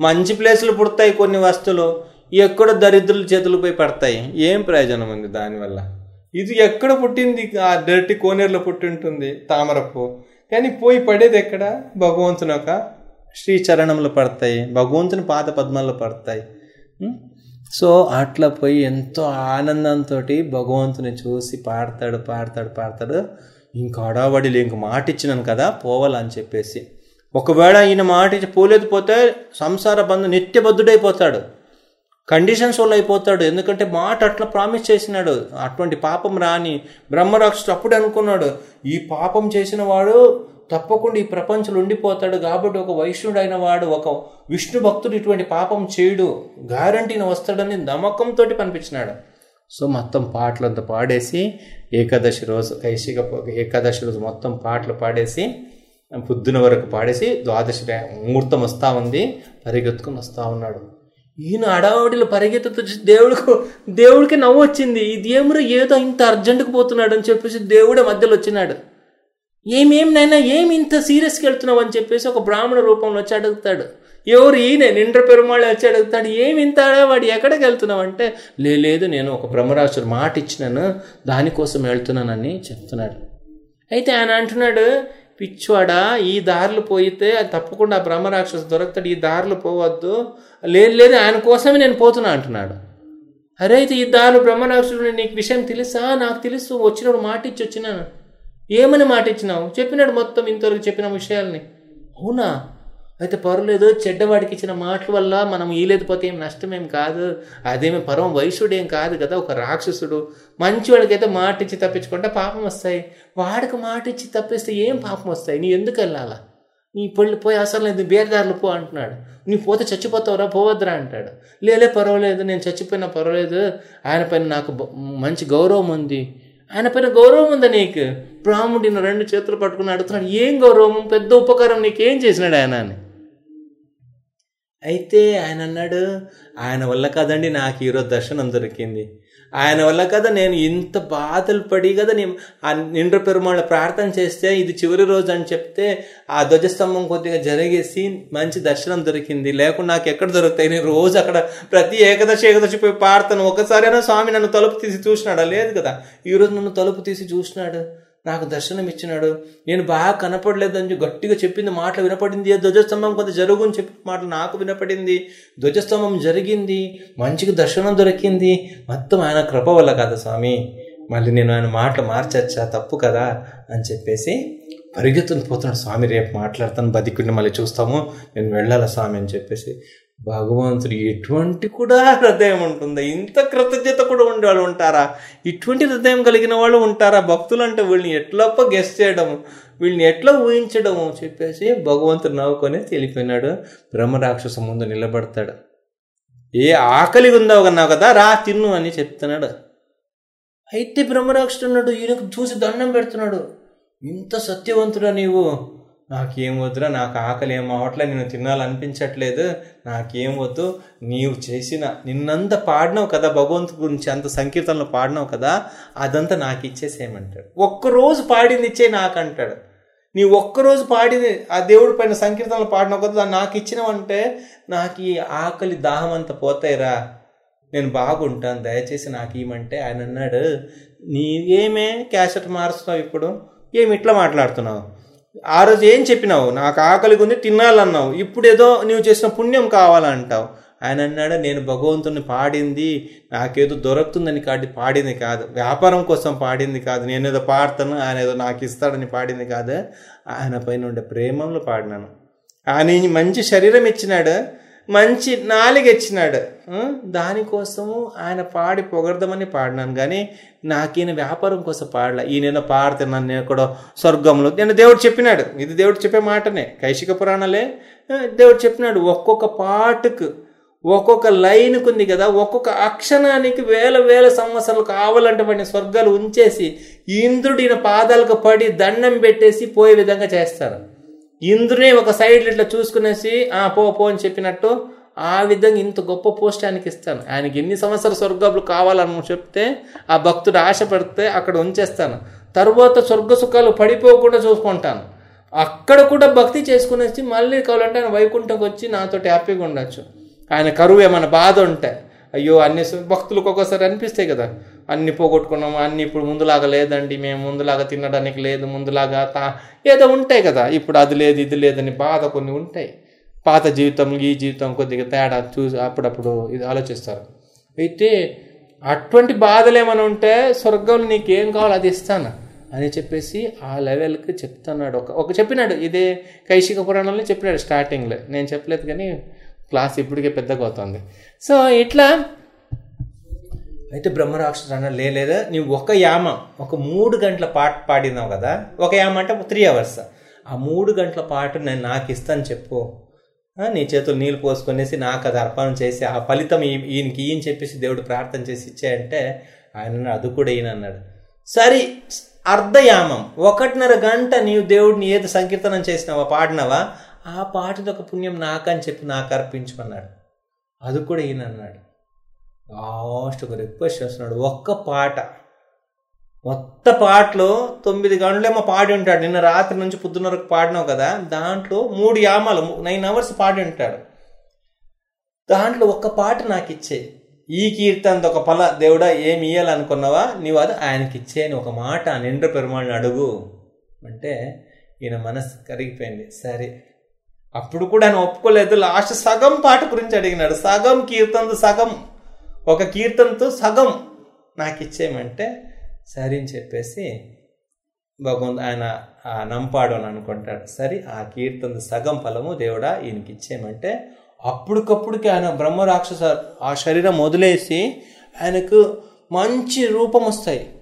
మంచి ప్లేసులు పుడతాయి కొన్ని వస్తువులు. ఎక్కడ దరిద్రుల చేతులు పోయి పడతాయి? ఏం ప్రయోజనం ఉంది దానివల్ల? ఇది ఎక్కడ పుట్టింది? ఆ డర్టీ కోనేరులో పుట్టి ఉంటుంది తామరపు. కానీ పోయి పడేది ఎక్కడ? భగవంతుని యొక్క శ్రీచరణంలో పడతాయి. భగవంతుని పాద పద్మాల్లో పడతాయి. సో అట్లా పోయి ఎంతో ఆనందంతో భగవంతుని చూసి పాడతాడు పాడతాడు పాడతాడు. ఇంక అడావడిలో ఇంక మాట ఇచ్చినాను కదా పోవాలని చెప్పేసి. ఒకవేళ ఈయన మాట ఇచ్చి పోలేదు పోతే సంసార బంధం నిత్యబద్ధుడైపోతాడు. కండిషన్స్ వల్ల అయిపోతాడు. ఎందుకంటే మాట అట్లా ప్రామిస్ చేసినాడు. అటువంటి పాపం రాని బ్రహ్మరాక్షసుడు అప్పుడు అనుకున్నాడు ఈ పాపం చేసిన వాడు తప్పకుండా ఈ ప్రపంచంలో ఉండిపోతాడు కాబట్టి ఒక వైష్ణుడైన వాడు ఒక విష్ణు భక్తుడు ఇటువంటి పాపం చేయడు గ్యారంటీని వస్తాడని నమ్మకంతో పనిపించినాడు సో మొత్తం పాటలంతా పాడేసి ఏకాదశి రోజు కైశిక ఏకాదశి రోజు మొత్తం పాటలు పాడేసి పొద్దున వరకు పాడేసి ద్వాదశి ముహూర్తం వస్తూ ఉంది పరిగెత్తుకుని వస్తూ ఉన్నాడు. ఈయన అడావడిలో పరిగెత్తుతూ దేవుడికి దేవుడికి నవ్వు వచ్చింది. ఈ దేవుడు ఏదో ఇంత అర్జెంటుకు పోతున్నాడు అని చెప్పేసి దేవుడే మధ్యలో వచ్చినాడు. ఏమేం నైనా ఏమి ఇంత సీరియస్కి వెళ్తున్నావు అని చెప్పేసి ఒక బ్రాహ్మణ రూపంలో వచ్చి అడుగుతాడు. ఎవరు ఈయన? నిండ్ర పెరుమాళ్ళు వచ్చి అడుగుతాడు. ఏమి ఇంత వాడు ఎక్కడికి వెళ్తున్నావు అంటే "లే- లేదు నేను ఒక బ్రహ్మరాక్షుడు మాట ఇచ్చినాను దానికోసం వెళ్తున్నానని చెప్తున్నాడు. అయితే ఆయన అంటున్నాడు పిచ్చివాడా ఈ దారులు పోయితే అది తప్పకుండా ఆ బ్రహ్మరాక్షసు దొరకతాడు ఈ దారులు పోవద్దు. లేదు లేదు ఆయన కోసమే నేను పోతున్నా అంటున్నాడు. అరే అయితే ఈ దారులు బ్రహ్మరాక్షసుడు నీకు విషయం తెలుసా? నాకు తెలుసు వచ్చినప్పుడు మాట ఇచ్చి వచ్చినాను ఏమని మాటిచ్చినావు? చెప్పినాడు మొత్తం ఇంతవరకు చెప్పిన విషయాల్ని. అవునా? అయితే పర్లేదు చెడ్డవాడికి ఇచ్చిన మాటల వల్ల మనం ఈలేకపోతే ఏం నష్టమేం కాదు. అదేమి పరమ వైశ్యుడు ఏం కాదు కదా ఒక రాక్షసుడు. మంచివాడికైతే మాట ఇచ్చి తప్పించుకుంటే పాపం వస్తాయి. వాడికి మాట ఇచ్చి తప్పిస్తే ఏం పాపం వస్తాయి? నీ ఎందుకు వెళ్ళాలా? నీ పళ్ళు పోయి అసలు లేదు బేరదారులు పో అంటున్నాడు. నీ పోతే చచ్చిపోతావురా పోవద్దురా అంటాడు. లేలే పర్వాలేదు నేను చచ్చిపోయినా పర్వాలేదు. ఆయన పైన నాకు మంచి గౌరవం ఉంది. ఆయన పైన గౌరవం ఉందా నీకు? బ్రాహ్మణుడిని రెండు చేతులు పట్టుకుని అడుగుతున్నాడు. ఏం గౌరవం? పెద్ద ఉపకారం నీకేం చేసినాడు ఆయన అని? అయితే ఆయన అన్నాడు ఆయన వల్ల కదండి నాకు ఈరోజు దర్శనం దొరికింది. ఆయన వల్ల కదా నేను ఇంత బాధలు పడి కదా నేను ఆ నిండ్ర పెరుమాళ్ళ ప్రార్థన చేస్తే ఇది చివరి రోజు అని చెప్తే ఆ ధ్వజస్తంభం కొద్దిగా జరిగేసి మంచి దర్శనం దొరికింది. లేకుండా నాకు ఎక్కడ దొరుకుతాయి? నేను రోజు అక్కడ ప్రతి ఏకదశి ఏకదశి పోయి పాడతాను ఒకసారైనా స్వామి నన్ను తలుపు తీసి చూసినాడా? లేదు కదా. ఈరోజు నన్ను తలుపు తీసి చూసినాడు. నాకు దర్శనం ఇచ్చినాడు. నేను బాగా కనపడలేదని గట్టిగా చెప్పింది మాటలు వినపడింది. ధ్వజస్తంభం కొంత జరుగుని చెప్పిన మాటలు నాకు వినపడింది. ధ్వజస్తంభం జరిగింది. మంచికి దర్శనం దొరికింది. మొత్తం ఆయన కృప వల్ల కదా స్వామి. మళ్ళీ నేను ఆయన మాటలు మార్చచ్చా తప్పు కదా అని చెప్పేసి పరిగెత్తుని పోతున్నాడు స్వామి. రేపు మాట్లాడతాను బతికుండి మళ్ళీ చూస్తాము. నేను వెళ్ళాలా స్వామి అని చెప్పేసి భగవంతుడు ఎటువంటి కూడా హృదయం ఉంటుందా? ఇంత కృతజ్ఞత కూడా ఉండేవాళ్ళు ఉంటారా? ఇటువంటి హృదయం కలిగిన వాళ్ళు ఉంటారా? భక్తులు అంటే వీళ్ళని ఎట్లప్ప గెస్ చేయడము? వీళ్ళని ఎట్లా ఊహించడము? చెప్పేసి భగవంతుడు నవ్వుకొని తెలిపినాడు బ్రహ్మరాక్షస ముందు నిలబడతాడు. ఏ ఆకలి ఉందో అన్నావు కదా రా తిన్ను అని చెప్తున్నాడు. అయితే బ్రహ్మరాక్షుడు ఉన్నాడు ఈయనకు చూసి దండం పెడుతున్నాడు. ఇంత సత్యవంతుడా నీవు? నాకేం వద్దురా నాకు ఆకలి ఏం అవట్లే నేను తినాలనిపించట్లేదు నాకేం వద్దు నీవు చేసిన నిన్నంత పాడినావు కదా భగవంతు గురించి అంత సంకీర్తనలు పాడినావు కదా అదంతా నాకు ఇచ్చేసేయమంటాడు. ఒక్కరోజు పాడింది ఇచ్చే నాకు అంటాడు నీ ఒక్కరోజు పాడింది ఆ దేవుడి పైన సంకీర్తనలు పాడినావు కదా నాకు ఇచ్చినవంటే నాకు ఈ ఆకలి దాహం అంతా పోతాయిరా. నేను బాగుంటాను దయచేసి నాకు ఏమంటే ఆయన అన్నాడు. నీవేమే క్యాసెట్ మారుస్తున్నావు ఇప్పుడు? ఏమి ఇట్లా మాట్లాడుతున్నావు? ఆ రోజు ఏం చెప్పినావు? నాకు ఆకలిగా ఉంది తినాలన్నావు. ఇప్పుడు ఏదో నువ్వు చేసిన పుణ్యం కావాలంటావు. ఆయన అన్నాడు నేను భగవంతుని పాడింది నాకేదో దొరుకుతుందని కాడి పాడింది కాదు. వ్యాపారం కోసం పాడింది కాదు. నేను ఏదో పాడతాను ఆయన ఏదో నాకు ఇస్తాడని పాడింది కాదు. ఆయన పైన ఉండే ప్రేమంలో పాడినాను. ఆయన మంచి శరీరం ఇచ్చినాడు. మంచి నాలుగిచ్చినాడు దానికోసము ఆయన పాడి పొగడదామని పాడినాను కానీ నాకీయన వ్యాపారం కోసం పాడలే. ఈయన పాడితే నన్ను కూడా స్వర్గంలో నేను దేవుడు చెప్పినాడు. ఇది దేవుడు చెప్పే మాటనే. కైశిక పురాణాలే దేవుడు చెప్పినాడు ఒక్కొక్క పాటకు ఒక్కొక్క లైన్కు ఉంది కదా ఒక్కొక్క అక్షరానికి వేల వేల సంవత్సరాలు కావాలంటే వాడిని స్వర్గాలు ఉంచేసి ఇంద్రుడు ఈయన పాదాలకు పడి దండం పెట్టేసి పోయే విధంగా చేస్తారు. ఇంద్రునే ఒక సైడ్ ఇట్లా చూసుకునేసి ఆ పో పో అని చెప్పినట్టు ఆ విధంగా ఇంత గొప్ప పోస్ట్ ఆయనకి ఇస్తాను. ఆయనకి ఎన్ని సంవత్సరాలు స్వర్గాలు కావాలని చెప్తే ఆ భక్తుడు ఆశపడితే అక్కడ ఉంచేస్తాను. తర్వాత స్వర్గ సుఖాలు పడిపోకుండా చూసుకుంటాను. అక్కడ కూడా భక్తి చేసుకునేసి మళ్ళీ కావాలంటే ఆయన వైకుంఠంకి వచ్చి నాతో హ్యాపీగా ఉండొచ్చు. ఆయన కరువు ఏమైనా బాధ ఉంటే అయ్యో అన్ని భక్తులకు ఒక్కోసారి అనిపిస్తాయి కదా. అన్ని పోగొట్టుకున్నాము అన్ని ఇప్పుడు ముందులాగా లేదండి మేము ముందులాగా తినడానికి లేదు ముందులాగా తా ఏదో ఉంటాయి కదా ఇప్పుడు అది లేదు ఇది లేదని బాధ కొన్ని ఉంటాయి. పాత జీవితం ఈ జీవితం కొద్దిగా తేడా చూసి అప్పుడప్పుడు ఇది ఆలోచిస్తారు. అయితే అటువంటి బాధలు ఏమైనా ఉంటే స్వర్గం నీకేం కావాలో అది ఇస్తాను? అని చెప్పేసి ఆ లెవెల్కి చెప్తున్నాడు. ఒక ఒక చెప్పినాడు ఇదే కైశిక పురాణంలో చెప్పినాడు స్టార్టింగ్లో. నేను చెప్పలేదు కానీ క్లాస్ ఇప్పటికే పెద్దగా అవుతుంది. సో ఇట్లా అయితే బ్రహ్మరాక్షసుడు అన్న లేదా? నీవు ఒక యామం ఒక మూడు గంటల పాట పాడినావు కదా ఒక యామ అంటే త్రీ అవర్స్ ఆ మూడు గంటల పాట నేను నాకు ఇస్తాను చెప్పు. నీ చేతులు నీళ్ళు పోసుకొనేసి నాకు అది అర్పణ చేసి ఆ ఫలితం ఈయనకి ఈయన చెప్పేసి దేవుడు ప్రార్థన చేసి ఇచ్చాయంటే ఆయన అది కూడా ఈయన అన్నాడు. సరే అర్ధయామం ఒకటిన్నర గంట నీవు దేవుడిని ఏది సంకీర్తనం చేసినావా పాడినావా? ఆ పాటది ఒక పుణ్యం నాకని చెప్పి నాకు అర్పించమన్నాడు. అది కూడా ఈయన అన్నాడు. లాస్ట్ ఒక రిక్వెస్ట్ చేస్తున్నాడు. ఒక్క పాట. మొత్త పాటలో తొమ్మిది గంటలేమో పాడి ఉంటాడు నిన్న రాత్రి నుంచి పొద్దున్న వరకు పాడినావు కదా? దాంట్లో మూడు యామాలు నైన్ అవర్స్ పాడి ఉంటాడు దాంట్లో ఒక్క పాట నాకు ఇచ్చే ఈ కీర్తనతో ఒక పల. దేవుడా ఏమి ఇయ్యాలనుకున్నావా? నీవు అది ఆయనకి ఇచ్చేయని ఒక మాట నిండ్ర పెరుమాళ్ళని అడుగు. అంటే ఈయన మనసు కరిగిపోయింది. సరే. అప్పుడు కూడా ఆయన ఒప్పుకోలేదు. లాస్ట్ సగం పాట గురించి అడిగినాడు. సగం కీర్తనతో సగం ఒక కీర్తనతో సగం నాకు ఇచ్చేయమంటే సరే అని చెప్పేసి భగవంతు ఆయన నంపాడు అని అనుకుంటాడు. సరే ఆ కీర్తన సగం ఫలము దేవుడా ఈయనకి ఇచ్చేయమంటే అప్పటికప్పుడుకి ఆయన బ్రహ్మ రాక్షస ఆ శరీరం వదిలేసి ఆయనకు మంచి రూపం వస్తాయి.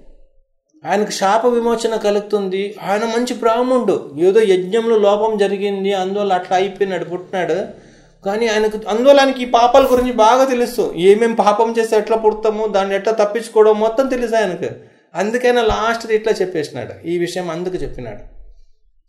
ఆయనకు శాప విమోచన కలుగుతుంది. ఆయన మంచి బ్రాహ్మణుడు. ఏదో యజ్ఞంలో లోపం జరిగింది అందువల్ల అట్లా అయిపోయినాడు పుట్టినాడు. కానీ ఆయనకు అందువల్ల ఆయనకి ఈ పాపాల గురించి బాగా తెలుసు. ఏమేమి పాపం చేస్తే ఎట్లా పుడతాము దాన్ని ఎట్లా తప్పించుకోవడం మొత్తం తెలుసు ఆయనకు. అందుకైనా లాస్ట్ ఇట్లా చెప్పేసినాడు. ఈ విషయం అందుకు చెప్పినాడు.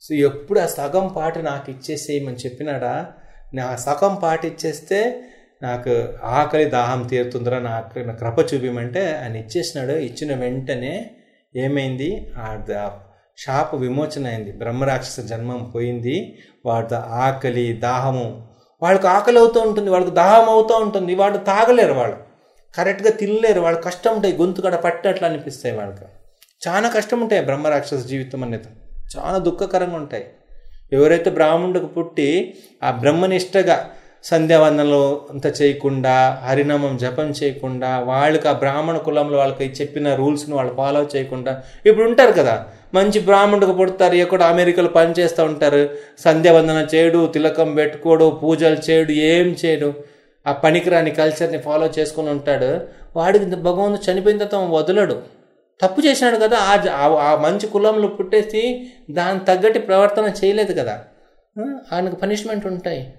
సో ఎప్పుడు ఆ సగం పాట నాకు ఇచ్చేసేయమని చెప్పినాడా? నా సగం పాట ఇచ్చేస్తే నాకు ఆకలి దాహం తీరుతుందిరా నాకు నా కృప చూపిమంటే ఆయన ఇచ్చేసినాడు. ఇచ్చిన వెంటనే ఏమైంది? ఆ ద- శాప విమోచన అయింది. బ్రహ్మరాక్షస జన్మం పోయింది. వాడి ఆకలి దాహము వాళ్ళకి ఆకలి అవుతూ ఉంటుంది వాళ్ళకి దాహం అవుతూ ఉంటుంది వాళ్ళు తాగలేరు వాళ్ళు. కరెక్ట్గా తినలేరు వాళ్ళు కష్టం ఉంటాయి గొంతు కడ పట్టినట్లు అనిపిస్తాయి వాళ్ళకి. చాలా కష్టం ఉంటాయి బ్రహ్మరాక్షస జీవితం అనేది. చాలా దుఃఖకరంగా ఉంటాయి. ఎవరైతే బ్రాహ్మణుడికి పుట్టి ఆ బ్రహ్మనిష్టగా సంధ్యావందనలు అంత చేయకుండా హరినామం జపం చేయకుండా వాళ్ళకి ఆ బ్రాహ్మణ కులంలో వాళ్ళకి చెప్పిన రూల్స్ని వాళ్ళు ఫాలో చేయకుండా ఇప్పుడు ఉంటారు కదా. మంచి బ్రాహ్మణుడికి పుడతారు ఎక్కడ అమెరికాలో పని చేస్తూ ఉంటారు. సంధ్యావందన చేయడు తిలకం పెట్టుకోడు పూజలు చేయడు ఏం చేయడు ఆ పనికిరాని కల్చర్ని ఫాలో చేసుకుని ఉంటాడు. వాడికి భగవంతుడు చనిపోయిన తర్వాత వదలడు. తప్పు చేసినాడు కదా ఆ ఆ- మంచి కులంలో పుట్టేసి దాని తగ్గట్టు ప్రవర్తన చేయలేదు కదా. ఆయనకు పనిష్మెంట్ ఉంటాయి.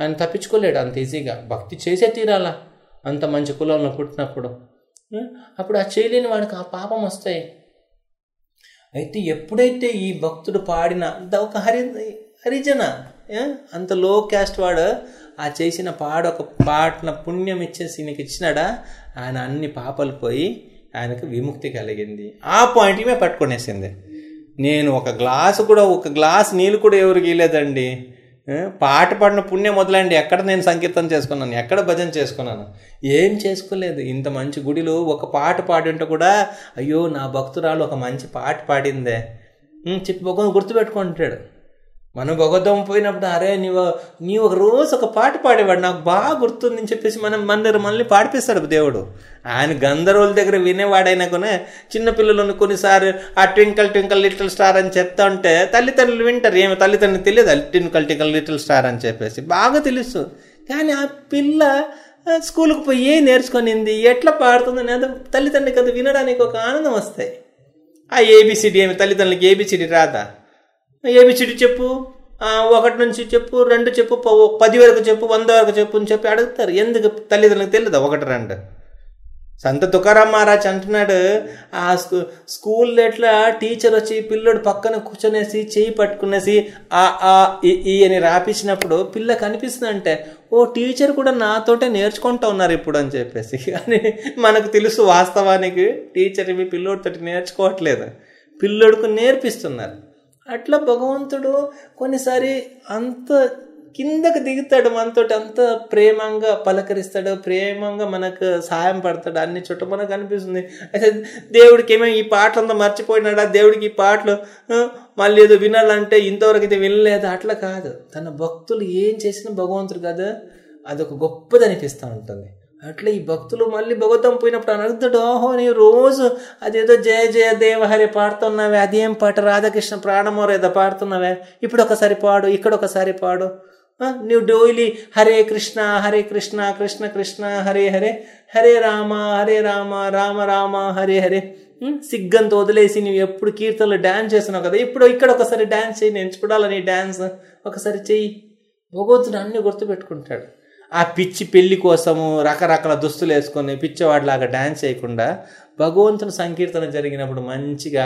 ఆయన తప్పించుకోలేడు అంత ఈజీగా. భక్తి చేసే తీరాలా అంత మంచి కులంలో పుట్టినప్పుడు. అప్పుడు ఆ చేయలేని వాడికి ఆ పాపం వస్తాయి. అయితే ఎప్పుడైతే ఈ భక్తుడు పాడిన ఒక హరి హరిజన అంత లో క్యాస్ట్ వాడు ఆ చేసిన పాడ ఒక పాటన పుణ్యం ఇచ్చేసి నీకు ఇచ్చినాడా? ఆయన అన్ని పాపలు పోయి ఆయనకు విముక్తి కలిగింది. ఆ పాయింట్ ఈమె పట్టుకునేసింది. నేను ఒక గ్లాసు కూడా ఒక గ్లాస్ నీళ్ళు కూడా ఎవరికి ఇవ్వలేదండి పాట పాడిన పుణ్యం మొదలండి ఎక్కడ నేను సంకీర్తన చేసుకున్నాను? ఎక్కడ భజన చేసుకున్నాను? ఏం చేసుకోలేదు. ఇంత మంచి గుడిలో ఒక పాట పాడింటే కూడా అయ్యో నా భక్తురాలు ఒక మంచి పాట పాడిందే. చెప్పి భగవంతుడు గుర్తుపెట్టుకుంటాడు. మనం భగవద్గం పోయినప్పుడు అరే నీవు నీ ఒక రోజు ఒక పాట పాడేవాడు నాకు బాగా గుర్తుంది అని చెప్పేసి మనం మన దగ్గర మళ్ళీ పాడిపిస్తాడు దేవుడు. ఆయన గంధర్వుల దగ్గర వినేవాడైనా కూడా చిన్నపిల్లలను కొన్నిసార్లు ఆ ట్వింకల్ ట్వింకల్ లిటిల్ స్టార్ అని చెప్తా ఉంటే తల్లిదండ్రులు వింటారు. ఏమి తల్లిదండ్రులు తెలియదు ట్వింకల్ ట్వింకల్ లిటిల్ స్టార్ అని చెప్పేసి. బాగా తెలుసు. కానీ ఆ పిల్ల స్కూల్కి పోయి ఏ నేర్చుకొనింది ఎట్లా పాడుతుంది అది తల్లిదండ్రులకి అది వినడానికి ఒక ఆనందం వస్తాయి. ఆ ఏబిసిడి ఏమి తల్లిదండ్రులకి ఏబిసిడి రాదా? ఏబిసిడి చెప్పు ఒకటి నుంచి చెప్పు రెండు చెప్పు పది వరకు చెప్పు వంద వరకు చెప్పు అని చెప్పి అడుగుతారు. ఎందుకు తల్లిదండ్రులకు తెలియదు? ఒకటి రెండు. సంత తుకారాం మహారాజ్ అంటున్నాడు ఆ స్కూ స్కూల్లో ఎట్లా టీచర్ వచ్చి పిల్లడు పక్కన కూర్చొనేసి చేయి పట్టుకునేసి ఆ ఆ ఈ ఈ అని రాపించినప్పుడు పిల్ల కనిపిస్తుందంటే ఓ టీచర్ కూడా నాతోటే నేర్చుకుంటా ఉన్నారు ఇప్పుడు అని చెప్పేసి. కానీ మనకు తెలుసు వాస్తవానికి టీచర్ ఇవి పిల్లోడితో నేర్చుకోవట్లేదు. పిల్లోడుకు నేర్పిస్తున్నారు. అట్లా భగవంతుడు కొన్నిసారి అంత కిందకు దిగుతాడు మనతోటి అంత ప్రేమంగా పలకరిస్తాడు ప్రేమంగా మనకు సాయం పడతాడు అన్ని చోట్ల మనకు అనిపిస్తుంది. అయితే దేవుడికి ఏమేమి ఈ పాటలు అంతా మర్చిపోయినాడా? దేవుడికి ఈ పాటలు మళ్ళీ ఏదో వినాలంటే ఇంతవరకు అయితే వినలేదు. అట్లా కాదు. తన భక్తులు ఏం చేసినా భగవంతుడు కదా. అదొక గొప్పది అనిపిస్తూ ఉంటుంది. అట్లా ఈ భక్తులు మళ్ళీ భగవతం పోయినప్పుడు అని ఓహో నీ రోజు అదేదో జయ జయ దేవహరి పాడుతున్నావే అదేం పాట? రాధాకృష్ణ ప్రాణమోరేదో పాడుతున్నావే? ఇప్పుడు ఒకసారి పాడు ఇక్కడ ఒకసారి పాడు. నువ్వు డోయిలీ హరే కృష్ణ హరే కృష్ణ కృష్ణ కృష్ణ హరే హరే హరే రామ హరే రామ రామ రామ హరే హరే. సిగ్గంతో వదిలేసి నువ్వు ఎప్పుడు కీర్తనలు డ్యాన్స్ చేస్తున్నావు కదా ఇప్పుడు ఇక్కడ ఒకసారి డ్యాన్స్ చేయి నేను చూడాలని డ్యాన్స్ ఒకసారి చెయ్యి భగవంతుడు అన్ని గుర్తుపెట్టుకుంటాడు. ఆ పిచ్చి పెళ్ళి కోసము రకరకాల దుస్తులు వేసుకొని పిచ్చివాడిలాగా డ్యాన్స్ చేయకుండా భగవంతుని సంకీర్తన జరిగినప్పుడు మంచిగా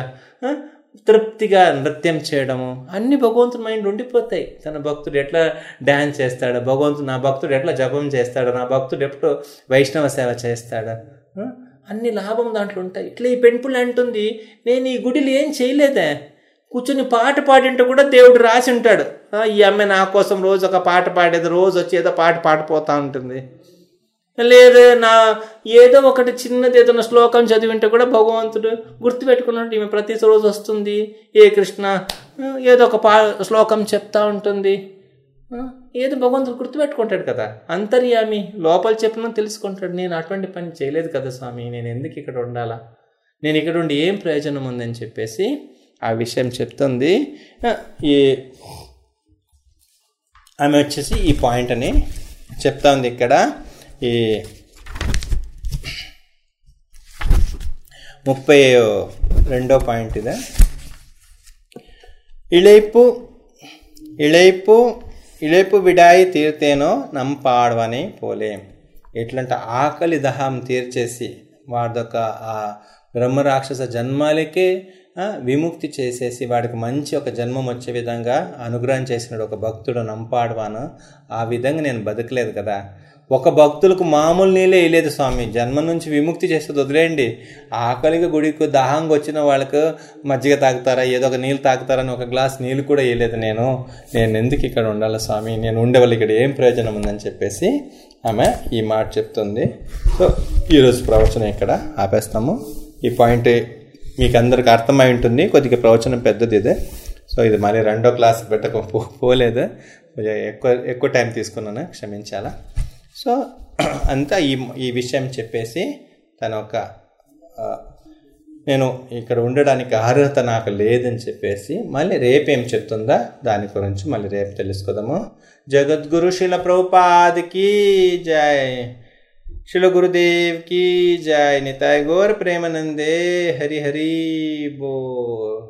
తృప్తిగా నృత్యం చేయడము అన్ని భగవంతుని మైండ్ ఉండిపోతాయి. తన భక్తుడు ఎట్లా డ్యాన్స్ చేస్తాడు భగవంతుడు నా భక్తుడు ఎట్లా జపం చేస్తాడు నా భక్తుడు ఎప్పుడు వైష్ణవ సేవ చేస్తాడు అన్ని లాభం దాంట్లో ఉంటాయి. ఇట్లా ఈ పెంపుల్ అంటుంది నేను ఈ గుడిలో ఏం చేయలేదే? కూర్చొని పాట పాడింటే కూడా దేవుడు రాసి ఉంటాడు ఈ అమ్మాయి నా కోసం రోజు ఒక పాట పాడేది రోజు వచ్చి ఏదో పాట పాడిపోతూ ఉంటుంది. లేదు నా ఏదో ఒకటి చిన్నది ఏదైనా శ్లోకం చదివింటే కూడా భగవంతుడు గుర్తుపెట్టుకున్నట్టు ఈమె ప్రతి రోజు వస్తుంది ఏ కృష్ణ ఏదో ఒక పా శ్లోకం చెప్తా ఉంటుంది. ఏదో భగవంతుడు గుర్తుపెట్టుకుంటాడు కదా. అంతర్యామి లోపల చెప్పినా తెలుసుకుంటాడు నేను అటువంటి పని చేయలేదు కదా స్వామి నేను ఎందుకు ఇక్కడ ఉండాలా? నేను ఇక్కడ ఉండి ఏం ప్రయోజనం ఉందని చెప్పేసి ఆ విషయం చెప్తుంది. ఈ ఆమె వచ్చేసి ఈ పాయింట్ అని చెప్తా ఉంది ఇక్కడ. ఈ ముప్పై రెండో పాయింట్ ఇదే. ఇళైపు ఇళైపు ఇళైపు విడాయి తీర్తేనో నంపాడవని పోలేం. ఎట్లంటే ఆకలి దహం తీర్చేసి వాడిదొక ఆ బ్రహ్మరాక్షస జన్మాలకే విముక్తి చేసేసి వాడికి మంచి ఒక జన్మం వచ్చే విధంగా అనుగ్రహం చేసినాడు ఒక భక్తుడు నంపాడవాను. ఆ విధంగా నేను బతకలేదు కదా. ఒక భక్తులకు మామూలు నీళ్ళే వేయలేదు స్వామి. జన్మ నుంచి విముక్తి చేస్తే వదిలేయండి. ఆకలిగా గుడికి దాహంగా వచ్చిన వాళ్ళకు మజ్జిగ తాగుతారా ఏదో ఒక నీళ్ళు తాగుతారని ఒక గ్లాస్ నీళ్ళు కూడా వేయలేదు నేను. నేను ఎందుకు ఇక్కడ ఉండాలి స్వామి? నేను ఉండేవాళ్ళు ఇక్కడ ఏం ప్రయోజనం ఉందని చెప్పేసి ఆమె ఈ మాట చెప్తుంది. సో ఈరోజు ప్రవచనం ఇక్కడ ఆపేస్తాము. ఈ పాయింట్ మీకు అందరికి అర్థమై ఉంటుంది. కొద్దిగా ప్రవచనం పెద్దది ఇదే. సో ఇది మళ్ళీ రెండో క్లాస్ పెట్టక పోలేదు. కొంచెం ఎక్కువ ఎక్కువ టైం తీసుకున్నాను. క్షమించాలా? సో అంతా ఈ ఈ విషయం చెప్పేసి తన ఒక నేను ఇక్కడ ఉండడానికి అర్హత నాకు లేదని చెప్పేసి మళ్ళీ రేపేం చెప్తుందా? దాని గురించి మళ్ళీ రేపు తెలుసుకుందాము. జగద్గురు శిల ప్రభుపాదికి జై. श्रील गुरुदेव की जय। निताय गौर प्रेमानंदे। हरि हरि बोल।